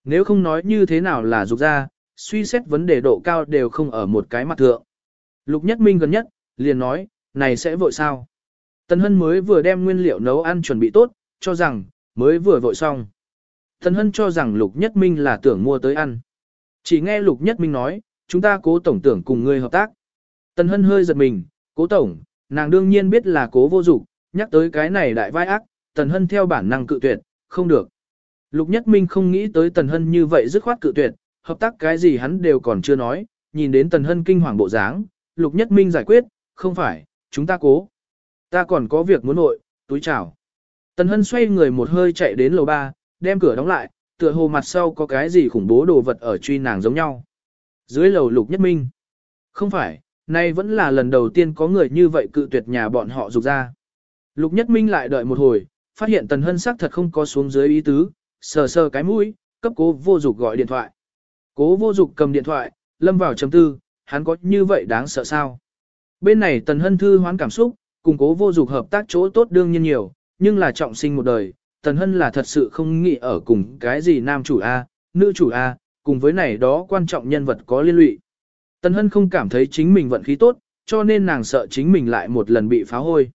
Nếu không nói như thế nào là dục ra, suy xét vấn đề độ cao đều không ở một cái mặt thượng. Lục Nhất Minh gần nhất, liền nói, này sẽ vội sao? Tần Hân mới vừa đem nguyên liệu nấu ăn chuẩn bị tốt, cho rằng, mới vừa vội xong. Tần Hân cho rằng Lục Nhất Minh là tưởng mua tới ăn. Chỉ nghe Lục Nhất Minh nói, chúng ta cố tổng tưởng cùng ngươi hợp tác. Tần Hân hơi giật mình, cố tổng, nàng đương nhiên biết là cố vô dụng, nhắc tới cái này đại vai ác, Tần Hân theo bản năng cự tuyệt, không được. Lục Nhất Minh không nghĩ tới Tần Hân như vậy dứt khoát cự tuyệt, hợp tác cái gì hắn đều còn chưa nói, nhìn đến Tần Hân kinh hoàng bộ dáng, Lục Nhất Minh giải quyết, không phải, chúng ta cố. Ta còn có việc muốn nội, túi chào. Tần Hân xoay người một hơi chạy đến lầu ba, đem cửa đóng lại, tựa hồ mặt sau có cái gì khủng bố đồ vật ở truy nàng giống nhau. Dưới lầu Lục Nhất Minh. Không phải, nay vẫn là lần đầu tiên có người như vậy cự tuyệt nhà bọn họ rục ra. Lục Nhất Minh lại đợi một hồi, phát hiện Tần Hân sắc thật không có xuống dưới ý tứ, sờ sờ cái mũi, cấp cố vô dục gọi điện thoại. Cố vô dục cầm điện thoại, lâm vào chấm tư, hắn có như vậy đáng sợ sao? Bên này Tần Hân thư hoán cảm xúc, cùng cố vô dục hợp tác chỗ tốt đương nhiên nhiều, nhưng là trọng sinh một đời, Tần Hân là thật sự không nghĩ ở cùng cái gì nam chủ A, nữ chủ A, cùng với này đó quan trọng nhân vật có liên lụy. Tần Hân không cảm thấy chính mình vận khí tốt, cho nên nàng sợ chính mình lại một lần bị phá hôi.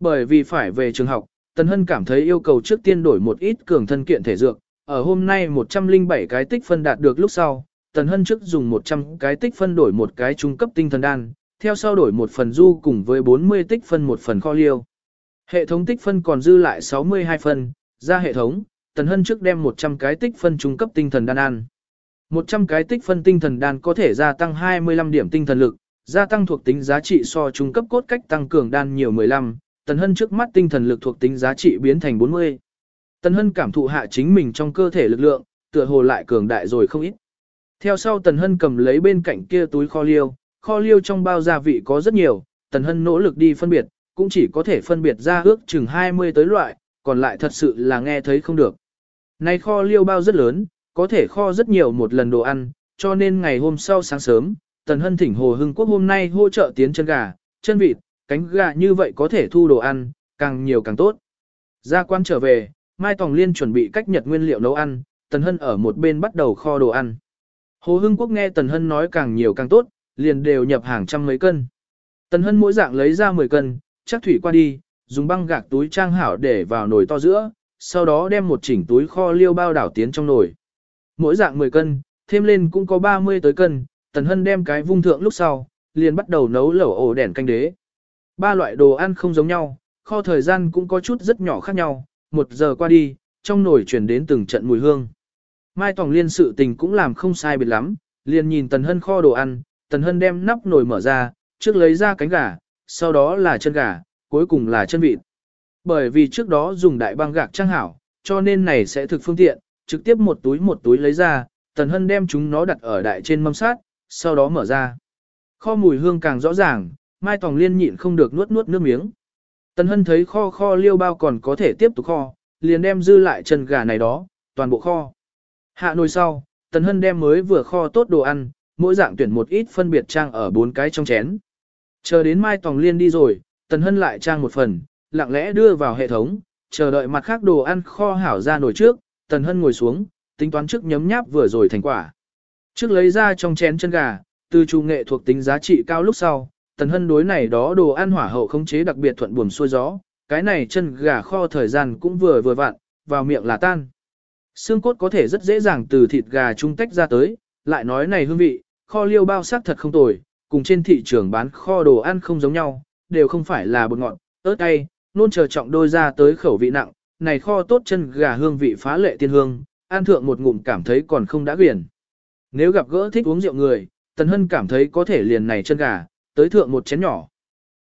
Bởi vì phải về trường học, Tần Hân cảm thấy yêu cầu trước tiên đổi một ít cường thân kiện thể dược, ở hôm nay 107 cái tích phân đạt được lúc sau, Tần Hân trước dùng 100 cái tích phân đổi một cái trung cấp tinh thần đan, theo sau đổi một phần du cùng với 40 tích phân một phần kho liêu. Hệ thống tích phân còn dư lại 62 phân, ra hệ thống, Tần Hân trước đem 100 cái tích phân trung cấp tinh thần đan ăn. 100 cái tích phân tinh thần đan có thể gia tăng 25 điểm tinh thần lực, gia tăng thuộc tính giá trị so trung cấp cốt cách tăng cường đan nhiều 15, Tần Hân trước mắt tinh thần lực thuộc tính giá trị biến thành 40. Tần Hân cảm thụ hạ chính mình trong cơ thể lực lượng, tựa hồ lại cường đại rồi không ít. Theo sau Tần Hân cầm lấy bên cạnh kia túi kho liêu, kho liêu trong bao gia vị có rất nhiều, Tần Hân nỗ lực đi phân biệt, cũng chỉ có thể phân biệt ra ước chừng 20 tới loại, còn lại thật sự là nghe thấy không được. Này kho liêu bao rất lớn, có thể kho rất nhiều một lần đồ ăn, cho nên ngày hôm sau sáng sớm, Tần Hân thỉnh Hồ Hưng Quốc hôm nay hỗ trợ tiến chân gà, chân vịt, cánh gà như vậy có thể thu đồ ăn, càng nhiều càng tốt. Ra quan trở về, Mai Tòng Liên chuẩn bị cách nhật nguyên liệu nấu ăn, Tần Hân ở một bên bắt đầu kho đồ ăn. Hồ Hưng Quốc nghe Tần Hân nói càng nhiều càng tốt, liền đều nhập hàng trăm mấy cân. Tần Hân mỗi dạng lấy ra 10 cân, chắc thủy qua đi, dùng băng gạc túi trang hảo để vào nồi to giữa, sau đó đem một chỉnh túi kho liêu bao đảo tiến trong nồi. Mỗi dạng 10 cân, thêm lên cũng có 30 tới cân, Tần Hân đem cái vung thượng lúc sau, liền bắt đầu nấu lẩu ổ đèn canh đế. Ba loại đồ ăn không giống nhau, kho thời gian cũng có chút rất nhỏ khác nhau, một giờ qua đi, trong nồi chuyển đến từng trận mùi hương. Mai Tòng Liên sự tình cũng làm không sai biệt lắm, liền nhìn Tần Hân kho đồ ăn, Tần Hân đem nắp nồi mở ra, trước lấy ra cánh gà, sau đó là chân gà, cuối cùng là chân vịt. Bởi vì trước đó dùng đại băng gạc trang hảo, cho nên này sẽ thực phương tiện, trực tiếp một túi một túi lấy ra, Tần Hân đem chúng nó đặt ở đại trên mâm sát, sau đó mở ra. Kho mùi hương càng rõ ràng, Mai Tòng Liên nhịn không được nuốt nuốt nước miếng. Tần Hân thấy kho kho liêu bao còn có thể tiếp tục kho, liền đem dư lại chân gà này đó, toàn bộ kho. Hạ nồi sau, Tần Hân đem mới vừa kho tốt đồ ăn, mỗi dạng tuyển một ít phân biệt trang ở bốn cái trong chén. Chờ đến Mai Tòng Liên đi rồi, Tần Hân lại trang một phần, lặng lẽ đưa vào hệ thống, chờ đợi mặt khác đồ ăn kho hảo ra nồi trước, Tần Hân ngồi xuống, tính toán trước nhấm nháp vừa rồi thành quả. Trước lấy ra trong chén chân gà, từ chủ nghệ thuộc tính giá trị cao lúc sau, Tần Hân đối này đó đồ ăn hỏa hậu khống chế đặc biệt thuận buồm xuôi gió, cái này chân gà kho thời gian cũng vừa vừa vặn, vào miệng là tan. Xương cốt có thể rất dễ dàng từ thịt gà trung tách ra tới, lại nói này hương vị, kho liêu bao sắc thật không tồi, cùng trên thị trường bán kho đồ ăn không giống nhau, đều không phải là bột ngọt, ớt cay, nôn chờ trọng đôi ra tới khẩu vị nặng, này kho tốt chân gà hương vị phá lệ tiên hương, ăn thượng một ngụm cảm thấy còn không đã quyển. Nếu gặp gỡ thích uống rượu người, Tần Hân cảm thấy có thể liền này chân gà, tới thượng một chén nhỏ.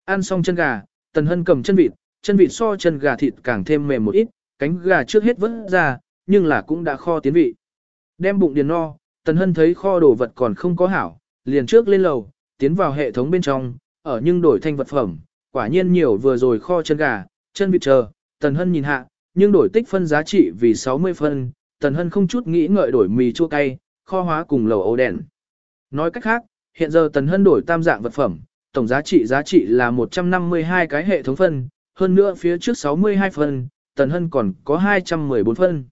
Ăn xong chân gà, Tần Hân cầm chân vịt, chân vịt so chân gà thịt càng thêm mềm một ít, cánh gà trước hết vớt ra, nhưng là cũng đã kho tiến vị. Đem bụng điền no, Tần Hân thấy kho đồ vật còn không có hảo, liền trước lên lầu, tiến vào hệ thống bên trong, ở nhưng đổi thành vật phẩm, quả nhiên nhiều vừa rồi kho chân gà, chân vịt chờ, Tần Hân nhìn hạ, nhưng đổi tích phân giá trị vì 60 phân, Tần Hân không chút nghĩ ngợi đổi mì chua cay, kho hóa cùng lầu ấu đèn. Nói cách khác, hiện giờ Tần Hân đổi tam dạng vật phẩm, tổng giá trị giá trị là 152 cái hệ thống phân, hơn nữa phía trước 62 phân, Tần Hân còn có 214 phân.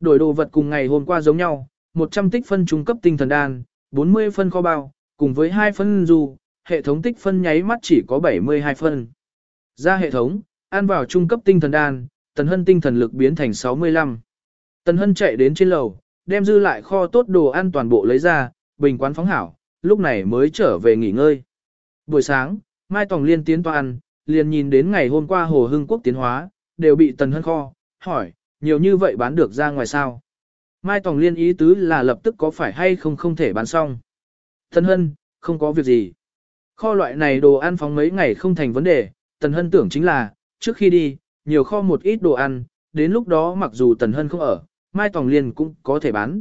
Đổi đồ vật cùng ngày hôm qua giống nhau, 100 tích phân trung cấp tinh thần đan, 40 phân kho bao, cùng với 2 phân dù, hệ thống tích phân nháy mắt chỉ có 72 phân. Ra hệ thống, ăn vào trung cấp tinh thần đan, Tần Hân tinh thần lực biến thành 65. Tần Hân chạy đến trên lầu, đem dư lại kho tốt đồ ăn toàn bộ lấy ra, bình quán phóng hảo, lúc này mới trở về nghỉ ngơi. Buổi sáng, Mai Tòng Liên tiến toàn, liền nhìn đến ngày hôm qua Hồ Hưng Quốc tiến hóa, đều bị Tần Hân kho, hỏi, nhiều như vậy bán được ra ngoài sao? Mai Tòng Liên ý tứ là lập tức có phải hay không không thể bán xong. Tần Hân, không có việc gì. Kho loại này đồ ăn phóng mấy ngày không thành vấn đề, Tần Hân tưởng chính là, trước khi đi, nhiều kho một ít đồ ăn, đến lúc đó mặc dù Tần Hân không ở, Mai Tòng Liên cũng có thể bán.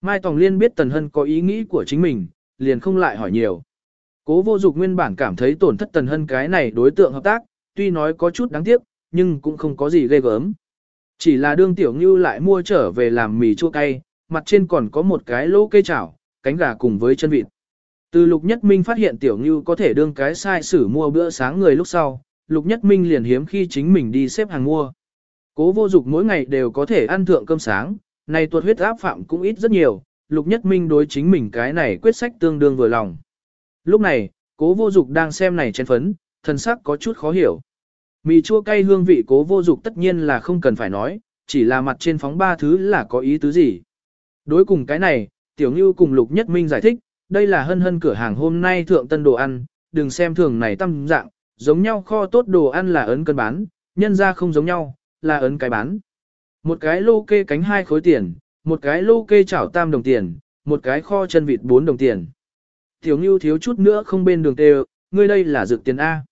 Mai Tòng Liên biết Tần Hân có ý nghĩ của chính mình, liền không lại hỏi nhiều. Cố vô dục nguyên bản cảm thấy tổn thất Tần Hân cái này đối tượng hợp tác, tuy nói có chút đáng tiếc, nhưng cũng không có gì ghê gớm. Chỉ là đương tiểu ngưu lại mua trở về làm mì chua cay, mặt trên còn có một cái lỗ cây chảo, cánh gà cùng với chân vịt. Từ Lục Nhất Minh phát hiện tiểu ngưu có thể đương cái sai sử mua bữa sáng người lúc sau, Lục Nhất Minh liền hiếm khi chính mình đi xếp hàng mua. Cố vô dục mỗi ngày đều có thể ăn thượng cơm sáng, này tuột huyết áp phạm cũng ít rất nhiều, Lục Nhất Minh đối chính mình cái này quyết sách tương đương vừa lòng. Lúc này, cố vô dục đang xem này chén phấn, thân sắc có chút khó hiểu. Mì chua cay hương vị cố vô dục tất nhiên là không cần phải nói, chỉ là mặt trên phóng ba thứ là có ý tứ gì. Đối cùng cái này, Tiểu Ngưu cùng Lục Nhất Minh giải thích, đây là hân hân cửa hàng hôm nay thượng tân đồ ăn, đừng xem thường này tâm dạng, giống nhau kho tốt đồ ăn là ấn cân bán, nhân ra không giống nhau, là ấn cái bán. Một cái lô kê cánh hai khối tiền, một cái lô kê chảo tam đồng tiền, một cái kho chân vịt bốn đồng tiền. Tiểu Ngưu thiếu chút nữa không bên đường tê ngươi đây là dược tiền A.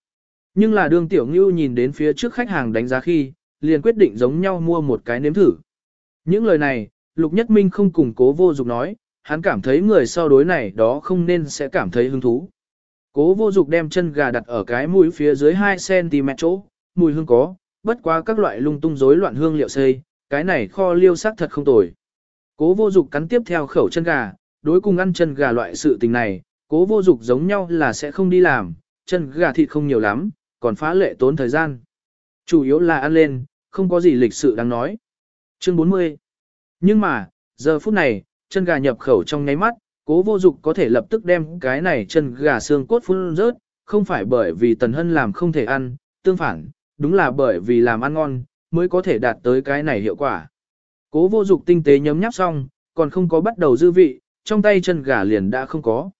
Nhưng là đường Tiểu Ngưu nhìn đến phía trước khách hàng đánh giá khi, liền quyết định giống nhau mua một cái nếm thử. Những lời này, Lục Nhất Minh không cùng cố vô dục nói, hắn cảm thấy người sau đối này đó không nên sẽ cảm thấy hứng thú. Cố vô dục đem chân gà đặt ở cái mũi phía dưới 2cm chỗ, mùi hương có, bất quá các loại lung tung rối loạn hương liệu xây, cái này kho liêu sắc thật không tồi. Cố vô dục cắn tiếp theo khẩu chân gà, đối cùng ăn chân gà loại sự tình này, cố vô dục giống nhau là sẽ không đi làm, chân gà thịt không nhiều lắm, còn phá lệ tốn thời gian. Chủ yếu là ăn lên, không có gì lịch sự đáng nói. Chương 40 Nhưng mà, giờ phút này, chân gà nhập khẩu trong nháy mắt, cố vô dục có thể lập tức đem cái này chân gà xương cốt phun rớt, không phải bởi vì tần hân làm không thể ăn, tương phản, đúng là bởi vì làm ăn ngon, mới có thể đạt tới cái này hiệu quả. Cố vô dục tinh tế nhấm nháp xong, còn không có bắt đầu dư vị, trong tay chân gà liền đã không có.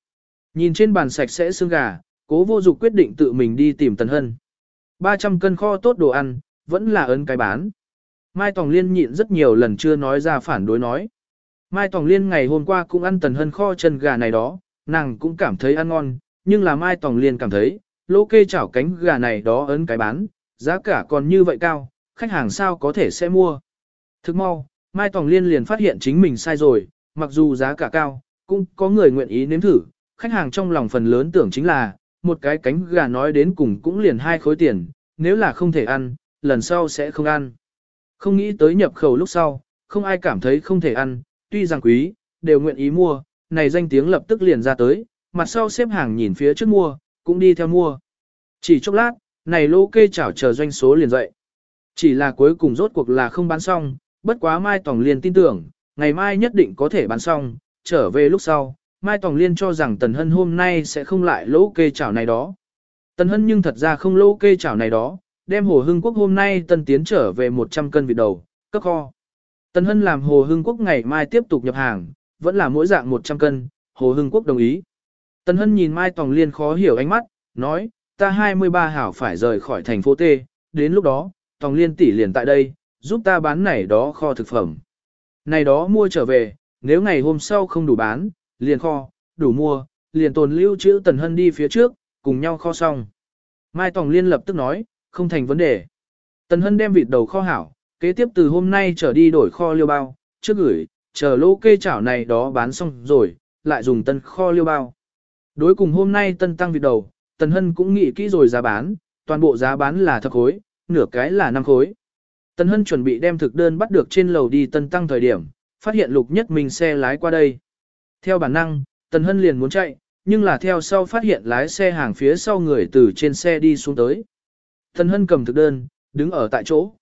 Nhìn trên bàn sạch sẽ xương gà, cố vô dục quyết định tự mình đi tìm Tần Hân. 300 cân kho tốt đồ ăn, vẫn là ấn cái bán. Mai Tòng Liên nhịn rất nhiều lần chưa nói ra phản đối nói. Mai Tòng Liên ngày hôm qua cũng ăn Tần Hân kho chân gà này đó, nàng cũng cảm thấy ăn ngon, nhưng là Mai Tòng Liên cảm thấy, lô kê chảo cánh gà này đó ấn cái bán, giá cả còn như vậy cao, khách hàng sao có thể sẽ mua. Thức mau, Mai Tòng Liên liền phát hiện chính mình sai rồi, mặc dù giá cả cao, cũng có người nguyện ý nếm thử, khách hàng trong lòng phần lớn tưởng chính là, một cái cánh gà nói đến cùng cũng liền hai khối tiền, nếu là không thể ăn, lần sau sẽ không ăn. Không nghĩ tới nhập khẩu lúc sau, không ai cảm thấy không thể ăn, tuy rằng quý, đều nguyện ý mua, này danh tiếng lập tức liền ra tới, mặt sau xếp hàng nhìn phía trước mua, cũng đi theo mua. Chỉ chốc lát, này lô kê chảo chờ doanh số liền dậy. Chỉ là cuối cùng rốt cuộc là không bán xong, bất quá Mai Tổng liền tin tưởng, ngày mai nhất định có thể bán xong, trở về lúc sau, Mai Tòng Liên cho rằng Tần Hân hôm nay sẽ không lại lỗ kê chảo này đó. Tần Hân nhưng thật ra không lỗ kê chảo này đó, đem Hồ Hưng Quốc hôm nay Tần Tiến trở về 100 cân vịt đầu, cấp kho. Tần Hân làm Hồ Hưng Quốc ngày mai tiếp tục nhập hàng, vẫn là mỗi dạng 100 cân, Hồ Hưng Quốc đồng ý. Tần Hân nhìn Mai Tòng Liên khó hiểu ánh mắt, nói, ta 23 hảo phải rời khỏi thành phố T, đến lúc đó, Tòng Liên tỷ liền tại đây, giúp ta bán này đó kho thực phẩm. Này đó mua trở về, nếu ngày hôm sau không đủ bán, liền kho, đủ mua, liền tồn lưu trữ Tần Hân đi phía trước, cùng nhau kho xong. Mai Tòng Liên lập tức nói, không thành vấn đề. Tần Hân đem vịt đầu kho hảo, kế tiếp từ hôm nay trở đi đổi kho liêu bao, trước gửi, chờ lô kê chảo này đó bán xong rồi, lại dùng tân kho liêu bao. Đối cùng hôm nay tân tăng vịt đầu, Tần Hân cũng nghĩ kỹ rồi giá bán, toàn bộ giá bán là thập khối, nửa cái là năm khối. Tần Hân chuẩn bị đem thực đơn bắt được trên lầu đi tân tăng thời điểm, phát hiện lục nhất mình xe lái qua đây. Theo bản năng, Tần Hân liền muốn chạy, nhưng là theo sau phát hiện lái xe hàng phía sau người từ trên xe đi xuống tới. Tần Hân cầm thực đơn, đứng ở tại chỗ.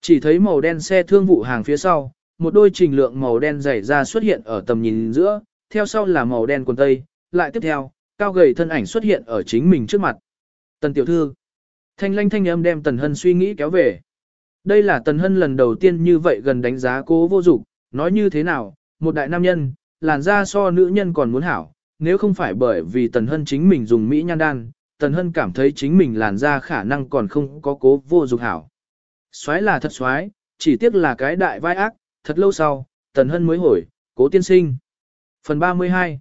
Chỉ thấy màu đen xe thương vụ hàng phía sau, một đôi trình lượng màu đen dày ra xuất hiện ở tầm nhìn giữa, theo sau là màu đen quần tây, lại tiếp theo, cao gầy thân ảnh xuất hiện ở chính mình trước mặt. Tần tiểu thư. Thanh lanh thanh âm đem Tần Hân suy nghĩ kéo về. Đây là Tần Hân lần đầu tiên như vậy gần đánh giá cố vô dục, nói như thế nào, một đại nam nhân, làn da so nữ nhân còn muốn hảo, nếu không phải bởi vì Tần Hân chính mình dùng Mỹ nhan đan, Tần Hân cảm thấy chính mình làn da khả năng còn không có cố vô dục hảo. Xoái là thật xoái, chỉ tiếc là cái đại vai ác, thật lâu sau, Tần Hân mới hỏi, cố tiên sinh. Phần 32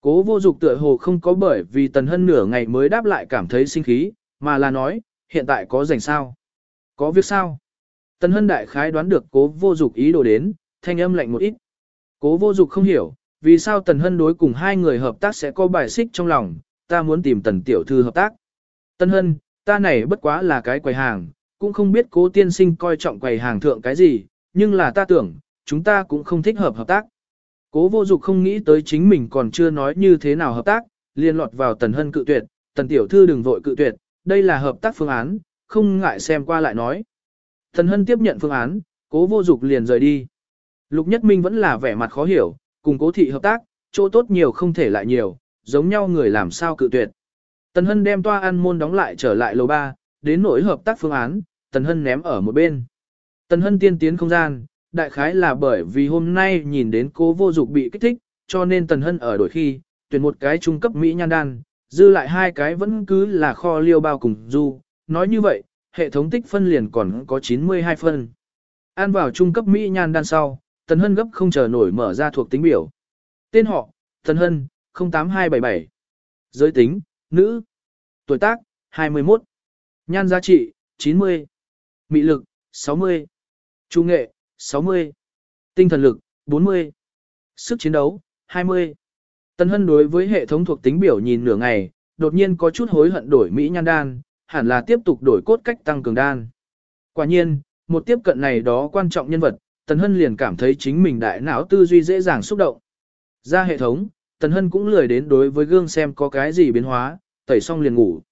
Cố vô dục tựa hồ không có bởi vì Tần Hân nửa ngày mới đáp lại cảm thấy sinh khí, mà là nói, hiện tại có rảnh sao? Có việc sao? Tần Hân đại khái đoán được cố vô dục ý đồ đến, thanh âm lạnh một ít. Cố vô dục không hiểu, vì sao Tần Hân đối cùng hai người hợp tác sẽ có bài xích trong lòng, ta muốn tìm Tần Tiểu Thư hợp tác. Tần Hân, ta này bất quá là cái quầy hàng, cũng không biết cố tiên sinh coi trọng quầy hàng thượng cái gì, nhưng là ta tưởng, chúng ta cũng không thích hợp hợp tác. Cố vô dục không nghĩ tới chính mình còn chưa nói như thế nào hợp tác, liên lọt vào Tần Hân cự tuyệt, Tần Tiểu Thư đừng vội cự tuyệt, đây là hợp tác phương án, không ngại xem qua lại nói. Tần Hân tiếp nhận phương án, cố vô dục liền rời đi. Lục Nhất Minh vẫn là vẻ mặt khó hiểu, cùng cố thị hợp tác, chỗ tốt nhiều không thể lại nhiều, giống nhau người làm sao cự tuyệt. Tần Hân đem toa ăn môn đóng lại trở lại lầu 3, đến nỗi hợp tác phương án, Tần Hân ném ở một bên. Tần Hân tiên tiến không gian, đại khái là bởi vì hôm nay nhìn đến cố vô dục bị kích thích, cho nên Tần Hân ở đổi khi, tuyển một cái trung cấp Mỹ nhan đan, dư lại hai cái vẫn cứ là kho liêu bao cùng du. Nói như vậy, hệ thống tích phân liền còn có 92 phân. An vào trung cấp Mỹ nhan đan sau, Tần Hân gấp không chờ nổi mở ra thuộc tính biểu. Tên họ, Tần Hân, 08277. Giới tính, nữ. Tuổi tác, 21. Nhan giá trị, 90. Mị lực, 60. Trung nghệ, 60. Tinh thần lực, 40. Sức chiến đấu, 20. Tần Hân đối với hệ thống thuộc tính biểu nhìn nửa ngày, đột nhiên có chút hối hận đổi Mỹ nhan đan, hẳn là tiếp tục đổi cốt cách tăng cường đan. Quả nhiên, một tiếp cận này đó quan trọng nhân vật, Tần Hân liền cảm thấy chính mình đại não tư duy dễ dàng xúc động. Ra hệ thống, Tần Hân cũng lười đến đối với gương xem có cái gì biến hóa, tẩy xong liền ngủ.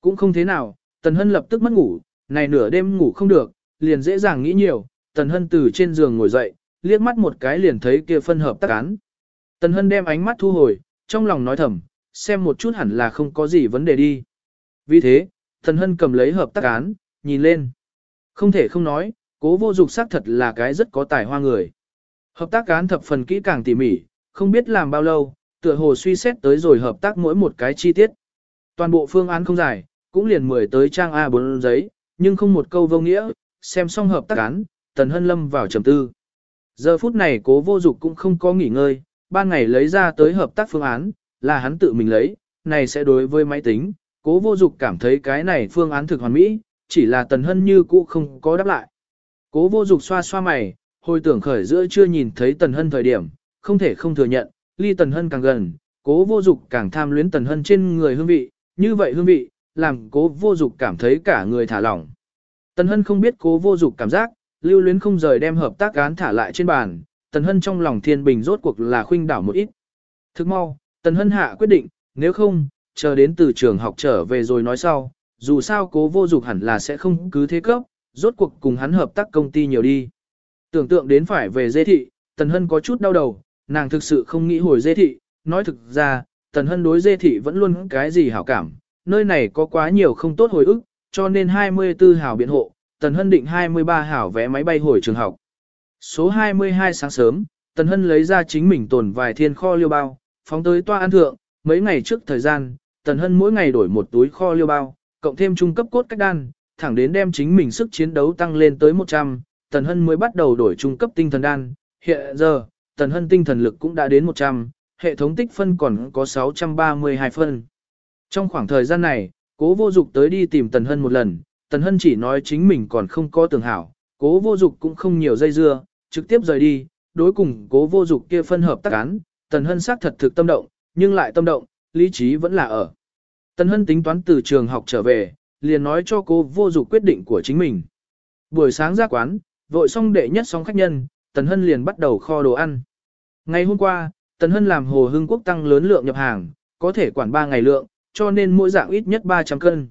Cũng không thế nào, Tần Hân lập tức mất ngủ, này nửa đêm ngủ không được, liền dễ dàng nghĩ nhiều, Tần Hân từ trên giường ngồi dậy, liếc mắt một cái liền thấy kia phân hợp tác án. Tần Hân đem ánh mắt thu hồi, trong lòng nói thầm, xem một chút hẳn là không có gì vấn đề đi. Vì thế, Tần Hân cầm lấy hợp tác án, nhìn lên. Không thể không nói, cố vô dục xác thật là cái rất có tài hoa người. Hợp tác án thập phần kỹ càng tỉ mỉ, không biết làm bao lâu, tựa hồ suy xét tới rồi hợp tác mỗi một cái chi tiết. Toàn bộ phương án không dài, cũng liền mười tới trang A4 giấy, nhưng không một câu vô nghĩa, xem xong hợp tác án, Tần Hân lâm vào trầm tư. Giờ phút này cố vô dục cũng không có nghỉ ngơi, ban ngày lấy ra tới hợp tác phương án, là hắn tự mình lấy, này sẽ đối với máy tính, cố vô dục cảm thấy cái này phương án thực hoàn mỹ, chỉ là Tần Hân như cũ không có đáp lại. Cố vô dục xoa xoa mày, hồi tưởng khởi giữa chưa nhìn thấy Tần Hân thời điểm, không thể không thừa nhận, ly Tần Hân càng gần, cố vô dục càng tham luyến Tần Hân trên người hương vị, như vậy hương vị, làm cố vô dục cảm thấy cả người thả lỏng. Tần Hân không biết cố vô dục cảm giác, lưu luyến không rời đem hợp tác án thả lại trên bàn, Tần Hân trong lòng thiên bình rốt cuộc là khuynh đảo một ít. Thức mau, Tần Hân hạ quyết định, nếu không, chờ đến từ trường học trở về rồi nói sau, dù sao cố vô dục hẳn là sẽ không cứ thế cấp, rốt cuộc cùng hắn hợp tác công ty nhiều đi. Tưởng tượng đến phải về dê thị, Tần Hân có chút đau đầu, nàng thực sự không nghĩ hồi dê thị, nói thực ra, Tần Hân đối dê thị vẫn luôn cái gì hảo cảm, nơi này có quá nhiều không tốt hồi ức, cho nên 24 hảo biện hộ, Tần Hân định 23 hảo vé máy bay hồi trường học. Số 22 sáng sớm, Tần Hân lấy ra chính mình tồn vài thiên kho liêu bao, phóng tới toa ăn thượng, mấy ngày trước thời gian, Tần Hân mỗi ngày đổi một túi kho liêu bao, cộng thêm trung cấp cốt cách đan, thẳng đến đem chính mình sức chiến đấu tăng lên tới 100, Tần Hân mới bắt đầu đổi trung cấp tinh thần đan. Hiện giờ, Tần Hân tinh thần lực cũng đã đến 100, hệ thống tích phân còn có 632 phân. Trong khoảng thời gian này, cố vô dục tới đi tìm Tần Hân một lần, Tần Hân chỉ nói chính mình còn không có tường hảo, cố vô dục cũng không nhiều dây dưa, trực tiếp rời đi, đối cùng cố vô dục kia phân hợp tác án, Tần Hân xác thật thực tâm động, nhưng lại tâm động, lý trí vẫn là ở. Tần Hân tính toán từ trường học trở về, liền nói cho cô vô dụng quyết định của chính mình. Buổi sáng ra quán, vội xong đệ nhất xong khách nhân, Tần Hân liền bắt đầu kho đồ ăn. Ngày hôm qua, Tần Hân làm Hồ Hưng Quốc tăng lớn lượng nhập hàng, có thể quản 3 ngày lượng, cho nên mỗi dạng ít nhất 300 cân.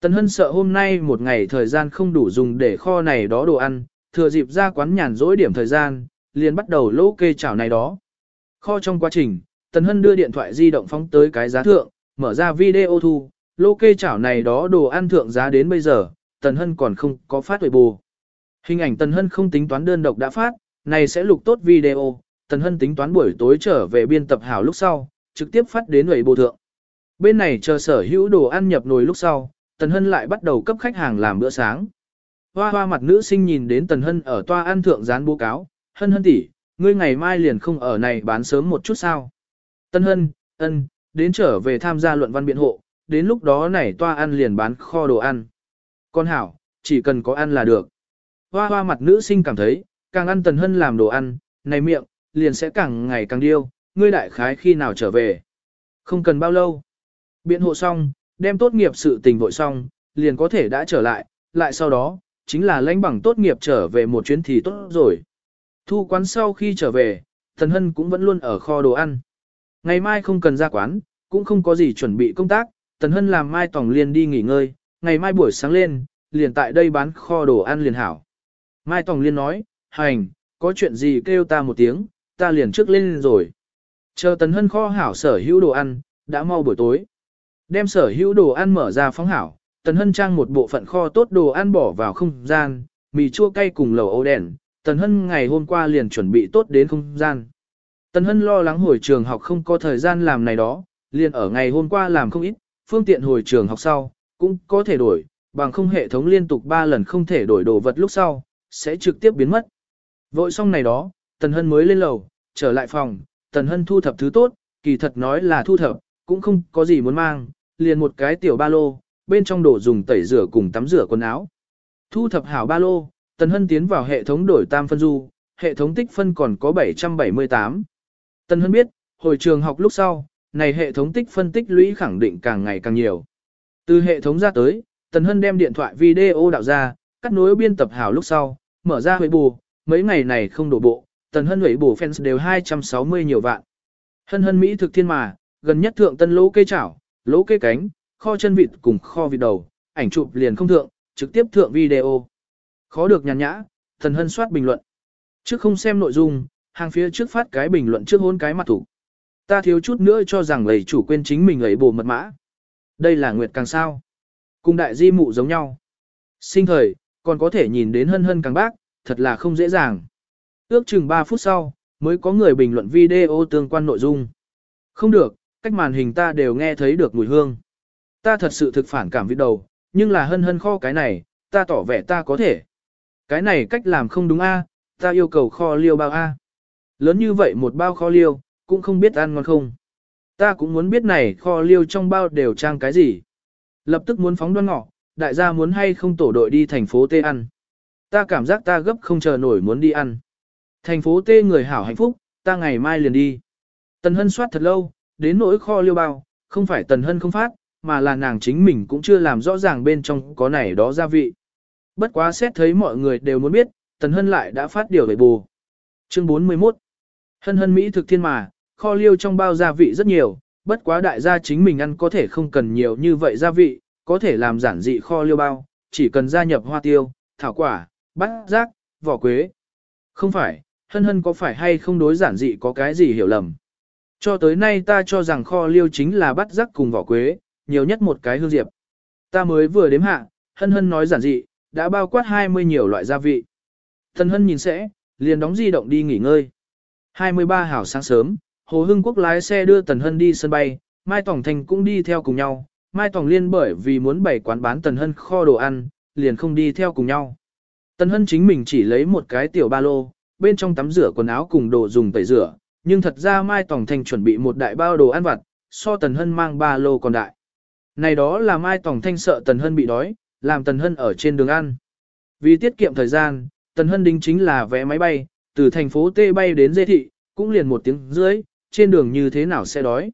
Tần Hân sợ hôm nay một ngày thời gian không đủ dùng để kho này đó đồ ăn, thừa dịp ra quán nhàn rỗi điểm thời gian, liền bắt đầu lỗ kê chảo này đó. Kho trong quá trình, Tần Hân đưa điện thoại di động phóng tới cái giá thượng, mở ra video thu, lô kê chảo này đó đồ ăn thượng giá đến bây giờ, Tần Hân còn không có phát huệ bù. Hình ảnh Tần Hân không tính toán đơn độc đã phát, này sẽ lục tốt video, Tần Hân tính toán buổi tối trở về biên tập hảo lúc sau, trực tiếp phát đến huệ bù thượng. Bên này chờ sở hữu đồ ăn nhập nồi lúc sau, Tần Hân lại bắt đầu cấp khách hàng làm bữa sáng. Hoa hoa mặt nữ sinh nhìn đến Tần Hân ở toa ăn thượng dán bố cáo, Hân Hân tỷ, ngươi ngày mai liền không ở này bán sớm một chút sao. Tần Hân, ân, đến trở về tham gia luận văn biện hộ, đến lúc đó này toa ăn liền bán kho đồ ăn. Con hảo, chỉ cần có ăn là được. Hoa hoa mặt nữ sinh cảm thấy, càng ăn Tần Hân làm đồ ăn, này miệng, liền sẽ càng ngày càng điêu, ngươi đại khái khi nào trở về. Không cần bao lâu. Biện hộ xong, đem tốt nghiệp sự tình vội xong, liền có thể đã trở lại, lại sau đó, chính là lãnh bằng tốt nghiệp trở về một chuyến thì tốt rồi. Thu quán sau khi trở về, Tần Hân cũng vẫn luôn ở kho đồ ăn. Ngày mai không cần ra quán, cũng không có gì chuẩn bị công tác, Tần Hân làm mai tòng liền đi nghỉ ngơi, ngày mai buổi sáng lên, liền tại đây bán kho đồ ăn liền hảo. Mai tòng liên nói, hành, có chuyện gì kêu ta một tiếng, ta liền trước lên rồi. Chờ Tần Hân kho hảo sở hữu đồ ăn, đã mau buổi tối. Đem sở hữu đồ ăn mở ra phóng hảo, Tần Hân trang một bộ phận kho tốt đồ ăn bỏ vào không gian, mì chua cay cùng lẩu ấu đèn, Tần Hân ngày hôm qua liền chuẩn bị tốt đến không gian. Tần Hân lo lắng hồi trường học không có thời gian làm này đó, liền ở ngày hôm qua làm không ít, phương tiện hồi trường học sau, cũng có thể đổi, bằng không hệ thống liên tục 3 lần không thể đổi đồ vật lúc sau, sẽ trực tiếp biến mất. Vội xong này đó, Tần Hân mới lên lầu, trở lại phòng, Tần Hân thu thập thứ tốt, kỳ thật nói là thu thập, cũng không có gì muốn mang, liền một cái tiểu ba lô, bên trong đồ dùng tẩy rửa cùng tắm rửa quần áo. Thu thập hảo ba lô, Tần Hân tiến vào hệ thống đổi tam phân du, hệ thống tích phân còn có 778. Tần Hân biết, hồi trường học lúc sau, này hệ thống tích phân tích lũy khẳng định càng ngày càng nhiều. Từ hệ thống ra tới, Tần Hân đem điện thoại video đạo ra, cắt nối biên tập hảo lúc sau, mở ra huệ bù, mấy ngày này không đổ bộ, Tần Hân huệ bù fans đều 260 nhiều vạn. Hân hân Mỹ thực thiên mà, gần nhất thượng tân lỗ cây chảo, lỗ cây cánh, kho chân vịt cùng kho vịt đầu, ảnh chụp liền không thượng, trực tiếp thượng video. Khó được nhàn nhã, Tần Hân soát bình luận. Trước không xem nội dung, hàng phía trước phát cái bình luận trước hôn cái mặt thủ. Ta thiếu chút nữa cho rằng lầy chủ quên chính mình ấy bổ mật mã. Đây là nguyệt càng sao. Cùng đại di mụ giống nhau. Sinh thời, còn có thể nhìn đến hân hân càng bác, thật là không dễ dàng. Ước chừng 3 phút sau, mới có người bình luận video tương quan nội dung. Không được, cách màn hình ta đều nghe thấy được mùi hương. Ta thật sự thực phản cảm video đầu, nhưng là hân hân kho cái này, ta tỏ vẻ ta có thể. Cái này cách làm không đúng a, ta yêu cầu kho liêu bao a. Lớn như vậy một bao kho liêu, cũng không biết ăn ngon không. Ta cũng muốn biết này kho liêu trong bao đều trang cái gì. Lập tức muốn phóng đoan ngọ, đại gia muốn hay không tổ đội đi thành phố Tê ăn. Ta cảm giác ta gấp không chờ nổi muốn đi ăn. Thành phố Tê người hảo hạnh phúc, ta ngày mai liền đi. Tần Hân soát thật lâu, đến nỗi kho liêu bao, không phải Tần Hân không phát, mà là nàng chính mình cũng chưa làm rõ ràng bên trong có này đó gia vị. Bất quá xét thấy mọi người đều muốn biết, Tần Hân lại đã phát điều về bù. Chương 41 Hân hân Mỹ thực thiên mà, kho liêu trong bao gia vị rất nhiều, bất quá đại gia chính mình ăn có thể không cần nhiều như vậy gia vị, có thể làm giản dị kho liêu bao, chỉ cần gia nhập hoa tiêu, thảo quả, bát giác, vỏ quế. Không phải, hân hân có phải hay không đối giản dị có cái gì hiểu lầm. Cho tới nay ta cho rằng kho liêu chính là bát giác cùng vỏ quế, nhiều nhất một cái hương diệp. Ta mới vừa đếm hạ, hân hân nói giản dị, đã bao quát 20 nhiều loại gia vị. Thần hân nhìn sẽ, liền đóng di động đi nghỉ ngơi. 23 hảo sáng sớm, Hồ Hưng Quốc lái xe đưa Tần Hân đi sân bay, Mai Tòng Thành cũng đi theo cùng nhau. Mai Tòng Liên bởi vì muốn bày quán bán Tần Hân kho đồ ăn, liền không đi theo cùng nhau. Tần Hân chính mình chỉ lấy một cái tiểu ba lô, bên trong tắm rửa quần áo cùng đồ dùng tẩy rửa, nhưng thật ra Mai Tòng Thành chuẩn bị một đại bao đồ ăn vặt, so Tần Hân mang ba lô còn đại. Này đó là Mai Tòng Thanh sợ Tần Hân bị đói, làm Tần Hân ở trên đường ăn. Vì tiết kiệm thời gian, Tần Hân đính chính là vé máy bay, từ thành phố T bay đến Dê Thị, cũng liền một tiếng dưới trên đường như thế nào sẽ đói.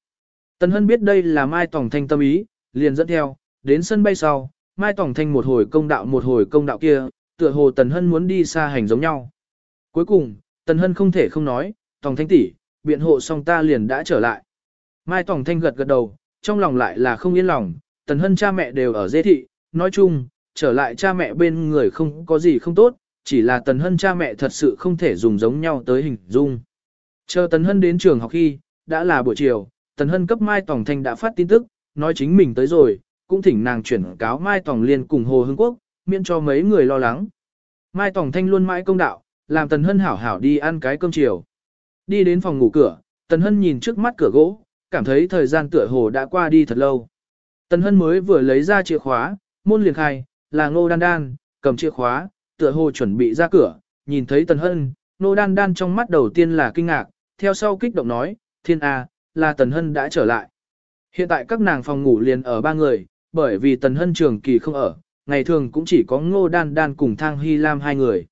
Tần Hân biết đây là Mai Tòng Thanh tâm ý, liền dẫn theo, đến sân bay sau, Mai Tòng Thanh một hồi công đạo một hồi công đạo kia, tựa hồ Tần Hân muốn đi xa hành giống nhau. Cuối cùng, Tần Hân không thể không nói, Tòng Thanh tỷ, biện hộ xong ta liền đã trở lại. Mai Tòng Thanh gật gật đầu, trong lòng lại là không yên lòng, Tần Hân cha mẹ đều ở dê thị, nói chung, trở lại cha mẹ bên người không có gì không tốt, chỉ là Tần Hân cha mẹ thật sự không thể dùng giống nhau tới hình dung. Chờ Tần Hân đến trường học khi, đã là buổi chiều, Tần Hân cấp Mai Tòng Thanh đã phát tin tức, nói chính mình tới rồi, cũng thỉnh nàng chuyển cáo Mai Tòng Liên cùng Hồ Hưng Quốc, miễn cho mấy người lo lắng. Mai Tòng Thanh luôn mãi công đạo, làm Tần Hân hảo hảo đi ăn cái cơm chiều. Đi đến phòng ngủ cửa, Tần Hân nhìn trước mắt cửa gỗ, cảm thấy thời gian tựa hồ đã qua đi thật lâu. Tần Hân mới vừa lấy ra chìa khóa, môn liền khai, là Ngô Đan Đan, cầm chìa khóa, tựa hồ chuẩn bị ra cửa, nhìn thấy Tần Hân, Ngô Đan Đan trong mắt đầu tiên là kinh ngạc, theo sau kích động nói, thiên a, là Tần Hân đã trở lại. Hiện tại các nàng phòng ngủ liền ở ba người, bởi vì Tần Hân trường kỳ không ở, ngày thường cũng chỉ có Ngô Đan Đan cùng Thang Hy Lam hai người.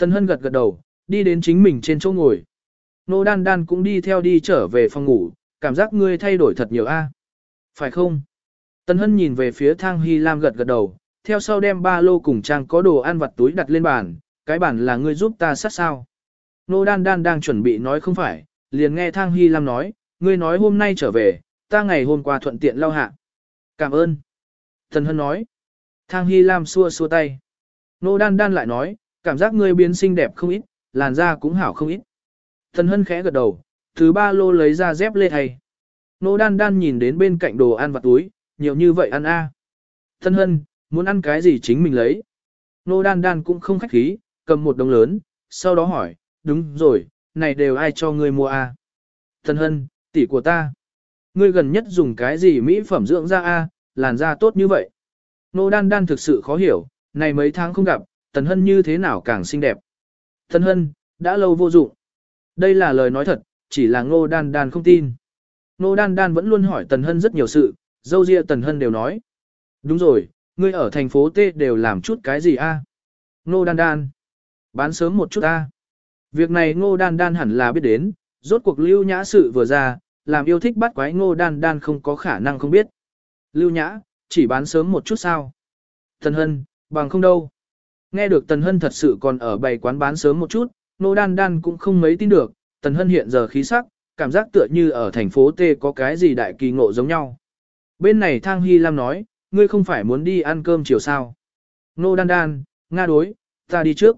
Tần Hân gật gật đầu, đi đến chính mình trên chỗ ngồi. Ngô Đan Đan cũng đi theo đi trở về phòng ngủ, cảm giác ngươi thay đổi thật nhiều a. Phải không? Tần Hân nhìn về phía Thang Hy Lam gật gật đầu, theo sau đem ba lô cùng trang có đồ ăn vặt túi đặt lên bàn, cái bàn là ngươi giúp ta sát sao. Nô Đan Đan đang chuẩn bị nói không phải, liền nghe Thang Hy Lam nói, ngươi nói hôm nay trở về, ta ngày hôm qua thuận tiện lau hạ. Cảm ơn. Thần Hân nói. Thang Hy Lam xua xua tay. Nô Đan Đan lại nói, cảm giác ngươi biến xinh đẹp không ít, làn da cũng hảo không ít. Thần Hân khẽ gật đầu, thứ ba lô lấy ra dép lê thay. Nô Đan Đan nhìn đến bên cạnh đồ ăn vặt túi, nhiều như vậy ăn a. À. Hân, muốn ăn cái gì chính mình lấy. Nô Đan Đan cũng không khách khí, cầm một đồng lớn, sau đó hỏi, đúng rồi, này đều ai cho ngươi mua a? À? thần Hân, tỷ của ta. Ngươi gần nhất dùng cái gì mỹ phẩm dưỡng da a, làn da tốt như vậy. Nô Đan Đan thực sự khó hiểu, này mấy tháng không gặp, Tần Hân như thế nào càng xinh đẹp. Tần Hân, đã lâu vô dụng. Đây là lời nói thật, chỉ là Ngô Đan Đan không tin. Ngô Đan Đan vẫn luôn hỏi Tần Hân rất nhiều sự, dâu ria Tần Hân đều nói. Đúng rồi, ngươi ở thành phố T đều làm chút cái gì a? Ngô Đan Đan. Bán sớm một chút a. Việc này Ngô Đan Đan hẳn là biết đến, rốt cuộc lưu nhã sự vừa ra, làm yêu thích bắt quái Ngô Đan Đan không có khả năng không biết. Lưu nhã, chỉ bán sớm một chút sao? Tần Hân, bằng không đâu. Nghe được Tần Hân thật sự còn ở bày quán bán sớm một chút, Ngô Đan Đan cũng không mấy tin được, Tần Hân hiện giờ khí sắc, cảm giác tựa như ở thành phố T có cái gì đại kỳ ngộ giống nhau. Bên này Thang Hy Lam nói, ngươi không phải muốn đi ăn cơm chiều sao. Nô Đan Đan, Nga đối, ta đi trước.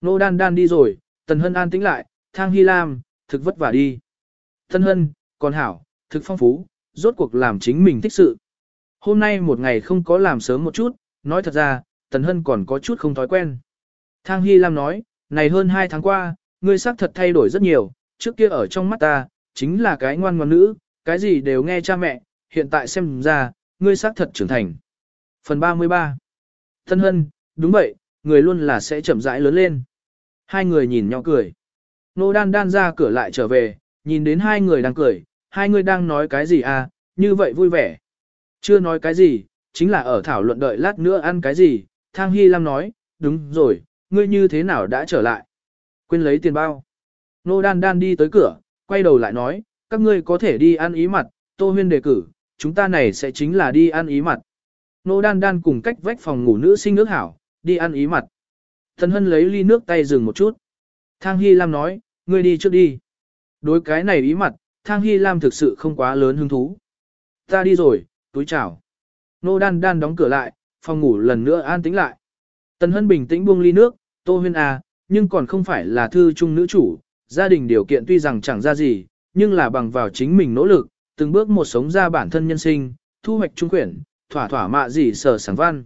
Nô Đan Đan đi rồi, Tần Hân an tĩnh lại, Thang Hy Lam, thực vất vả đi. Tần Hân, còn hảo, thực phong phú, rốt cuộc làm chính mình thích sự. Hôm nay một ngày không có làm sớm một chút, nói thật ra, Tần Hân còn có chút không thói quen. Thang Hy Lam nói, này hơn hai tháng qua, ngươi xác thật thay đổi rất nhiều, trước kia ở trong mắt ta, chính là cái ngoan ngoan nữ, cái gì đều nghe cha mẹ, hiện tại xem ra, ngươi xác thật trưởng thành. Phần 33 Thân hân, đúng vậy, người luôn là sẽ chậm rãi lớn lên. Hai người nhìn nhau cười. Nô đan đan ra cửa lại trở về, nhìn đến hai người đang cười, hai người đang nói cái gì à, như vậy vui vẻ. Chưa nói cái gì, chính là ở thảo luận đợi lát nữa ăn cái gì, Thang Hy Lam nói, đúng rồi, ngươi như thế nào đã trở lại. Quên lấy tiền bao. Nô đan đan đi tới cửa, quay đầu lại nói, các ngươi có thể đi ăn ý mặt, Tô Huyên đề cử, chúng ta này sẽ chính là đi ăn ý mặt. Nô đan đan cùng cách vách phòng ngủ nữ sinh nước hảo, đi ăn ý mặt. Thần hân lấy ly nước tay dừng một chút. Thang Hy Lam nói, ngươi đi trước đi. Đối cái này ý mặt, Thang Hy Lam thực sự không quá lớn hứng thú. Ta đi rồi, túi chào. Nô đan đan đóng cửa lại, phòng ngủ lần nữa an tĩnh lại. Tần hân bình tĩnh buông ly nước, Tô Huyên à, nhưng còn không phải là thư trung nữ chủ, gia đình điều kiện tuy rằng chẳng ra gì, nhưng là bằng vào chính mình nỗ lực, từng bước một sống ra bản thân nhân sinh, thu hoạch trung quyển, thỏa thỏa mạ gì sở sáng văn.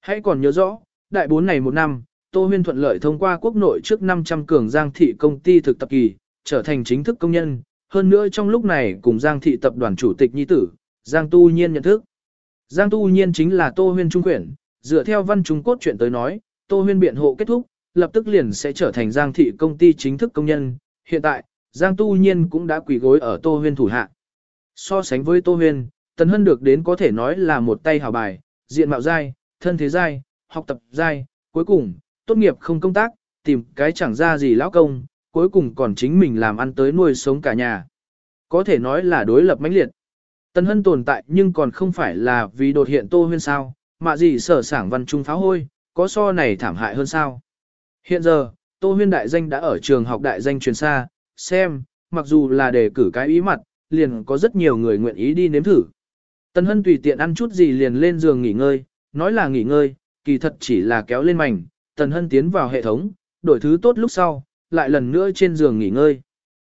Hãy còn nhớ rõ, đại bốn này một năm, Tô Huyên thuận lợi thông qua quốc nội trước 500 cường Giang thị công ty thực tập kỳ, trở thành chính thức công nhân, hơn nữa trong lúc này cùng Giang thị tập đoàn chủ tịch nhi tử, Giang Tu Nhiên nhận thức. Giang Tu Nhiên chính là Tô Huyên trung quyển, dựa theo văn trung cốt chuyện tới nói, Tô Huyên biện hộ kết thúc, lập tức liền sẽ trở thành Giang thị công ty chính thức công nhân. Hiện tại, Giang Tu Nhiên cũng đã quỳ gối ở Tô Huyên thủ hạ. So sánh với Tô Huyên, Tần Hân được đến có thể nói là một tay hào bài, diện mạo dai, thân thế dai, học tập dai, cuối cùng, tốt nghiệp không công tác, tìm cái chẳng ra gì lão công, cuối cùng còn chính mình làm ăn tới nuôi sống cả nhà. Có thể nói là đối lập mãnh liệt. Tần Hân tồn tại nhưng còn không phải là vì đột hiện Tô Huyên sao, mà gì sở sảng văn trung pháo hôi, có so này thảm hại hơn sao. Hiện giờ, Tô Huyên đại danh đã ở trường học đại danh truyền xa, xem, mặc dù là để cử cái ý mặt, liền có rất nhiều người nguyện ý đi nếm thử. Tần Hân tùy tiện ăn chút gì liền lên giường nghỉ ngơi, nói là nghỉ ngơi, kỳ thật chỉ là kéo lên mảnh, Tần Hân tiến vào hệ thống, đổi thứ tốt lúc sau, lại lần nữa trên giường nghỉ ngơi.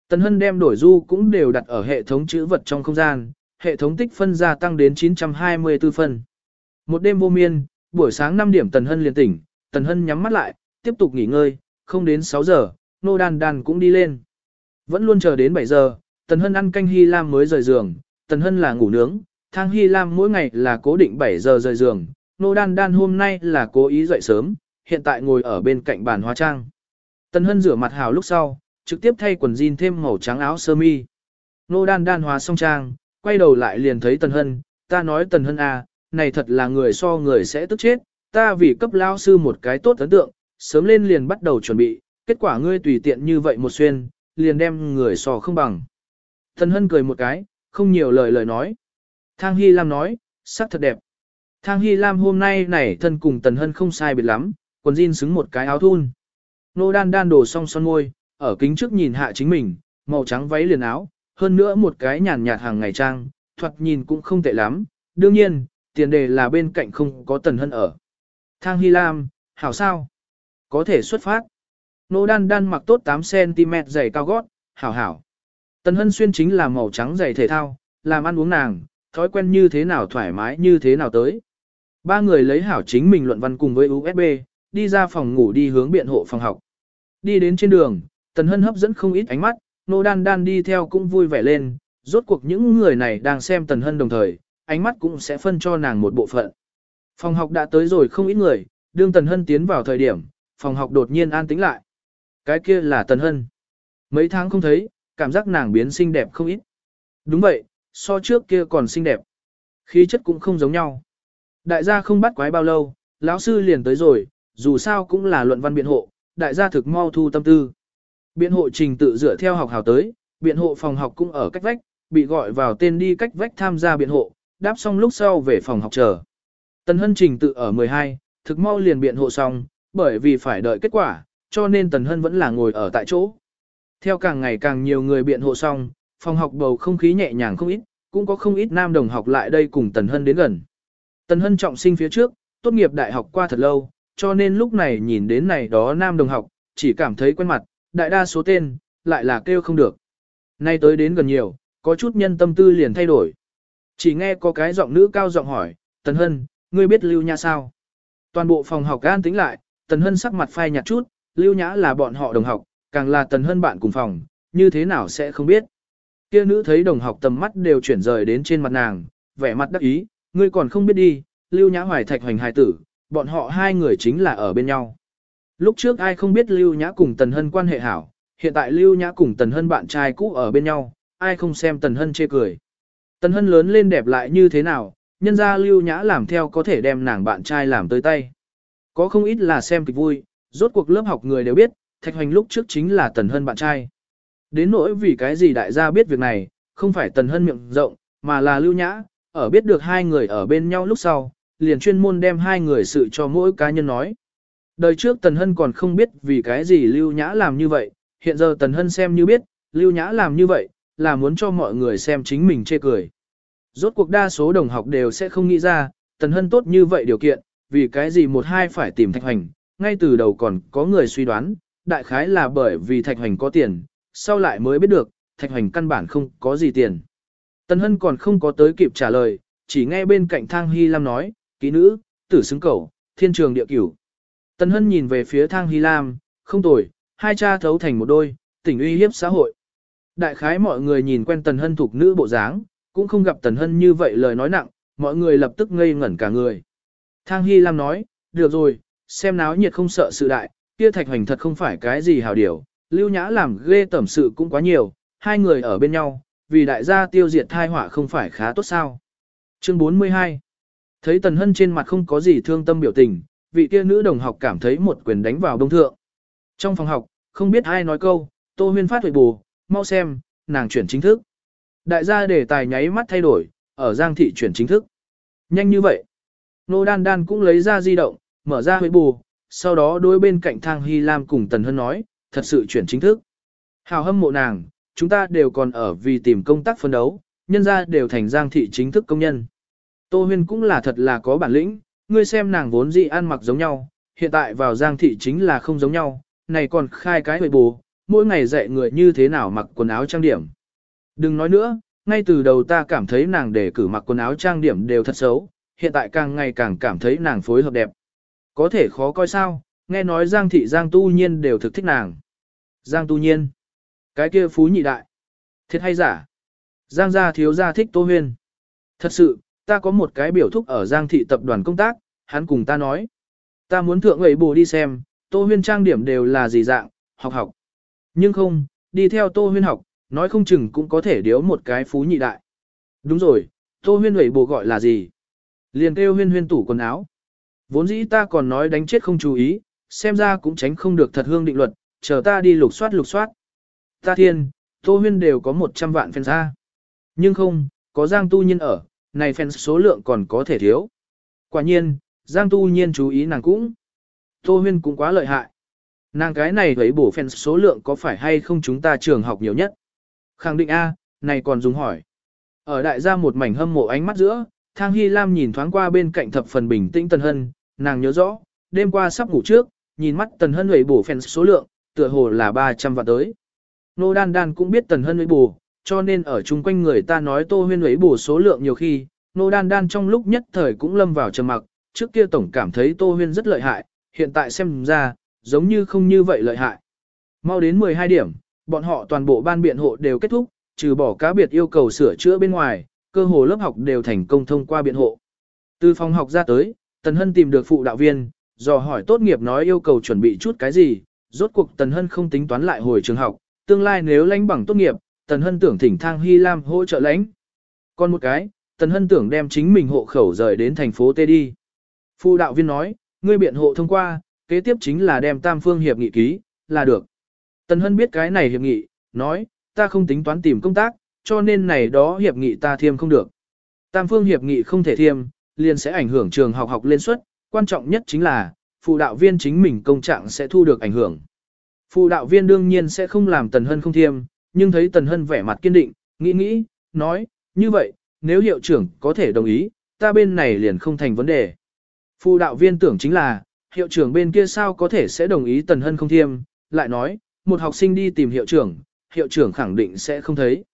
Tần Hân đem đổi du cũng đều đặt ở hệ thống chữ vật trong không gian, hệ thống tích phân gia tăng đến 924 phân. Một đêm vô miên, buổi sáng 5 điểm Tần Hân liền tỉnh, Tần Hân nhắm mắt lại, tiếp tục nghỉ ngơi, không đến 6 giờ, nô đàn đàn cũng đi lên. Vẫn luôn chờ đến 7 giờ, Tần Hân ăn canh Hy Lam mới rời giường, Tần Hân là ngủ nướng, thang Hy Lam mỗi ngày là cố định 7 giờ rời giường, nô đan đan hôm nay là cố ý dậy sớm, hiện tại ngồi ở bên cạnh bàn hóa trang. Tần Hân rửa mặt hào lúc sau, trực tiếp thay quần jean thêm màu trắng áo sơ mi. Nô đan đan hóa xong trang, quay đầu lại liền thấy Tần Hân, ta nói Tần Hân à, này thật là người so người sẽ tức chết, ta vì cấp lao sư một cái tốt ấn tượng, sớm lên liền bắt đầu chuẩn bị, kết quả ngươi tùy tiện như vậy một xuyên, liền đem người so không bằng. Tần Hân cười một cái, không nhiều lời lời nói. Thang Hy Lam nói, sắc thật đẹp. Thang Hy Lam hôm nay này thân cùng Tần Hân không sai biệt lắm, quần jean xứng một cái áo thun. Nô đan đan đổ song son môi, ở kính trước nhìn hạ chính mình, màu trắng váy liền áo, hơn nữa một cái nhàn nhạt hàng ngày trang, thoạt nhìn cũng không tệ lắm. Đương nhiên, tiền đề là bên cạnh không có Tần Hân ở. Thang Hy Lam, hảo sao? Có thể xuất phát. Nô đan đan mặc tốt 8cm giày cao gót, hảo hảo. Tần Hân xuyên chính là màu trắng giày thể thao, làm ăn uống nàng, thói quen như thế nào thoải mái như thế nào tới. Ba người lấy hảo chính mình luận văn cùng với USB, đi ra phòng ngủ đi hướng biện hộ phòng học. Đi đến trên đường, Tần Hân hấp dẫn không ít ánh mắt, Nô Đan Đan đi theo cũng vui vẻ lên, rốt cuộc những người này đang xem Tần Hân đồng thời, ánh mắt cũng sẽ phân cho nàng một bộ phận. Phòng học đã tới rồi không ít người, đương Tần Hân tiến vào thời điểm, phòng học đột nhiên an tĩnh lại. Cái kia là Tần Hân. Mấy tháng không thấy, cảm giác nàng biến xinh đẹp không ít. Đúng vậy, so trước kia còn xinh đẹp. Khí chất cũng không giống nhau. Đại gia không bắt quái bao lâu, lão sư liền tới rồi, dù sao cũng là luận văn biện hộ, đại gia thực mau thu tâm tư. Biện hộ trình tự dựa theo học hào tới, biện hộ phòng học cũng ở cách vách, bị gọi vào tên đi cách vách tham gia biện hộ, đáp xong lúc sau về phòng học chờ. Tần Hân trình tự ở 12, thực mau liền biện hộ xong, bởi vì phải đợi kết quả, cho nên Tần Hân vẫn là ngồi ở tại chỗ. Theo càng ngày càng nhiều người biện hộ xong, phòng học bầu không khí nhẹ nhàng không ít, cũng có không ít nam đồng học lại đây cùng Tần Hân đến gần. Tần Hân trọng sinh phía trước, tốt nghiệp đại học qua thật lâu, cho nên lúc này nhìn đến này đó nam đồng học, chỉ cảm thấy quen mặt, đại đa số tên, lại là kêu không được. Nay tới đến gần nhiều, có chút nhân tâm tư liền thay đổi. Chỉ nghe có cái giọng nữ cao giọng hỏi, Tần Hân, ngươi biết Lưu Nhã sao? Toàn bộ phòng học an tính lại, Tần Hân sắc mặt phai nhạt chút, Lưu Nhã là bọn họ đồng học, càng là Tần Hân bạn cùng phòng, như thế nào sẽ không biết. Kia nữ thấy đồng học tầm mắt đều chuyển rời đến trên mặt nàng, vẻ mặt đắc ý, ngươi còn không biết đi, Lưu Nhã hoài thạch hoành hài tử, bọn họ hai người chính là ở bên nhau. Lúc trước ai không biết Lưu Nhã cùng Tần Hân quan hệ hảo, hiện tại Lưu Nhã cùng Tần Hân bạn trai cũ ở bên nhau, ai không xem Tần Hân chê cười. Tần Hân lớn lên đẹp lại như thế nào, nhân ra Lưu Nhã làm theo có thể đem nàng bạn trai làm tới tay. Có không ít là xem kịch vui, rốt cuộc lớp học người đều biết, Thạch Hoành lúc trước chính là Tần Hân bạn trai. Đến nỗi vì cái gì đại gia biết việc này, không phải Tần Hân miệng rộng, mà là Lưu Nhã, ở biết được hai người ở bên nhau lúc sau, liền chuyên môn đem hai người sự cho mỗi cá nhân nói. Đời trước Tần Hân còn không biết vì cái gì Lưu Nhã làm như vậy, hiện giờ Tần Hân xem như biết, Lưu Nhã làm như vậy, là muốn cho mọi người xem chính mình chê cười. Rốt cuộc đa số đồng học đều sẽ không nghĩ ra, Tần Hân tốt như vậy điều kiện, vì cái gì một hai phải tìm Thạch Hoành, ngay từ đầu còn có người suy đoán, đại khái là bởi vì Thạch Hoành có tiền, sau lại mới biết được, Thạch Hoành căn bản không có gì tiền. Tần Hân còn không có tới kịp trả lời, chỉ nghe bên cạnh Thang Hy Lam nói, ký nữ, tử xứng cầu, thiên trường địa cửu. Tần Hân nhìn về phía Thang Hy Lam, không tồi, hai cha thấu thành một đôi, tỉnh uy hiếp xã hội. Đại khái mọi người nhìn quen Tần Hân thuộc nữ bộ dáng, cũng không gặp Tần Hân như vậy lời nói nặng, mọi người lập tức ngây ngẩn cả người. Thang Hy Lam nói, được rồi, xem náo nhiệt không sợ sự đại, kia thạch hoành thật không phải cái gì hảo điều, lưu nhã làm ghê tẩm sự cũng quá nhiều, hai người ở bên nhau, vì đại gia tiêu diệt thai họa không phải khá tốt sao. Chương 42 Thấy Tần Hân trên mặt không có gì thương tâm biểu tình, vị kia nữ đồng học cảm thấy một quyền đánh vào đông thượng. Trong phòng học, không biết ai nói câu, Tô Huyên phát huệ bù, mau xem, nàng chuyển chính thức. Đại gia đề tài nháy mắt thay đổi, ở Giang thị chuyển chính thức. Nhanh như vậy. Nô Đan Đan cũng lấy ra di động, mở ra huệ bù, sau đó đối bên cạnh Thang Hy Lam cùng Tần Hân nói, thật sự chuyển chính thức. Hào hâm mộ nàng, chúng ta đều còn ở vì tìm công tác phân đấu, nhân ra đều thành Giang thị chính thức công nhân. Tô Huyên cũng là thật là có bản lĩnh, ngươi xem nàng vốn dị ăn mặc giống nhau, hiện tại vào Giang thị chính là không giống nhau, này còn khai cái hội bù, mỗi ngày dạy người như thế nào mặc quần áo trang điểm. Đừng nói nữa, ngay từ đầu ta cảm thấy nàng để cử mặc quần áo trang điểm đều thật xấu, hiện tại càng ngày càng cảm thấy nàng phối hợp đẹp. Có thể khó coi sao, nghe nói Giang thị Giang tu nhiên đều thực thích nàng. Giang tu nhiên, cái kia phú nhị đại, thiệt hay giả? Giang gia thiếu gia thích Tô Huyên. Thật sự, ta có một cái biểu thúc ở Giang thị tập đoàn công tác, hắn cùng ta nói. Ta muốn thượng ấy bù đi xem, Tô Huyên trang điểm đều là gì dạng, học học. Nhưng không, đi theo Tô Huyên học, nói không chừng cũng có thể điếu một cái phú nhị đại. Đúng rồi, Tô Huyên ấy bù gọi là gì? Liền kêu huyên huyên tủ quần áo. Vốn dĩ ta còn nói đánh chết không chú ý, xem ra cũng tránh không được thật hương định luật, chờ ta đi lục soát lục soát. Ta thiên, Tô Huyên đều có 100 vạn fans ra. Nhưng không, có Giang Tu Nhiên ở, này fans số lượng còn có thể thiếu. Quả nhiên, Giang Tu Nhiên chú ý nàng cũng. Tô Huyên cũng quá lợi hại. Nàng cái này thấy bổ fans số lượng có phải hay không chúng ta trường học nhiều nhất? Khẳng định A, này còn dùng hỏi. Ở đại gia một mảnh hâm mộ ánh mắt giữa, Thang Hy Lam nhìn thoáng qua bên cạnh thập phần bình tĩnh Tần Hân, nàng nhớ rõ, đêm qua sắp ngủ trước, nhìn mắt Tần Hân hủy bổ fans số lượng, tựa hồ là 300 vạn tới. Nô Đan Đan cũng biết Tần Hân hủy bổ, cho nên ở chung quanh người ta nói Tô Huyên ấy bổ số lượng nhiều khi, Nô Đan Đan trong lúc nhất thời cũng lâm vào trầm mặc, trước kia tổng cảm thấy Tô Huyên rất lợi hại, hiện tại xem ra, giống như không như vậy lợi hại. Mau đến 12 điểm, bọn họ toàn bộ ban biện hộ đều kết thúc, trừ bỏ cá biệt yêu cầu sửa chữa bên ngoài, cơ hồ lớp học đều thành công thông qua biện hộ. Từ phòng học ra tới, Tần Hân tìm được phụ đạo viên, dò hỏi tốt nghiệp nói yêu cầu chuẩn bị chút cái gì, rốt cuộc Tần Hân không tính toán lại hồi trường học, tương lai nếu lãnh bằng tốt nghiệp, Tần Hân tưởng thỉnh Thang Hy Lam hỗ trợ lãnh. Còn một cái, Tần Hân tưởng đem chính mình hộ khẩu rời đến thành phố Tê đi. Phụ đạo viên nói, ngươi biện hộ thông qua, kế tiếp chính là đem tam phương hiệp nghị ký, là được. Tần Hân biết cái này hiệp nghị, nói, ta không tính toán tìm công tác, cho nên này đó hiệp nghị ta thiêm không được. Tam phương hiệp nghị không thể thiêm, liền sẽ ảnh hưởng trường học học lên suất, quan trọng nhất chính là, phụ đạo viên chính mình công trạng sẽ thu được ảnh hưởng. Phụ đạo viên đương nhiên sẽ không làm Tần Hân không thiêm, nhưng thấy Tần Hân vẻ mặt kiên định, nghĩ nghĩ, nói, như vậy, nếu hiệu trưởng có thể đồng ý, ta bên này liền không thành vấn đề. Phụ đạo viên tưởng chính là, hiệu trưởng bên kia sao có thể sẽ đồng ý Tần Hân không thiêm, lại nói, một học sinh đi tìm hiệu trưởng, hiệu trưởng khẳng định sẽ không thấy.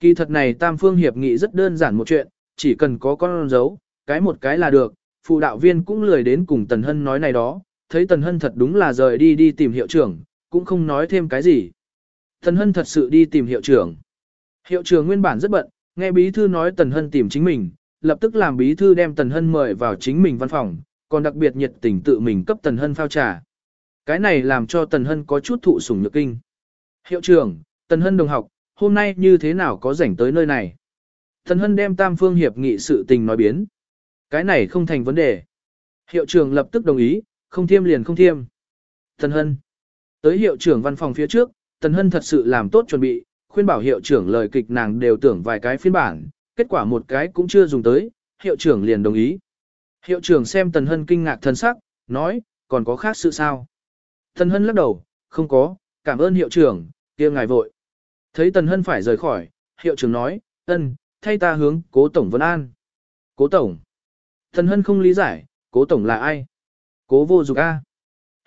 Kỳ thật này tam phương hiệp nghị rất đơn giản một chuyện, chỉ cần có con dấu, cái một cái là được, phụ đạo viên cũng lười đến cùng Tần Hân nói này đó, thấy Tần Hân thật đúng là rời đi đi tìm hiệu trưởng, cũng không nói thêm cái gì. Tần Hân thật sự đi tìm hiệu trưởng. Hiệu trưởng nguyên bản rất bận, nghe bí thư nói Tần Hân tìm chính mình, lập tức làm bí thư đem Tần Hân mời vào chính mình văn phòng, còn đặc biệt nhiệt tình tự mình cấp Tần Hân phao trà. Cái này làm cho Tần Hân có chút thụ sủng nhược kinh. Hiệu trưởng, Tần Hân đồng học, hôm nay như thế nào có rảnh tới nơi này. Thần Hân đem tam phương hiệp nghị sự tình nói biến. Cái này không thành vấn đề. Hiệu trưởng lập tức đồng ý, không thiêm liền không thiêm. Thần Hân. Tới hiệu trưởng văn phòng phía trước, Tần Hân thật sự làm tốt chuẩn bị, khuyên bảo hiệu trưởng lời kịch nàng đều tưởng vài cái phiên bản, kết quả một cái cũng chưa dùng tới, hiệu trưởng liền đồng ý. Hiệu trưởng xem Tần Hân kinh ngạc thân sắc, nói, còn có khác sự sao? Tần Hân lắc đầu, không có, cảm ơn hiệu trưởng, kia ngài vội. Thấy Tần Hân phải rời khỏi, hiệu trưởng nói, ân, thay ta hướng cố tổng vấn an. Cố tổng. Tần Hân không lý giải, cố tổng là ai? Cố vô dục A.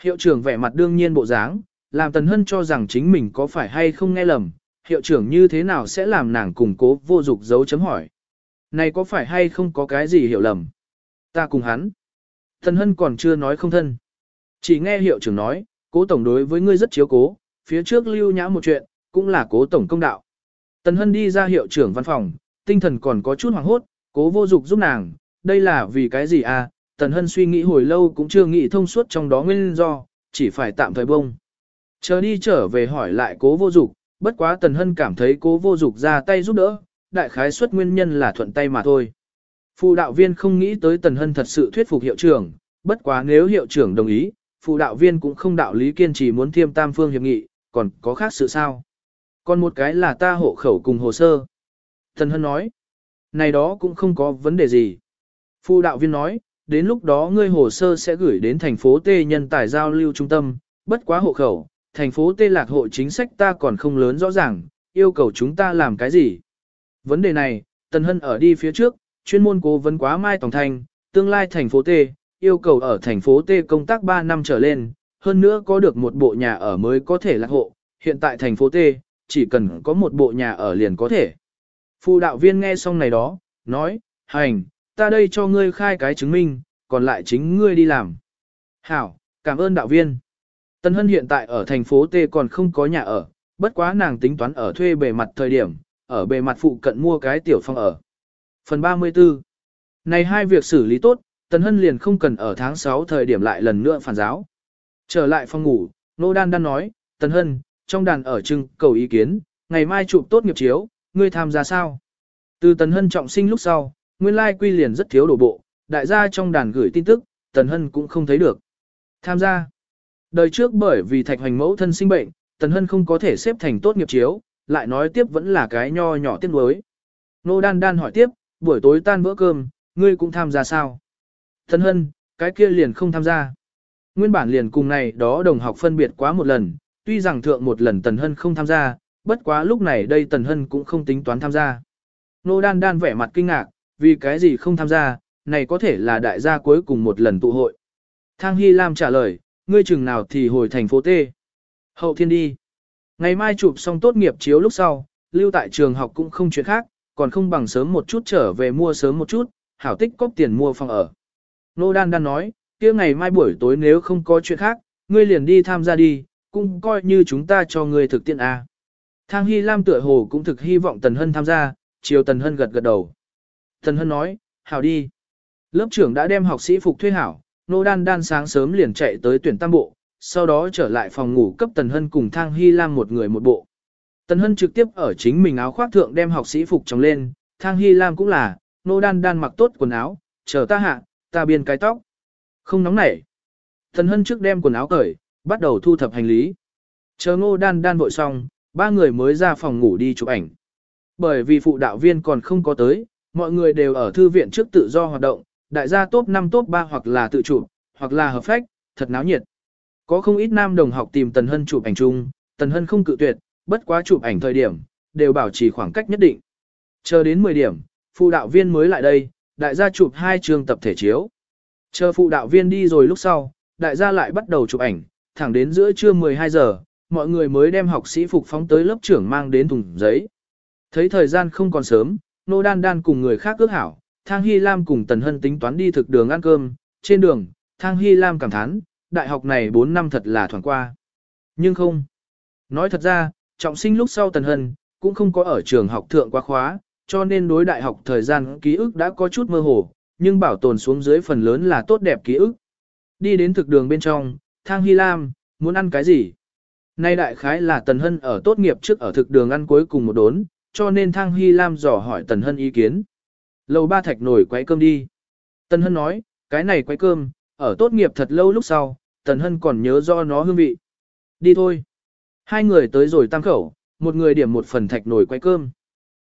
Hiệu trưởng vẻ mặt đương nhiên bộ dáng, làm Tần Hân cho rằng chính mình có phải hay không nghe lầm, hiệu trưởng như thế nào sẽ làm nàng củng cố vô dục dấu chấm hỏi. Này có phải hay không có cái gì hiểu lầm? Ta cùng hắn. Tần Hân còn chưa nói không thân. Chỉ nghe hiệu trưởng nói, cố tổng đối với ngươi rất chiếu cố, phía trước lưu nhã một chuyện, cũng là cố tổng công đạo. Tần Hân đi ra hiệu trưởng văn phòng, tinh thần còn có chút hoảng hốt, cố vô dục giúp nàng, đây là vì cái gì à, Tần Hân suy nghĩ hồi lâu cũng chưa nghĩ thông suốt trong đó nguyên do, chỉ phải tạm thời bông. Chờ đi trở về hỏi lại cố vô dục, bất quá Tần Hân cảm thấy cố vô dục ra tay giúp đỡ, đại khái suất nguyên nhân là thuận tay mà thôi. Phụ đạo viên không nghĩ tới Tần Hân thật sự thuyết phục hiệu trưởng, bất quá nếu hiệu trưởng đồng ý, phụ đạo viên cũng không đạo lý kiên trì muốn thiêm tam phương hiệp nghị, còn có khác sự sao. Còn một cái là ta hộ khẩu cùng hồ sơ. Tần Hân nói, này đó cũng không có vấn đề gì. Phụ đạo viên nói, đến lúc đó ngươi hồ sơ sẽ gửi đến thành phố T nhân tài giao lưu trung tâm, bất quá hộ khẩu, thành phố T lạc hộ chính sách ta còn không lớn rõ ràng, yêu cầu chúng ta làm cái gì. Vấn đề này, Tần Hân ở đi phía trước, chuyên môn cố vấn quá Mai Tổng Thành, tương lai thành phố T, yêu cầu ở thành phố T công tác 3 năm trở lên, hơn nữa có được một bộ nhà ở mới có thể lạc hộ, hiện tại thành phố T, chỉ cần có một bộ nhà ở liền có thể. Phụ đạo viên nghe xong này đó, nói, hành, ta đây cho ngươi khai cái chứng minh, còn lại chính ngươi đi làm. Hảo, cảm ơn đạo viên. Tân Hân hiện tại ở thành phố T còn không có nhà ở, bất quá nàng tính toán ở thuê bề mặt thời điểm, ở bề mặt phụ cận mua cái tiểu phòng ở. Phần 34 Này hai việc xử lý tốt, Tân Hân liền không cần ở tháng 6 thời điểm lại lần nữa phản giáo. Trở lại phòng ngủ, Nô Đan Đan nói, Tân Hân, trong đàn ở trưng cầu ý kiến, ngày mai chụp tốt nghiệp chiếu, ngươi tham gia sao? Từ Tần Hân trọng sinh lúc sau, nguyên lai quy liền rất thiếu đổ bộ, đại gia trong đàn gửi tin tức, Tần Hân cũng không thấy được. Tham gia. Đời trước bởi vì thạch hoành mẫu thân sinh bệnh, Tần Hân không có thể xếp thành tốt nghiệp chiếu, lại nói tiếp vẫn là cái nho nhỏ tiếc nuối. Nô Đan Đan hỏi tiếp, buổi tối tan bữa cơm, ngươi cũng tham gia sao? Tần Hân, cái kia liền không tham gia. Nguyên bản liền cùng này đó đồng học phân biệt quá một lần, tuy rằng thượng một lần Tần Hân không tham gia, bất quá lúc này đây Tần Hân cũng không tính toán tham gia. Nô Đan Đan vẻ mặt kinh ngạc, vì cái gì không tham gia, này có thể là đại gia cuối cùng một lần tụ hội. Thang Hy Lam trả lời, ngươi chừng nào thì hồi thành phố T. Hậu thiên đi. Ngày mai chụp xong tốt nghiệp chiếu lúc sau, lưu tại trường học cũng không chuyện khác, còn không bằng sớm một chút trở về mua sớm một chút, hảo tích cóp tiền mua phòng ở. Nô Đan Đan nói, kia ngày mai buổi tối nếu không có chuyện khác, ngươi liền đi tham gia đi, cũng coi như chúng ta cho ngươi thực tiện A. Thang Hy Lam tựa hồ cũng thực hy vọng Tần Hân tham gia, chiều Tần Hân gật gật đầu. Tần Hân nói, hảo đi. Lớp trưởng đã đem học sĩ phục thuê hảo, Nô Đan Đan sáng sớm liền chạy tới tuyển tam bộ, sau đó trở lại phòng ngủ cấp Tần Hân cùng Thang Hy Lam một người một bộ. Tần Hân trực tiếp ở chính mình áo khoác thượng đem học sĩ phục trồng lên, Thang Hy Lam cũng là, Nô Đan Đan mặc tốt quần áo, chờ ta hạ, ta biên cái tóc. Không nóng nảy. Tần Hân trước đem quần áo cởi, bắt đầu thu thập hành lý. Chờ Ngô Đan Đan vội xong, ba người mới ra phòng ngủ đi chụp ảnh. Bởi vì phụ đạo viên còn không có tới, mọi người đều ở thư viện trước tự do hoạt động, đại gia top 5 top 3 hoặc là tự chụp, hoặc là hợp phách, thật náo nhiệt. Có không ít nam đồng học tìm Tần Hân chụp ảnh chung, Tần Hân không cự tuyệt, bất quá chụp ảnh thời điểm, đều bảo trì khoảng cách nhất định. Chờ đến 10 điểm, phụ đạo viên mới lại đây, đại gia chụp hai trường tập thể chiếu. Chờ phụ đạo viên đi rồi lúc sau, đại gia lại bắt đầu chụp ảnh, thẳng đến giữa trưa 12 giờ, mọi người mới đem học sĩ phục phóng tới lớp trưởng mang đến thùng giấy. Thấy thời gian không còn sớm, Nô Đan Đan cùng người khác ước hảo, Thang Hy Lam cùng Tần Hân tính toán đi thực đường ăn cơm, trên đường, Thang Hy Lam cảm thán, đại học này 4 năm thật là thoảng qua. Nhưng không. Nói thật ra, trọng sinh lúc sau Tần Hân, cũng không có ở trường học thượng quá khóa, cho nên đối đại học thời gian ký ức đã có chút mơ hồ, nhưng bảo tồn xuống dưới phần lớn là tốt đẹp ký ức. Đi đến thực đường bên trong, Thang Hy Lam, muốn ăn cái gì? Nay đại khái là Tần Hân ở tốt nghiệp trước ở thực đường ăn cuối cùng một đốn, cho nên Thang Hy Lam dò hỏi Tần Hân ý kiến. Lầu ba thạch nổi quấy cơm đi. Tần Hân nói, cái này quấy cơm, ở tốt nghiệp thật lâu lúc sau, Tần Hân còn nhớ do nó hương vị. Đi thôi. Hai người tới rồi tam khẩu, một người điểm một phần thạch nổi quấy cơm.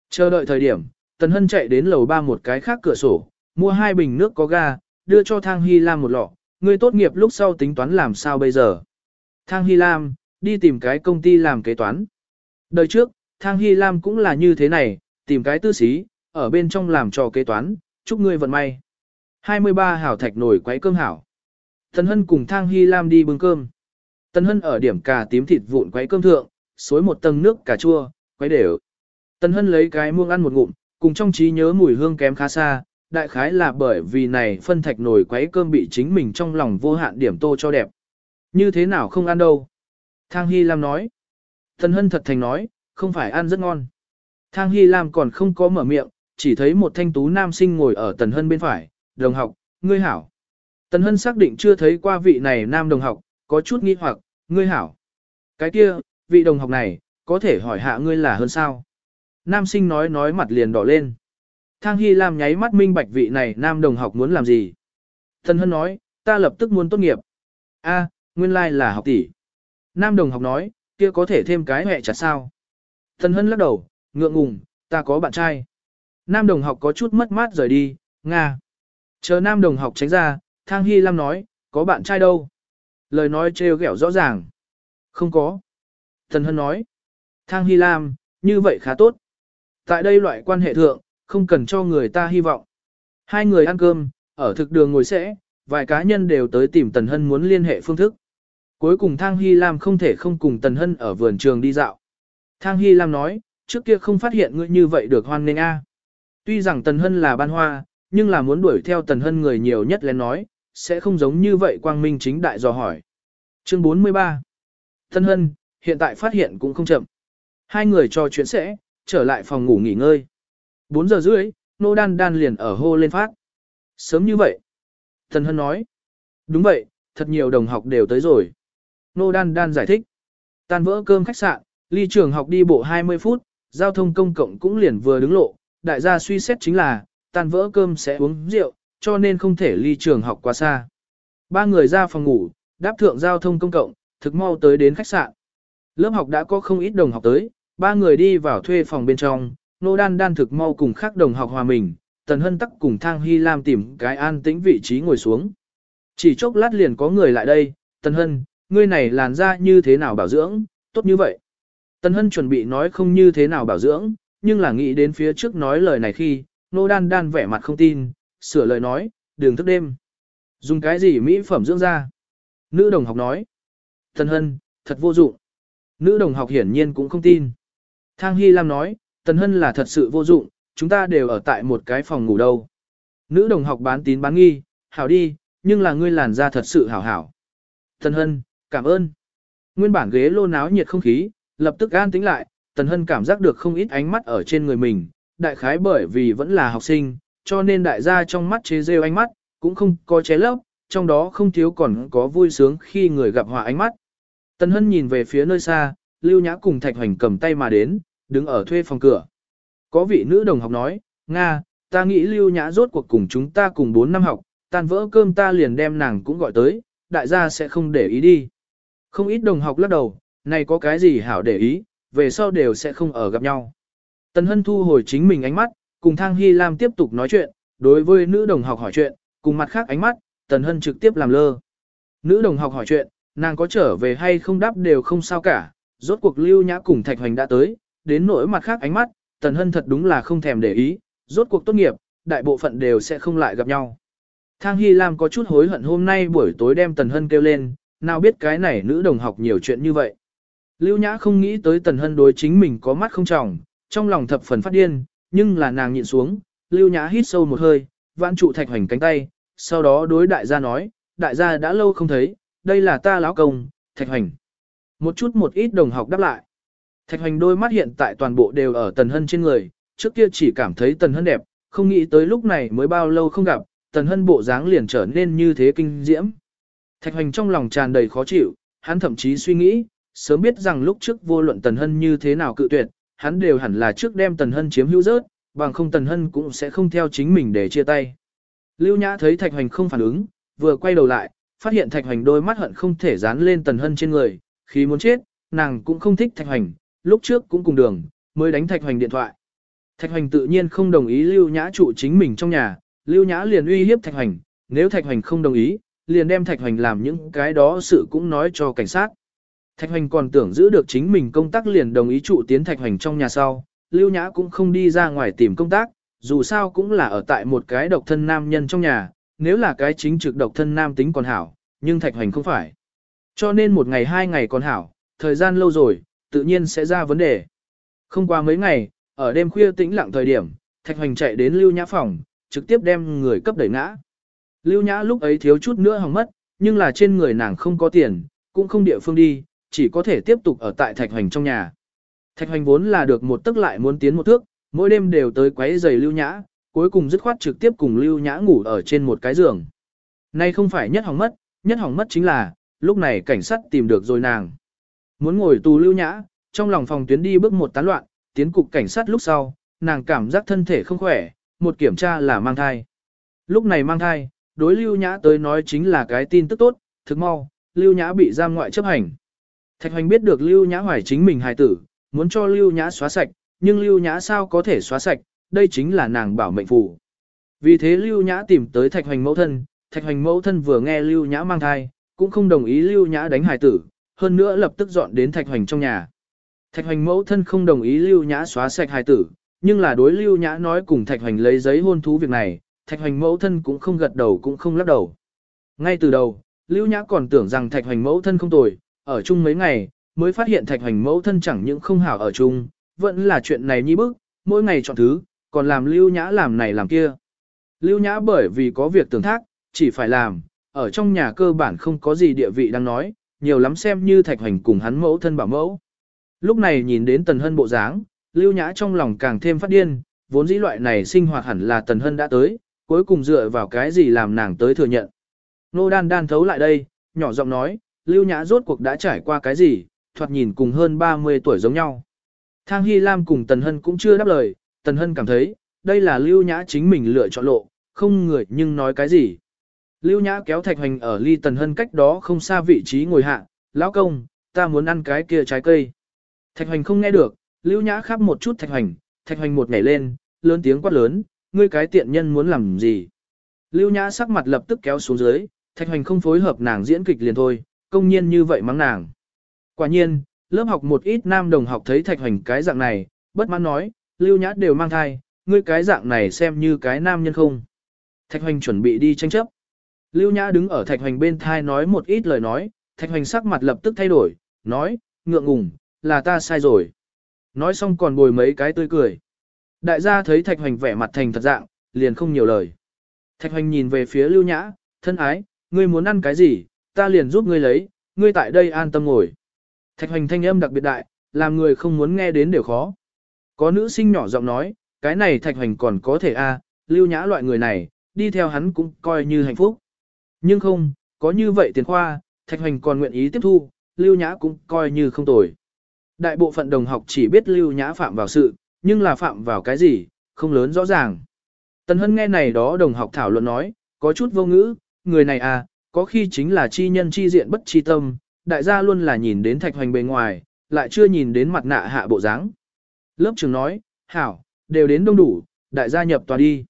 Chờ đợi thời điểm, Tần Hân chạy đến lầu ba một cái khác cửa sổ, mua hai bình nước có ga, đưa cho Thang Hy Lam một lọ, người tốt nghiệp lúc sau tính toán làm sao bây giờ. Thang Hy Lam, đi tìm cái công ty làm kế toán. Đời trước, Thang Hy Lam cũng là như thế này, tìm cái tư xí, ở bên trong làm trò kế toán, chúc ngươi vận may. 23 hảo thạch nổi quấy cơm hảo. Tần Hân cùng Thang Hy Lam đi bưng cơm. Tần Hân ở điểm cà tím thịt vụn quấy cơm thượng, xối một tầng nước cà chua, quấy đều. Tần Hân lấy cái muông ăn một ngụm, cùng trong trí nhớ mùi hương kém khá xa, đại khái là bởi vì này phân thạch nổi quấy cơm bị chính mình trong lòng vô hạn điểm tô cho đẹp. Như thế nào không ăn đâu. Thang Hy Lam nói. Tần Hân thật thành nói, không phải ăn rất ngon. Thang Hy Lam còn không có mở miệng, chỉ thấy một thanh tú nam sinh ngồi ở Tần Hân bên phải, đồng học, ngươi hảo. Tần Hân xác định chưa thấy qua vị này nam đồng học, có chút nghi hoặc, ngươi hảo. Cái kia, vị đồng học này, có thể hỏi hạ ngươi là hơn sao? Nam sinh nói nói mặt liền đỏ lên. Thang Hy Lam nháy mắt minh bạch vị này nam đồng học muốn làm gì. Tần Hân nói, ta lập tức muốn tốt nghiệp. A, nguyên lai like là học tỷ. Nam đồng học nói, kia có thể thêm cái hẹ chặt sao. Tần Hân lắc đầu, ngượng ngùng, ta có bạn trai. Nam đồng học có chút mất mát rời đi, Nga. Chờ nam đồng học tránh ra, Thang Hy Lam nói, có bạn trai đâu? Lời nói trêu ghẹo rõ ràng. Không có. Thần Hân nói. Thang Hy Lam, như vậy khá tốt. Tại đây loại quan hệ thượng, không cần cho người ta hy vọng. Hai người ăn cơm, ở thực đường ngồi sẽ, vài cá nhân đều tới tìm Tần Hân muốn liên hệ phương thức. Cuối cùng Thang Hy Lam không thể không cùng Tần Hân ở vườn trường đi dạo. Thang Hy Lam nói, trước kia không phát hiện ngươi như vậy được hoan nghênh a. Tuy rằng Tần Hân là ban hoa, nhưng là muốn đuổi theo Tần Hân người nhiều nhất lên nói, sẽ không giống như vậy quang minh chính đại dò hỏi. Chương 43 Tần Hân, hiện tại phát hiện cũng không chậm. Hai người trò chuyện sẽ, trở lại phòng ngủ nghỉ ngơi. 4 giờ rưỡi, nô đan đan liền ở hô lên phát. Sớm như vậy. Tần Hân nói. Đúng vậy, thật nhiều đồng học đều tới rồi. Nô đan đan giải thích. Tan vỡ cơm khách sạn, ly trường học đi bộ 20 phút, giao thông công cộng cũng liền vừa đứng lộ. Đại gia suy xét chính là, tan vỡ cơm sẽ uống rượu, cho nên không thể ly trường học quá xa. Ba người ra phòng ngủ, đáp thượng giao thông công cộng, thực mau tới đến khách sạn. Lớp học đã có không ít đồng học tới, ba người đi vào thuê phòng bên trong, nô đan đan thực mau cùng khác đồng học hòa mình, tần hân tắc cùng thang hy lam tìm cái an tĩnh vị trí ngồi xuống. Chỉ chốc lát liền có người lại đây, tần hân, ngươi này làn da như thế nào bảo dưỡng, tốt như vậy. Tần hân chuẩn bị nói không như thế nào bảo dưỡng, nhưng là nghĩ đến phía trước nói lời này khi, nô đan đan vẻ mặt không tin, sửa lời nói, đường thức đêm. Dùng cái gì mỹ phẩm dưỡng da? Nữ đồng học nói. Tần hân, thật vô dụng. Nữ đồng học hiển nhiên cũng không tin. Thang Hy Lam nói, Tần Hân là thật sự vô dụng, chúng ta đều ở tại một cái phòng ngủ đâu. Nữ đồng học bán tín bán nghi, hảo đi, nhưng là ngươi làn da thật sự hảo hảo. Tần Hân, cảm ơn. Nguyên bản ghế lô náo nhiệt không khí, lập tức an tĩnh lại, Tần Hân cảm giác được không ít ánh mắt ở trên người mình, đại khái bởi vì vẫn là học sinh, cho nên đại gia trong mắt chế rêu ánh mắt, cũng không có ché lấp, trong đó không thiếu còn có vui sướng khi người gặp họa ánh mắt. Tần Hân nhìn về phía nơi xa, Lưu Nhã cùng Thạch Hoành cầm tay mà đến, đứng ở thuê phòng cửa. Có vị nữ đồng học nói, Nga, ta nghĩ Lưu Nhã rốt cuộc cùng chúng ta cùng 4 năm học, tan vỡ cơm ta liền đem nàng cũng gọi tới, đại gia sẽ không để ý đi. Không ít đồng học lắc đầu, này có cái gì hảo để ý, về sau đều sẽ không ở gặp nhau. Tần Hân thu hồi chính mình ánh mắt, cùng Thang Hy Lam tiếp tục nói chuyện, đối với nữ đồng học hỏi chuyện, cùng mặt khác ánh mắt, Tần Hân trực tiếp làm lơ. Nữ đồng học hỏi chuyện, nàng có trở về hay không đáp đều không sao cả, rốt cuộc lưu nhã cùng Thạch Hoành đã tới, đến nỗi mặt khác ánh mắt, Tần Hân thật đúng là không thèm để ý, rốt cuộc tốt nghiệp, đại bộ phận đều sẽ không lại gặp nhau. Thang Hy Lam có chút hối hận hôm nay buổi tối đem Tần Hân kêu lên, nào biết cái này nữ đồng học nhiều chuyện như vậy. Lưu Nhã không nghĩ tới Tần Hân đối chính mình có mắt không trọng, trong lòng thập phần phát điên, nhưng là nàng nhịn xuống, Lưu Nhã hít sâu một hơi, vãn trụ Thạch Hoành cánh tay, sau đó đối đại gia nói, đại gia đã lâu không thấy, đây là ta lão công, Thạch Hoành. Một chút một ít đồng học đáp lại. Thạch Hoành đôi mắt hiện tại toàn bộ đều ở Tần Hân trên người, trước kia chỉ cảm thấy Tần Hân đẹp, không nghĩ tới lúc này mới bao lâu không gặp, Tần Hân bộ dáng liền trở nên như thế kinh diễm. Thạch Hoành trong lòng tràn đầy khó chịu, hắn thậm chí suy nghĩ, sớm biết rằng lúc trước vô luận Tần Hân như thế nào cự tuyệt, hắn đều hẳn là trước đem Tần Hân chiếm hữu rớt, bằng không Tần Hân cũng sẽ không theo chính mình để chia tay. Lưu Nhã thấy Thạch Hoành không phản ứng, vừa quay đầu lại, phát hiện Thạch Hoành đôi mắt hận không thể dán lên Tần Hân trên người, khi muốn chết, nàng cũng không thích Thạch Hoành, lúc trước cũng cùng đường, mới đánh Thạch Hoành điện thoại. Thạch Hoành tự nhiên không đồng ý Lưu Nhã trụ chính mình trong nhà, Lưu Nhã liền uy hiếp Thạch Hoành, nếu Thạch Hoành không đồng ý, liền đem Thạch Hoành làm những cái đó sự cũng nói cho cảnh sát. Thạch Hoành còn tưởng giữ được chính mình công tác liền đồng ý trụ tiến Thạch Hoành trong nhà sau, Lưu Nhã cũng không đi ra ngoài tìm công tác, dù sao cũng là ở tại một cái độc thân nam nhân trong nhà, nếu là cái chính trực độc thân nam tính còn hảo, nhưng Thạch Hoành không phải. Cho nên một ngày hai ngày còn hảo, thời gian lâu rồi, tự nhiên sẽ ra vấn đề. Không qua mấy ngày, ở đêm khuya tĩnh lặng thời điểm, Thạch Hoành chạy đến Lưu Nhã phòng, trực tiếp đem người cấp đẩy ngã. Lưu Nhã lúc ấy thiếu chút nữa hỏng mất, nhưng là trên người nàng không có tiền, cũng không địa phương đi, chỉ có thể tiếp tục ở tại Thạch Hoành trong nhà. Thạch Hoành vốn là được một tức lại muốn tiến một thước, mỗi đêm đều tới quấy giày Lưu Nhã, cuối cùng dứt khoát trực tiếp cùng Lưu Nhã ngủ ở trên một cái giường. Nay không phải nhất hỏng mất, nhất hỏng mất chính là, lúc này cảnh sát tìm được rồi nàng. Muốn ngồi tù lưu nhã, trong lòng phòng tuyến đi bước một tán loạn, tiến cục cảnh sát lúc sau, nàng cảm giác thân thể không khỏe, một kiểm tra là mang thai. Lúc này mang thai, đối lưu nhã tới nói chính là cái tin tức tốt, thực mau, lưu nhã bị giam ngoại chấp hành. Thạch hoành biết được lưu nhã hoài chính mình hài tử, muốn cho lưu nhã xóa sạch, nhưng lưu nhã sao có thể xóa sạch, đây chính là nàng bảo mệnh phù. Vì thế lưu nhã tìm tới thạch hoành mẫu thân, thạch hoành mẫu thân vừa nghe lưu nhã mang thai, cũng không đồng ý lưu nhã đánh hài tử, hơn nữa lập tức dọn đến thạch hoành trong nhà. Thạch hoành mẫu thân không đồng ý lưu nhã xóa sạch hài tử, nhưng là đối lưu nhã nói cùng thạch hoành lấy giấy hôn thú việc này, thạch hoành mẫu thân cũng không gật đầu cũng không lắc đầu. Ngay từ đầu, lưu nhã còn tưởng rằng thạch hoành mẫu thân không tồi, ở chung mấy ngày, mới phát hiện thạch hoành mẫu thân chẳng những không hảo ở chung, vẫn là chuyện này nhi bức, mỗi ngày chọn thứ, còn làm lưu nhã làm này làm kia. Lưu nhã bởi vì có việc tưởng thác, chỉ phải làm, ở trong nhà cơ bản không có gì địa vị đang nói, nhiều lắm xem như thạch hoành cùng hắn mẫu thân bảo mẫu. Lúc này nhìn đến tần hân bộ dáng, lưu nhã trong lòng càng thêm phát điên, vốn dĩ loại này sinh hoạt hẳn là tần hân đã tới, cuối cùng dựa vào cái gì làm nàng tới thừa nhận. Nô đan đan thấu lại đây, nhỏ giọng nói, lưu nhã rốt cuộc đã trải qua cái gì, thoạt nhìn cùng hơn 30 tuổi giống nhau. Thang Hy Lam cùng Tần Hân cũng chưa đáp lời, Tần Hân cảm thấy, đây là lưu nhã chính mình lựa chọn lộ, không người nhưng nói cái gì. Lưu nhã kéo thạch Hoành ở ly Tần Hân cách đó không xa vị trí ngồi hạ, lão công, ta muốn ăn cái kia trái cây. Thạch Hoành không nghe được, lưu nhã khắp một chút thạch Hoành. thạch Hoành một nhảy lên, lớn tiếng quát lớn, ngươi cái tiện nhân muốn làm gì. Lưu nhã sắc mặt lập tức kéo xuống dưới, thạch Hoành không phối hợp nàng diễn kịch liền thôi, công nhiên như vậy mắng nàng. Quả nhiên, lớp học một ít nam đồng học thấy thạch Hoành cái dạng này, bất mãn nói, lưu nhã đều mang thai, ngươi cái dạng này xem như cái nam nhân không. Thạch hoành chuẩn bị đi tranh chấp. Lưu nhã đứng ở thạch hoành bên thai nói một ít lời nói, thạch hoành sắc mặt lập tức thay đổi, nói, ngượng ngùng, là ta sai rồi. Nói xong còn bồi mấy cái tươi cười. Đại gia thấy thạch hoành vẻ mặt thành thật dạng, liền không nhiều lời. Thạch hoành nhìn về phía lưu nhã, thân ái, ngươi muốn ăn cái gì, ta liền giúp ngươi lấy, ngươi tại đây an tâm ngồi. Thạch hoành thanh âm đặc biệt đại, làm người không muốn nghe đến đều khó. Có nữ sinh nhỏ giọng nói, cái này thạch hoành còn có thể a, lưu nhã loại người này, đi theo hắn cũng coi như hạnh phúc. Nhưng không, có như vậy tiền khoa, thạch hoành còn nguyện ý tiếp thu, lưu nhã cũng coi như không tồi. Đại bộ phận đồng học chỉ biết lưu nhã phạm vào sự, nhưng là phạm vào cái gì, không lớn rõ ràng. Tần Hân nghe này đó đồng học thảo luận nói, có chút vô ngữ, người này à, có khi chính là chi nhân chi diện bất chi tâm, đại gia luôn là nhìn đến thạch hoành bề ngoài, lại chưa nhìn đến mặt nạ hạ bộ dáng. Lớp trưởng nói, hảo, đều đến đông đủ, đại gia nhập tòa đi.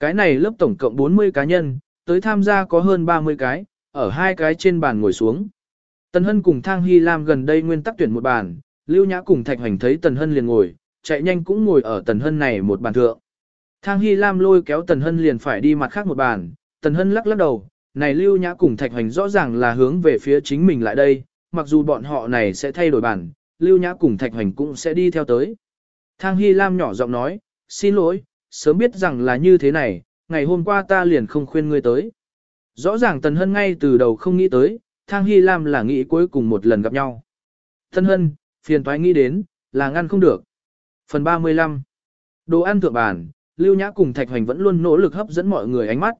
Cái này lớp tổng cộng 40 cá nhân, tới tham gia có hơn 30 cái, ở hai cái trên bàn ngồi xuống. Tần Hân cùng Thang Hy Lam gần đây nguyên tắc tuyển một bàn, Lưu Nhã cùng Thạch Hoành thấy Tần Hân liền ngồi, chạy nhanh cũng ngồi ở Tần Hân này một bàn thượng. Thang Hy Lam lôi kéo Tần Hân liền phải đi mặt khác một bàn, Tần Hân lắc lắc đầu, này Lưu Nhã cùng Thạch Hoành rõ ràng là hướng về phía chính mình lại đây, mặc dù bọn họ này sẽ thay đổi bản, Lưu Nhã cùng Thạch Hoành cũng sẽ đi theo tới. Thang Hy Lam nhỏ giọng nói, xin lỗi, sớm biết rằng là như thế này, ngày hôm qua ta liền không khuyên ngươi tới. Rõ ràng Tần Hân ngay từ đầu không nghĩ tới, Thang Hy Lam là nghĩ cuối cùng một lần gặp nhau. Tần Hân, phiền toái nghĩ đến, là ngăn không được. Phần 35 Đồ ăn thượng bàn, Lưu Nhã cùng Thạch Hoành vẫn luôn nỗ lực hấp dẫn mọi người ánh mắt.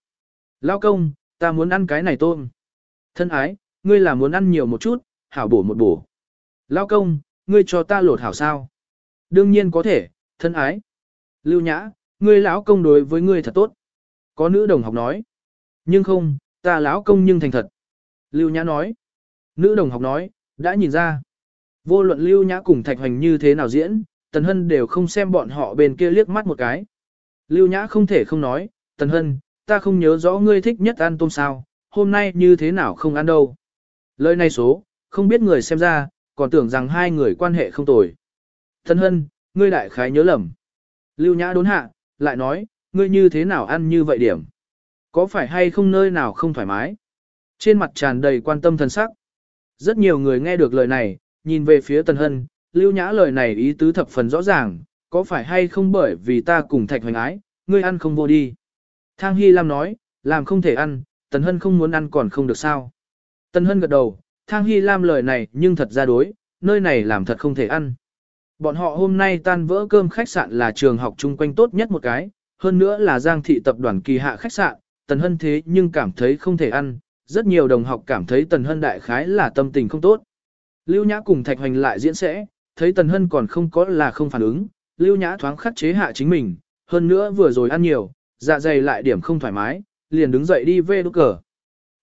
Lao công, ta muốn ăn cái này tôm. Thân ái, ngươi là muốn ăn nhiều một chút, hảo bổ một bổ. Lao công, ngươi cho ta lột hảo sao? Đương nhiên có thể, thân ái. Lưu Nhã, ngươi lão công đối với ngươi thật tốt. Có nữ đồng học nói. Nhưng không, ta lão công nhưng thành thật. Lưu Nhã nói. Nữ đồng học nói, đã nhìn ra. Vô luận Lưu Nhã cùng Thạch Hoành như thế nào diễn, Tần Hân đều không xem bọn họ bên kia liếc mắt một cái. Lưu Nhã không thể không nói, Tần Hân, ta không nhớ rõ ngươi thích nhất ăn tôm sao, hôm nay như thế nào không ăn đâu. Lời này số, không biết người xem ra, còn tưởng rằng hai người quan hệ không tồi. Thân Hân, ngươi đại khái nhớ lầm. Lưu Nhã đốn hạ, lại nói, ngươi như thế nào ăn như vậy điểm? Có phải hay không nơi nào không thoải mái? Trên mặt tràn đầy quan tâm thân sắc. Rất nhiều người nghe được lời này, nhìn về phía Tần Hân, Lưu Nhã lời này ý tứ thập phần rõ ràng, có phải hay không bởi vì ta cùng Thạch Hoành ái, ngươi ăn không vô đi. Thang Hy Lam nói, làm không thể ăn, Tần Hân không muốn ăn còn không được sao. Tần Hân gật đầu, Thang Hy Lam lời này nhưng thật ra đối, nơi này làm thật không thể ăn. Bọn họ hôm nay tan vỡ cơm khách sạn là trường học chung quanh tốt nhất một cái, hơn nữa là giang thị tập đoàn kỳ hạ khách sạn, Tần Hân thế nhưng cảm thấy không thể ăn, rất nhiều đồng học cảm thấy Tần Hân đại khái là tâm tình không tốt. Lưu Nhã cùng Thạch Hoành lại diễn sẽ, thấy Tần Hân còn không có là không phản ứng, Lưu Nhã thoáng khắc chế hạ chính mình, hơn nữa vừa rồi ăn nhiều, dạ dày lại điểm không thoải mái, liền đứng dậy đi về đốt cờ.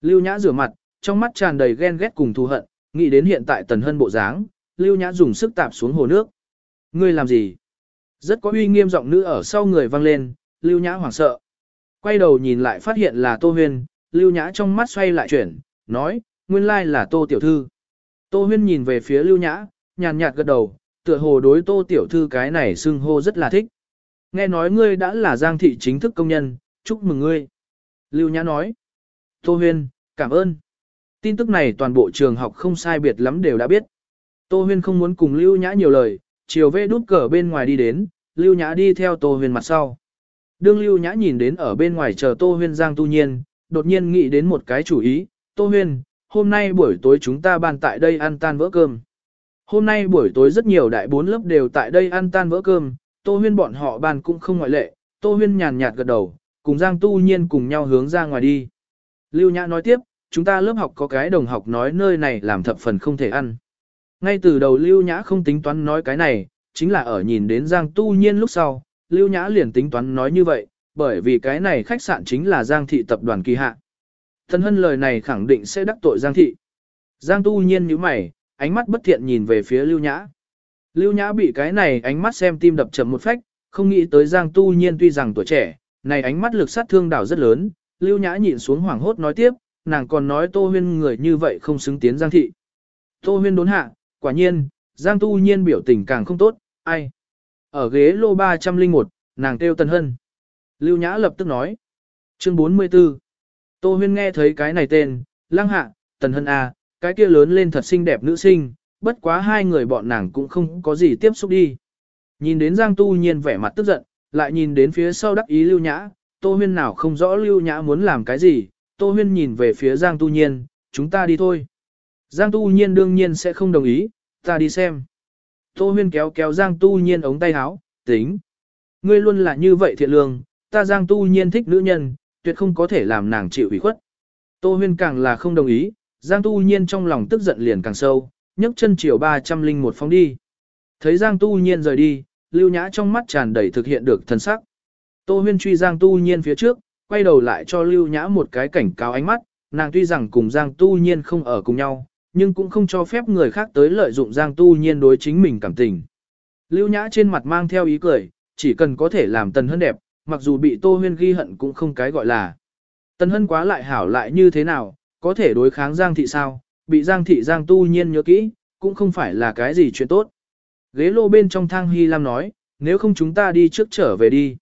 Lưu Nhã rửa mặt, trong mắt tràn đầy ghen ghét cùng thù hận, nghĩ đến hiện tại Tần Hân bộ dáng, Lưu Nhã dùng sức tạp xuống hồ nước. Ngươi làm gì? Rất có uy nghiêm giọng nữ ở sau người vang lên, Lưu Nhã hoảng sợ. Quay đầu nhìn lại phát hiện là Tô Huyên, Lưu Nhã trong mắt xoay lại chuyển, nói, nguyên lai là Tô Tiểu Thư. Tô Huyên nhìn về phía Lưu Nhã, nhàn nhạt gật đầu, tựa hồ đối Tô Tiểu Thư cái này xưng hô rất là thích. Nghe nói ngươi đã là giang thị chính thức công nhân, chúc mừng ngươi. Lưu Nhã nói, Tô Huyên, cảm ơn. Tin tức này toàn bộ trường học không sai biệt lắm đều đã biết. Tô Huyên không muốn cùng Lưu Nhã nhiều lời, chiều vê đút cờ bên ngoài đi đến, Lưu Nhã đi theo Tô Huyên mặt sau. Đương Lưu Nhã nhìn đến ở bên ngoài chờ Tô Huyên Giang tu nhiên, đột nhiên nghĩ đến một cái chủ ý, Tô Huyên, hôm nay buổi tối chúng ta bàn tại đây ăn tan vỡ cơm. Hôm nay buổi tối rất nhiều đại bốn lớp đều tại đây ăn tan vỡ cơm, Tô Huyên bọn họ bàn cũng không ngoại lệ, Tô Huyên nhàn nhạt gật đầu, cùng Giang tu nhiên cùng nhau hướng ra ngoài đi. Lưu Nhã nói tiếp, chúng ta lớp học có cái đồng học nói nơi này làm thập phần không thể ăn. Ngay từ đầu Lưu Nhã không tính toán nói cái này, chính là ở nhìn đến Giang Tu Nhiên lúc sau, Lưu Nhã liền tính toán nói như vậy, bởi vì cái này khách sạn chính là Giang Thị tập đoàn kỳ hạ. Thần Hân lời này khẳng định sẽ đắc tội Giang Thị. Giang Tu Nhiên nhíu mày, ánh mắt bất thiện nhìn về phía Lưu Nhã. Lưu Nhã bị cái này ánh mắt xem tim đập chậm một phách, không nghĩ tới Giang Tu Nhiên tuy rằng tuổi trẻ, này ánh mắt lực sát thương đảo rất lớn, Lưu Nhã nhịn xuống hoảng hốt nói tiếp, nàng còn nói Tô Huyên người như vậy không xứng tiến Giang Thị. Tô Huyên đốn hạ, quả nhiên, Giang Tu Nhiên biểu tình càng không tốt, ai. Ở ghế lô 301, nàng kêu Tần Hân. Lưu Nhã lập tức nói. Chương 44. Tô Huyên nghe thấy cái này tên, lăng hạ, Tần Hân A, cái kia lớn lên thật xinh đẹp nữ sinh, bất quá hai người bọn nàng cũng không có gì tiếp xúc đi. Nhìn đến Giang Tu Nhiên vẻ mặt tức giận, lại nhìn đến phía sau đắc ý Lưu Nhã, Tô Huyên nào không rõ Lưu Nhã muốn làm cái gì, Tô Huyên nhìn về phía Giang Tu Nhiên, chúng ta đi thôi. Giang Tu Nhiên đương nhiên sẽ không đồng ý, ta đi xem. Tô Huyên kéo kéo Giang Tu Nhiên ống tay áo, tính. Ngươi luôn là như vậy thiện lương, ta Giang Tu Nhiên thích nữ nhân, tuyệt không có thể làm nàng chịu ủy khuất. Tô Huyên càng là không đồng ý, Giang Tu Nhiên trong lòng tức giận liền càng sâu, nhấc chân chiều 301 phóng đi. Thấy Giang Tu Nhiên rời đi, Lưu Nhã trong mắt tràn đầy thực hiện được thần sắc. Tô Huyên truy Giang Tu Nhiên phía trước, quay đầu lại cho Lưu Nhã một cái cảnh cáo ánh mắt, nàng tuy rằng cùng Giang Tu Nhiên không ở cùng nhau, nhưng cũng không cho phép người khác tới lợi dụng Giang Tu Nhiên đối chính mình cảm tình. Lưu Nhã trên mặt mang theo ý cười, chỉ cần có thể làm Tần Hân đẹp, mặc dù bị Tô Huyên ghi hận cũng không cái gọi là. Tần Hân quá lại hảo lại như thế nào, có thể đối kháng Giang Thị sao, bị Giang Thị Giang Tu Nhiên nhớ kỹ, cũng không phải là cái gì chuyện tốt. Ghế lô bên trong thang Hy Lam nói, nếu không chúng ta đi trước trở về đi.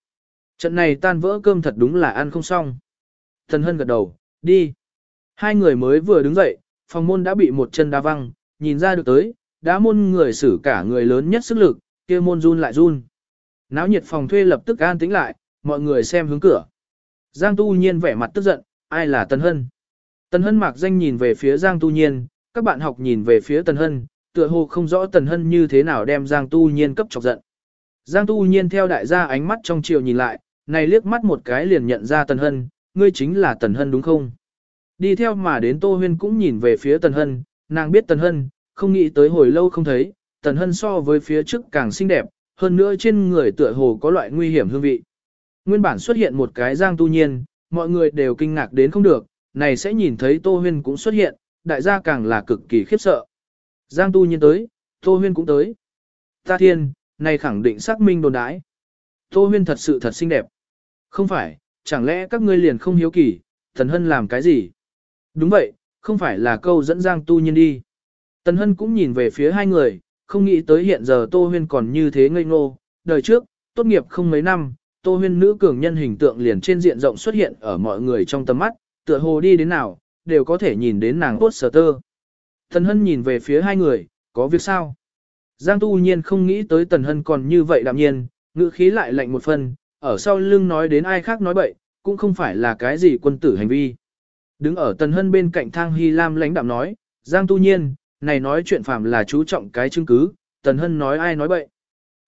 Trận này tan vỡ cơm thật đúng là ăn không xong. thần Hân gật đầu, đi. Hai người mới vừa đứng dậy, phòng môn đã bị một chân đá văng, nhìn ra được tới, đá môn người xử cả người lớn nhất sức lực, kia môn run lại run. Náo nhiệt phòng thuê lập tức an tĩnh lại, mọi người xem hướng cửa. Giang Tu Nhiên vẻ mặt tức giận, ai là Tân Hân? Tần Hân mặc danh nhìn về phía Giang Tu Nhiên, các bạn học nhìn về phía Tần Hân, tựa hồ không rõ Tần Hân như thế nào đem Giang Tu Nhiên cấp chọc giận. Giang Tu Nhiên theo đại gia ánh mắt trong chiều nhìn lại, này liếc mắt một cái liền nhận ra Tần Hân, ngươi chính là Tần Hân đúng không? Đi theo mà đến Tô Huyên cũng nhìn về phía Tần Hân, nàng biết Tần Hân, không nghĩ tới hồi lâu không thấy, Tần Hân so với phía trước càng xinh đẹp, hơn nữa trên người tựa hồ có loại nguy hiểm hương vị. Nguyên bản xuất hiện một cái giang tu nhiên, mọi người đều kinh ngạc đến không được, này sẽ nhìn thấy Tô Huyên cũng xuất hiện, đại gia càng là cực kỳ khiếp sợ. Giang tu nhiên tới, Tô Huyên cũng tới. Ta thiên, này khẳng định xác minh đồn đãi. Tô Huyên thật sự thật xinh đẹp. Không phải, chẳng lẽ các ngươi liền không hiếu kỳ, Tần Hân làm cái gì? Đúng vậy, không phải là câu dẫn Giang tu nhiên đi. Tần Hân cũng nhìn về phía hai người, không nghĩ tới hiện giờ Tô Huyên còn như thế ngây ngô. Đời trước, tốt nghiệp không mấy năm, Tô Huyên nữ cường nhân hình tượng liền trên diện rộng xuất hiện ở mọi người trong tầm mắt, tựa hồ đi đến nào, đều có thể nhìn đến nàng tốt sở tơ. Tần Hân nhìn về phía hai người, có việc sao? Giang Tu Nhiên không nghĩ tới Tần Hân còn như vậy đạm nhiên, ngữ khí lại lạnh một phần, ở sau lưng nói đến ai khác nói bậy, cũng không phải là cái gì quân tử hành vi. Đứng ở Tần Hân bên cạnh Thang Hy Lam lãnh đạm nói, Giang Tu Nhiên, này nói chuyện phạm là chú trọng cái chứng cứ, Tần Hân nói ai nói bậy.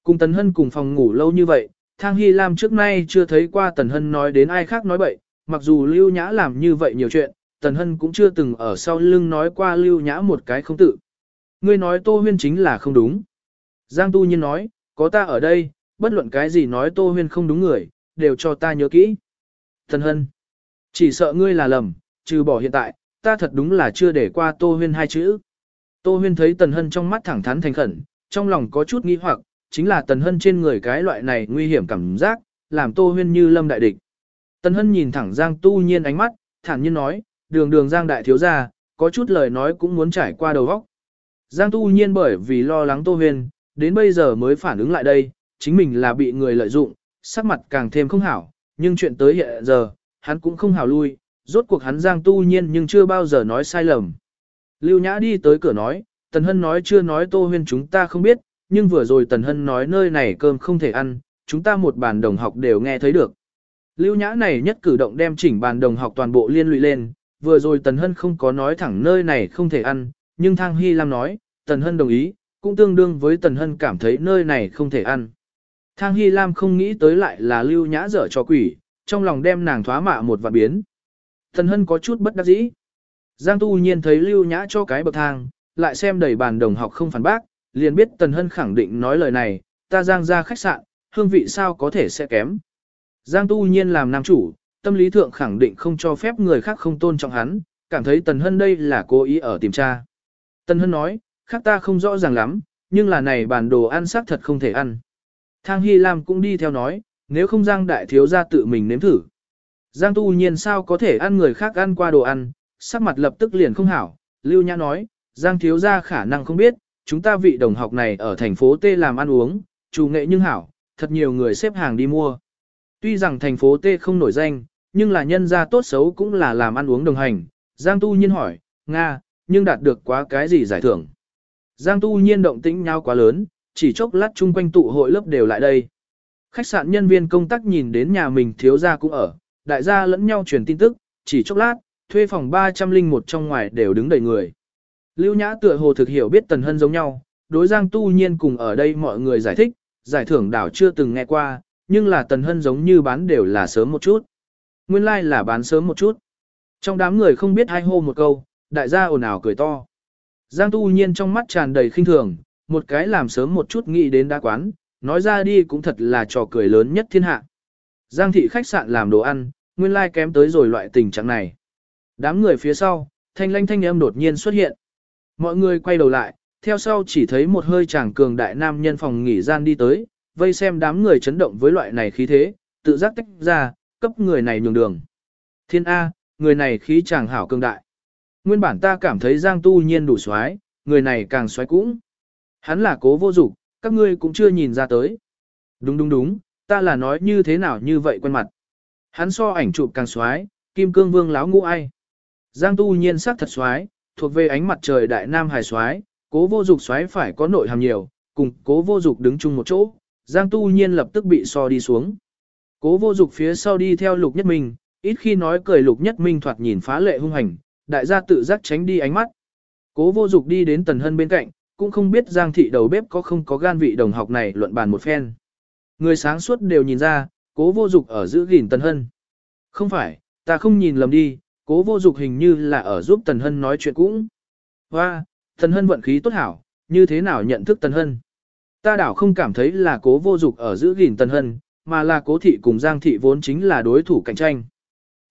Cùng Tần Hân cùng phòng ngủ lâu như vậy, Thang Hy Lam trước nay chưa thấy qua Tần Hân nói đến ai khác nói bậy, mặc dù Lưu Nhã làm như vậy nhiều chuyện, Tần Hân cũng chưa từng ở sau lưng nói qua Lưu Nhã một cái không tự. Ngươi nói Tô Huyên chính là không đúng. Giang Tu Nhiên nói, có ta ở đây, bất luận cái gì nói Tô Huyên không đúng người, đều cho ta nhớ kỹ. Tần Hân, chỉ sợ ngươi là lầm, trừ bỏ hiện tại, ta thật đúng là chưa để qua Tô Huyên hai chữ. Tô Huyên thấy Tần Hân trong mắt thẳng thắn thành khẩn, trong lòng có chút nghi hoặc, chính là Tần Hân trên người cái loại này nguy hiểm cảm giác, làm Tô Huyên như lâm đại địch. Tần Hân nhìn thẳng Giang Tu Nhiên ánh mắt, thản nhiên nói, đường đường Giang đại thiếu gia, có chút lời nói cũng muốn trải qua đầu óc. Giang Tu Nhiên bởi vì lo lắng Tô Huyền, đến bây giờ mới phản ứng lại đây, chính mình là bị người lợi dụng, sắc mặt càng thêm không hảo, nhưng chuyện tới hiện giờ, hắn cũng không hảo lui, rốt cuộc hắn Giang Tu Nhiên nhưng chưa bao giờ nói sai lầm. Lưu Nhã đi tới cửa nói, Tần Hân nói chưa nói Tô Huyền chúng ta không biết, nhưng vừa rồi Tần Hân nói nơi này cơm không thể ăn, chúng ta một bàn đồng học đều nghe thấy được. Lưu Nhã này nhất cử động đem chỉnh bàn đồng học toàn bộ liên lụy lên, vừa rồi Tần Hân không có nói thẳng nơi này không thể ăn, nhưng Thang Hy Lam nói, Tần Hân đồng ý, cũng tương đương với Tần Hân cảm thấy nơi này không thể ăn. Thang Hy Lam không nghĩ tới lại là Lưu Nhã dở cho quỷ, trong lòng đem nàng thoá mạ một vạn biến. Tần Hân có chút bất đắc dĩ. Giang Tu Nhiên thấy Lưu Nhã cho cái bậc thang, lại xem đầy bàn đồng học không phản bác, liền biết Tần Hân khẳng định nói lời này, ta Giang ra khách sạn, hương vị sao có thể sẽ kém. Giang Tu Nhiên làm nam chủ, tâm lý thượng khẳng định không cho phép người khác không tôn trọng hắn, cảm thấy Tần Hân đây là cố ý ở tìm tra. Tần Hân nói, khác ta không rõ ràng lắm, nhưng là này bản đồ ăn xác thật không thể ăn. Thang Hy Lam cũng đi theo nói, nếu không Giang đại thiếu ra tự mình nếm thử. Giang tu nhiên sao có thể ăn người khác ăn qua đồ ăn, sắc mặt lập tức liền không hảo. Lưu Nhã nói, Giang thiếu ra khả năng không biết, chúng ta vị đồng học này ở thành phố T làm ăn uống, chủ nghệ nhưng hảo, thật nhiều người xếp hàng đi mua. Tuy rằng thành phố T không nổi danh, nhưng là nhân gia tốt xấu cũng là làm ăn uống đồng hành. Giang tu nhiên hỏi, Nga, nhưng đạt được quá cái gì giải thưởng. Giang tu nhiên động tĩnh nhau quá lớn, chỉ chốc lát chung quanh tụ hội lớp đều lại đây. Khách sạn nhân viên công tác nhìn đến nhà mình thiếu gia cũng ở, đại gia lẫn nhau truyền tin tức, chỉ chốc lát, thuê phòng 301 trong ngoài đều đứng đầy người. Lưu Nhã tựa hồ thực hiểu biết Tần Hân giống nhau, đối Giang Tu Nhiên cùng ở đây mọi người giải thích, giải thưởng đảo chưa từng nghe qua, nhưng là Tần Hân giống như bán đều là sớm một chút. Nguyên lai like là bán sớm một chút. Trong đám người không biết hai hô một câu, đại gia ồn ào cười to. Giang Tu Nhiên trong mắt tràn đầy khinh thường, một cái làm sớm một chút nghĩ đến đa quán, nói ra đi cũng thật là trò cười lớn nhất thiên hạ. Giang thị khách sạn làm đồ ăn, nguyên lai like kém tới rồi loại tình trạng này. Đám người phía sau, thanh lanh thanh âm đột nhiên xuất hiện. Mọi người quay đầu lại, theo sau chỉ thấy một hơi chàng cường đại nam nhân phòng nghỉ gian đi tới, vây xem đám người chấn động với loại này khí thế, tự giác tách ra, cấp người này nhường đường. Thiên A, người này khí chàng hảo cường đại. Nguyên bản ta cảm thấy Giang Tu Nhiên đủ xoái, người này càng xoái cũng. Hắn là cố vô dụng, các ngươi cũng chưa nhìn ra tới. Đúng đúng đúng, ta là nói như thế nào như vậy quen mặt. Hắn so ảnh chụp càng xoái, kim cương vương láo ngũ ai. Giang tu nhiên sắc thật xoái, thuộc về ánh mặt trời đại nam hài xoái, cố vô dục xoái phải có nội hàm nhiều, cùng cố vô dục đứng chung một chỗ, Giang tu nhiên lập tức bị so đi xuống. Cố vô dục phía sau đi theo lục nhất minh, ít khi nói cười lục nhất minh thoạt nhìn phá lệ hung hành, đại gia tự giác tránh đi ánh mắt. Cố vô dục đi đến tần hân bên cạnh, cũng không biết Giang thị đầu bếp có không có gan vị đồng học này luận bàn một phen. Người sáng suốt đều nhìn ra, cố vô dục ở giữ gìn tần hân. Không phải, ta không nhìn lầm đi, cố vô dục hình như là ở giúp tần hân nói chuyện cũng. Hoa, tần hân vận khí tốt hảo, như thế nào nhận thức tần hân? Ta đảo không cảm thấy là cố vô dục ở giữ gìn tần hân, mà là cố thị cùng Giang thị vốn chính là đối thủ cạnh tranh.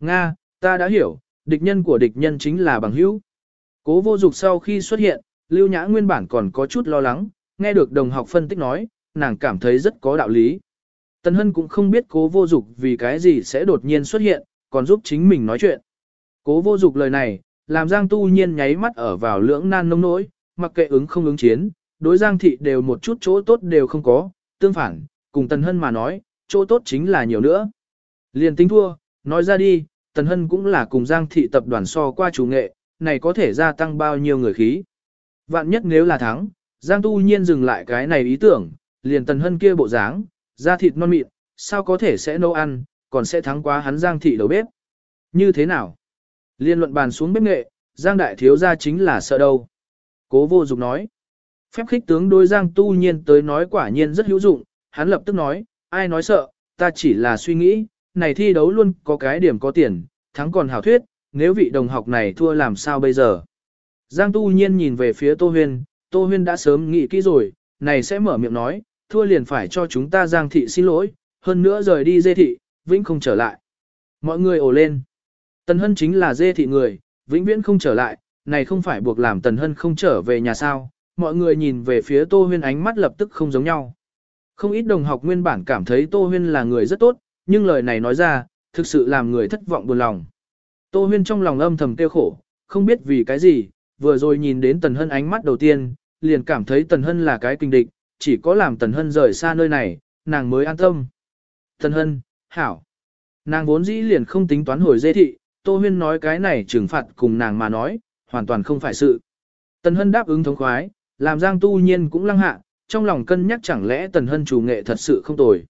Nga, ta đã hiểu, địch nhân của địch nhân chính là bằng hữu. Cố vô dục sau khi xuất hiện, Lưu Nhã nguyên bản còn có chút lo lắng, nghe được đồng học phân tích nói, nàng cảm thấy rất có đạo lý. Tần Hân cũng không biết cố vô dục vì cái gì sẽ đột nhiên xuất hiện, còn giúp chính mình nói chuyện. Cố vô dục lời này, làm Giang Tu Nhiên nháy mắt ở vào lưỡng nan nông nỗi, mặc kệ ứng không ứng chiến, đối Giang Thị đều một chút chỗ tốt đều không có, tương phản, cùng Tần Hân mà nói, chỗ tốt chính là nhiều nữa. Liền tính thua, nói ra đi, Tần Hân cũng là cùng Giang Thị tập đoàn so qua chủ nghệ, này có thể gia tăng bao nhiêu người khí. Vạn nhất nếu là thắng, Giang Tu Nhiên dừng lại cái này ý tưởng, liền Tần Hân kia bộ dáng, da thịt non mịn, sao có thể sẽ nấu ăn, còn sẽ thắng quá hắn Giang thị đầu bếp. Như thế nào? Liên luận bàn xuống bếp nghệ, Giang đại thiếu gia chính là sợ đâu. Cố vô dục nói. Phép khích tướng đôi Giang tu nhiên tới nói quả nhiên rất hữu dụng, hắn lập tức nói, ai nói sợ, ta chỉ là suy nghĩ, này thi đấu luôn có cái điểm có tiền, thắng còn hảo thuyết, nếu vị đồng học này thua làm sao bây giờ. Giang tu nhiên nhìn về phía Tô Huyên, Tô Huyên đã sớm nghĩ kỹ rồi, này sẽ mở miệng nói, thua liền phải cho chúng ta Giang thị xin lỗi, hơn nữa rời đi dê thị, vĩnh không trở lại. Mọi người ồ lên. Tần Hân chính là dê thị người, vĩnh viễn không trở lại, này không phải buộc làm Tần Hân không trở về nhà sao. Mọi người nhìn về phía Tô Huyên ánh mắt lập tức không giống nhau. Không ít đồng học nguyên bản cảm thấy Tô Huyên là người rất tốt, nhưng lời này nói ra, thực sự làm người thất vọng buồn lòng. Tô Huyên trong lòng âm thầm tiêu khổ, không biết vì cái gì, vừa rồi nhìn đến Tần Hân ánh mắt đầu tiên, liền cảm thấy Tần Hân là cái kinh địch, chỉ có làm Tần Hân rời xa nơi này, nàng mới an tâm. Tần Hân, hảo. Nàng vốn dĩ liền không tính toán hồi dê thị, Tô Huyên nói cái này trừng phạt cùng nàng mà nói, hoàn toàn không phải sự. Tần Hân đáp ứng thống khoái, làm Giang Tu Nhiên cũng lăng hạ, trong lòng cân nhắc chẳng lẽ Tần Hân chủ nghệ thật sự không tồi.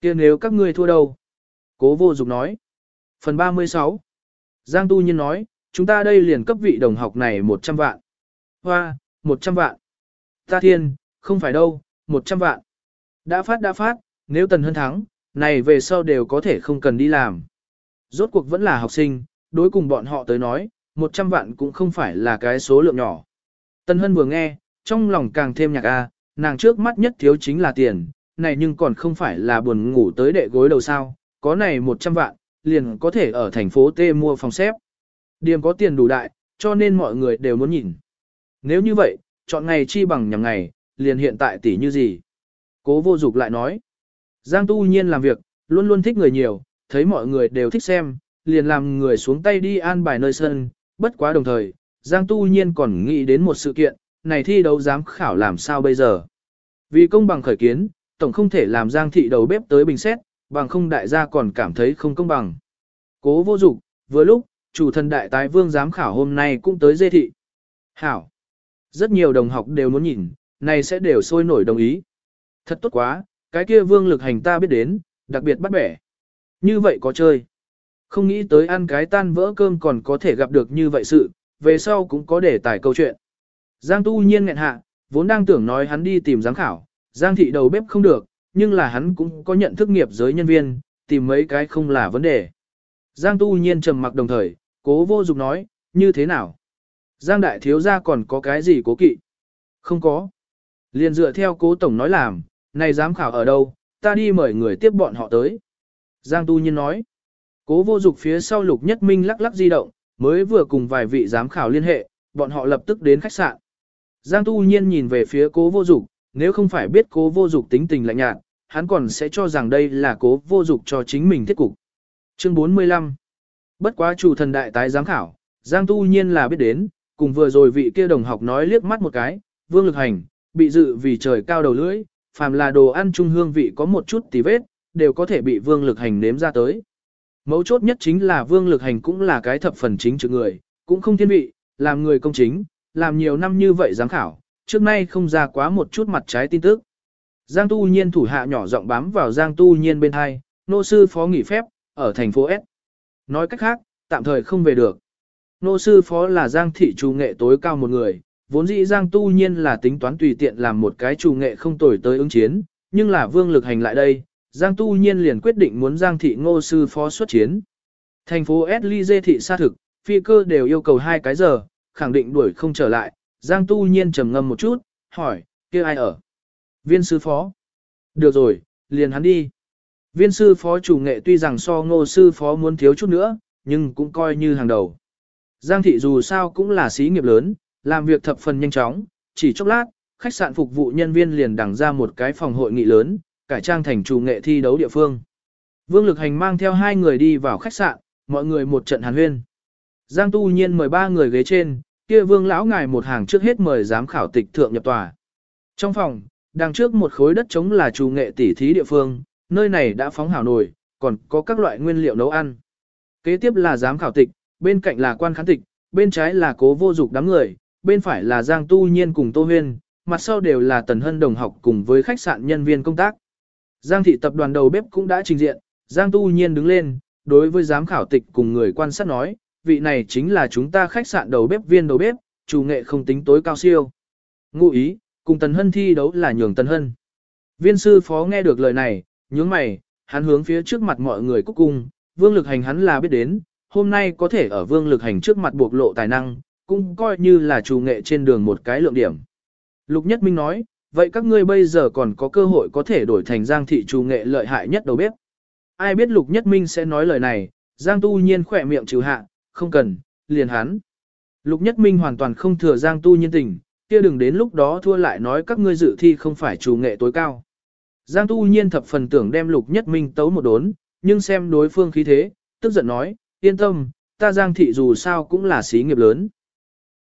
kia nếu các ngươi thua đâu? Cố vô dục nói. Phần 36 Giang Tu Nhiên nói, chúng ta đây liền cấp vị đồng học này 100 vạn. Hoa, 100 vạn. Ta thiên, không phải đâu, 100 vạn. Đã phát đã phát, nếu Tần Hân thắng, này về sau đều có thể không cần đi làm. Rốt cuộc vẫn là học sinh, đối cùng bọn họ tới nói, 100 vạn cũng không phải là cái số lượng nhỏ. Tần Hân vừa nghe, trong lòng càng thêm nhạc a, nàng trước mắt nhất thiếu chính là tiền, này nhưng còn không phải là buồn ngủ tới đệ gối đầu sao, có này 100 vạn, liền có thể ở thành phố T mua phòng xếp. Điểm có tiền đủ đại, cho nên mọi người đều muốn nhìn. Nếu như vậy, chọn ngày chi bằng nhằm ngày, liền hiện tại tỷ như gì? Cố vô dục lại nói. Giang tu nhiên làm việc, luôn luôn thích người nhiều, thấy mọi người đều thích xem, liền làm người xuống tay đi an bài nơi sân, bất quá đồng thời, Giang tu nhiên còn nghĩ đến một sự kiện, này thi đấu giám khảo làm sao bây giờ? Vì công bằng khởi kiến, tổng không thể làm Giang thị đầu bếp tới bình xét, bằng không đại gia còn cảm thấy không công bằng. Cố vô dục, vừa lúc, chủ thần đại tái vương giám khảo hôm nay cũng tới dê thị. Hảo. Rất nhiều đồng học đều muốn nhìn, này sẽ đều sôi nổi đồng ý. Thật tốt quá, cái kia vương lực hành ta biết đến, đặc biệt bắt bẻ. Như vậy có chơi. Không nghĩ tới ăn cái tan vỡ cơm còn có thể gặp được như vậy sự, về sau cũng có để tải câu chuyện. Giang tu nhiên nghẹn hạ, vốn đang tưởng nói hắn đi tìm giám khảo, Giang thị đầu bếp không được, nhưng là hắn cũng có nhận thức nghiệp giới nhân viên, tìm mấy cái không là vấn đề. Giang tu nhiên trầm mặc đồng thời, cố vô dục nói, như thế nào? Giang đại thiếu gia còn có cái gì cố kỵ? Không có. Liền dựa theo cố tổng nói làm, này giám khảo ở đâu, ta đi mời người tiếp bọn họ tới. Giang tu nhiên nói. Cố vô dục phía sau lục nhất minh lắc lắc di động, mới vừa cùng vài vị giám khảo liên hệ, bọn họ lập tức đến khách sạn. Giang tu nhiên nhìn về phía cố vô dục, nếu không phải biết cố vô dục tính tình lạnh nhạt, hắn còn sẽ cho rằng đây là cố vô dục cho chính mình thiết cục. Chương 45 Bất quá chủ thần đại tái giám khảo, Giang tu nhiên là biết đến, cùng vừa rồi vị kia đồng học nói liếc mắt một cái, vương lực hành, bị dự vì trời cao đầu lưỡi, phàm là đồ ăn trung hương vị có một chút tí vết, đều có thể bị vương lực hành nếm ra tới. Mấu chốt nhất chính là vương lực hành cũng là cái thập phần chính trực người, cũng không thiên vị, làm người công chính, làm nhiều năm như vậy giám khảo, trước nay không ra quá một chút mặt trái tin tức. Giang tu nhiên thủ hạ nhỏ giọng bám vào Giang tu nhiên bên hai, nô sư phó nghỉ phép, ở thành phố S. Nói cách khác, tạm thời không về được. Nô sư phó là Giang thị trù nghệ tối cao một người, vốn dĩ Giang tu nhiên là tính toán tùy tiện làm một cái trù nghệ không tồi tới ứng chiến, nhưng là vương lực hành lại đây, Giang tu nhiên liền quyết định muốn Giang thị ngô sư phó xuất chiến. Thành phố S ly dê thị xa thực, phi cơ đều yêu cầu hai cái giờ, khẳng định đuổi không trở lại, Giang tu nhiên trầm ngâm một chút, hỏi, kia ai ở? Viên sư phó. Được rồi, liền hắn đi. Viên sư phó chủ nghệ tuy rằng so ngô sư phó muốn thiếu chút nữa, nhưng cũng coi như hàng đầu. Giang thị dù sao cũng là xí nghiệp lớn, làm việc thập phần nhanh chóng, chỉ chốc lát, khách sạn phục vụ nhân viên liền đằng ra một cái phòng hội nghị lớn, cải trang thành chủ nghệ thi đấu địa phương. Vương Lực Hành mang theo hai người đi vào khách sạn, mọi người một trận hàn huyên. Giang Tu Nhiên mời ba người ghế trên, kia Vương lão ngài một hàng trước hết mời giám khảo tịch thượng nhập tòa. Trong phòng, đằng trước một khối đất trống là chủ nghệ tỉ thí địa phương, nơi này đã phóng hảo nồi, còn có các loại nguyên liệu nấu ăn. Kế tiếp là giám khảo tịch, bên cạnh là quan khán tịch, bên trái là cố vô dục đám người, bên phải là Giang Tu Nhiên cùng Tô Huyên, mặt sau đều là Tần Hân đồng học cùng với khách sạn nhân viên công tác. Giang thị tập đoàn đầu bếp cũng đã trình diện, Giang Tu Nhiên đứng lên, đối với giám khảo tịch cùng người quan sát nói, vị này chính là chúng ta khách sạn đầu bếp viên đầu bếp, chủ nghệ không tính tối cao siêu. Ngụ ý, cùng Tần Hân thi đấu là nhường Tần Hân. Viên sư phó nghe được lời này, nhướng mày, hắn hướng phía trước mặt mọi người cúc cung, vương lực hành hắn là biết đến, hôm nay có thể ở vương lực hành trước mặt bộc lộ tài năng, cũng coi như là chủ nghệ trên đường một cái lượng điểm. Lục Nhất Minh nói, vậy các ngươi bây giờ còn có cơ hội có thể đổi thành giang thị chủ nghệ lợi hại nhất đầu bếp. Ai biết Lục Nhất Minh sẽ nói lời này, giang tu nhiên khỏe miệng trừ hạ, không cần, liền hắn. Lục Nhất Minh hoàn toàn không thừa giang tu nhiên tình, kia đừng đến lúc đó thua lại nói các ngươi dự thi không phải chủ nghệ tối cao. Giang tu nhiên thập phần tưởng đem Lục Nhất Minh tấu một đốn, nhưng xem đối phương khí thế, tức giận nói, yên tâm, ta giang thị dù sao cũng là xí nghiệp lớn.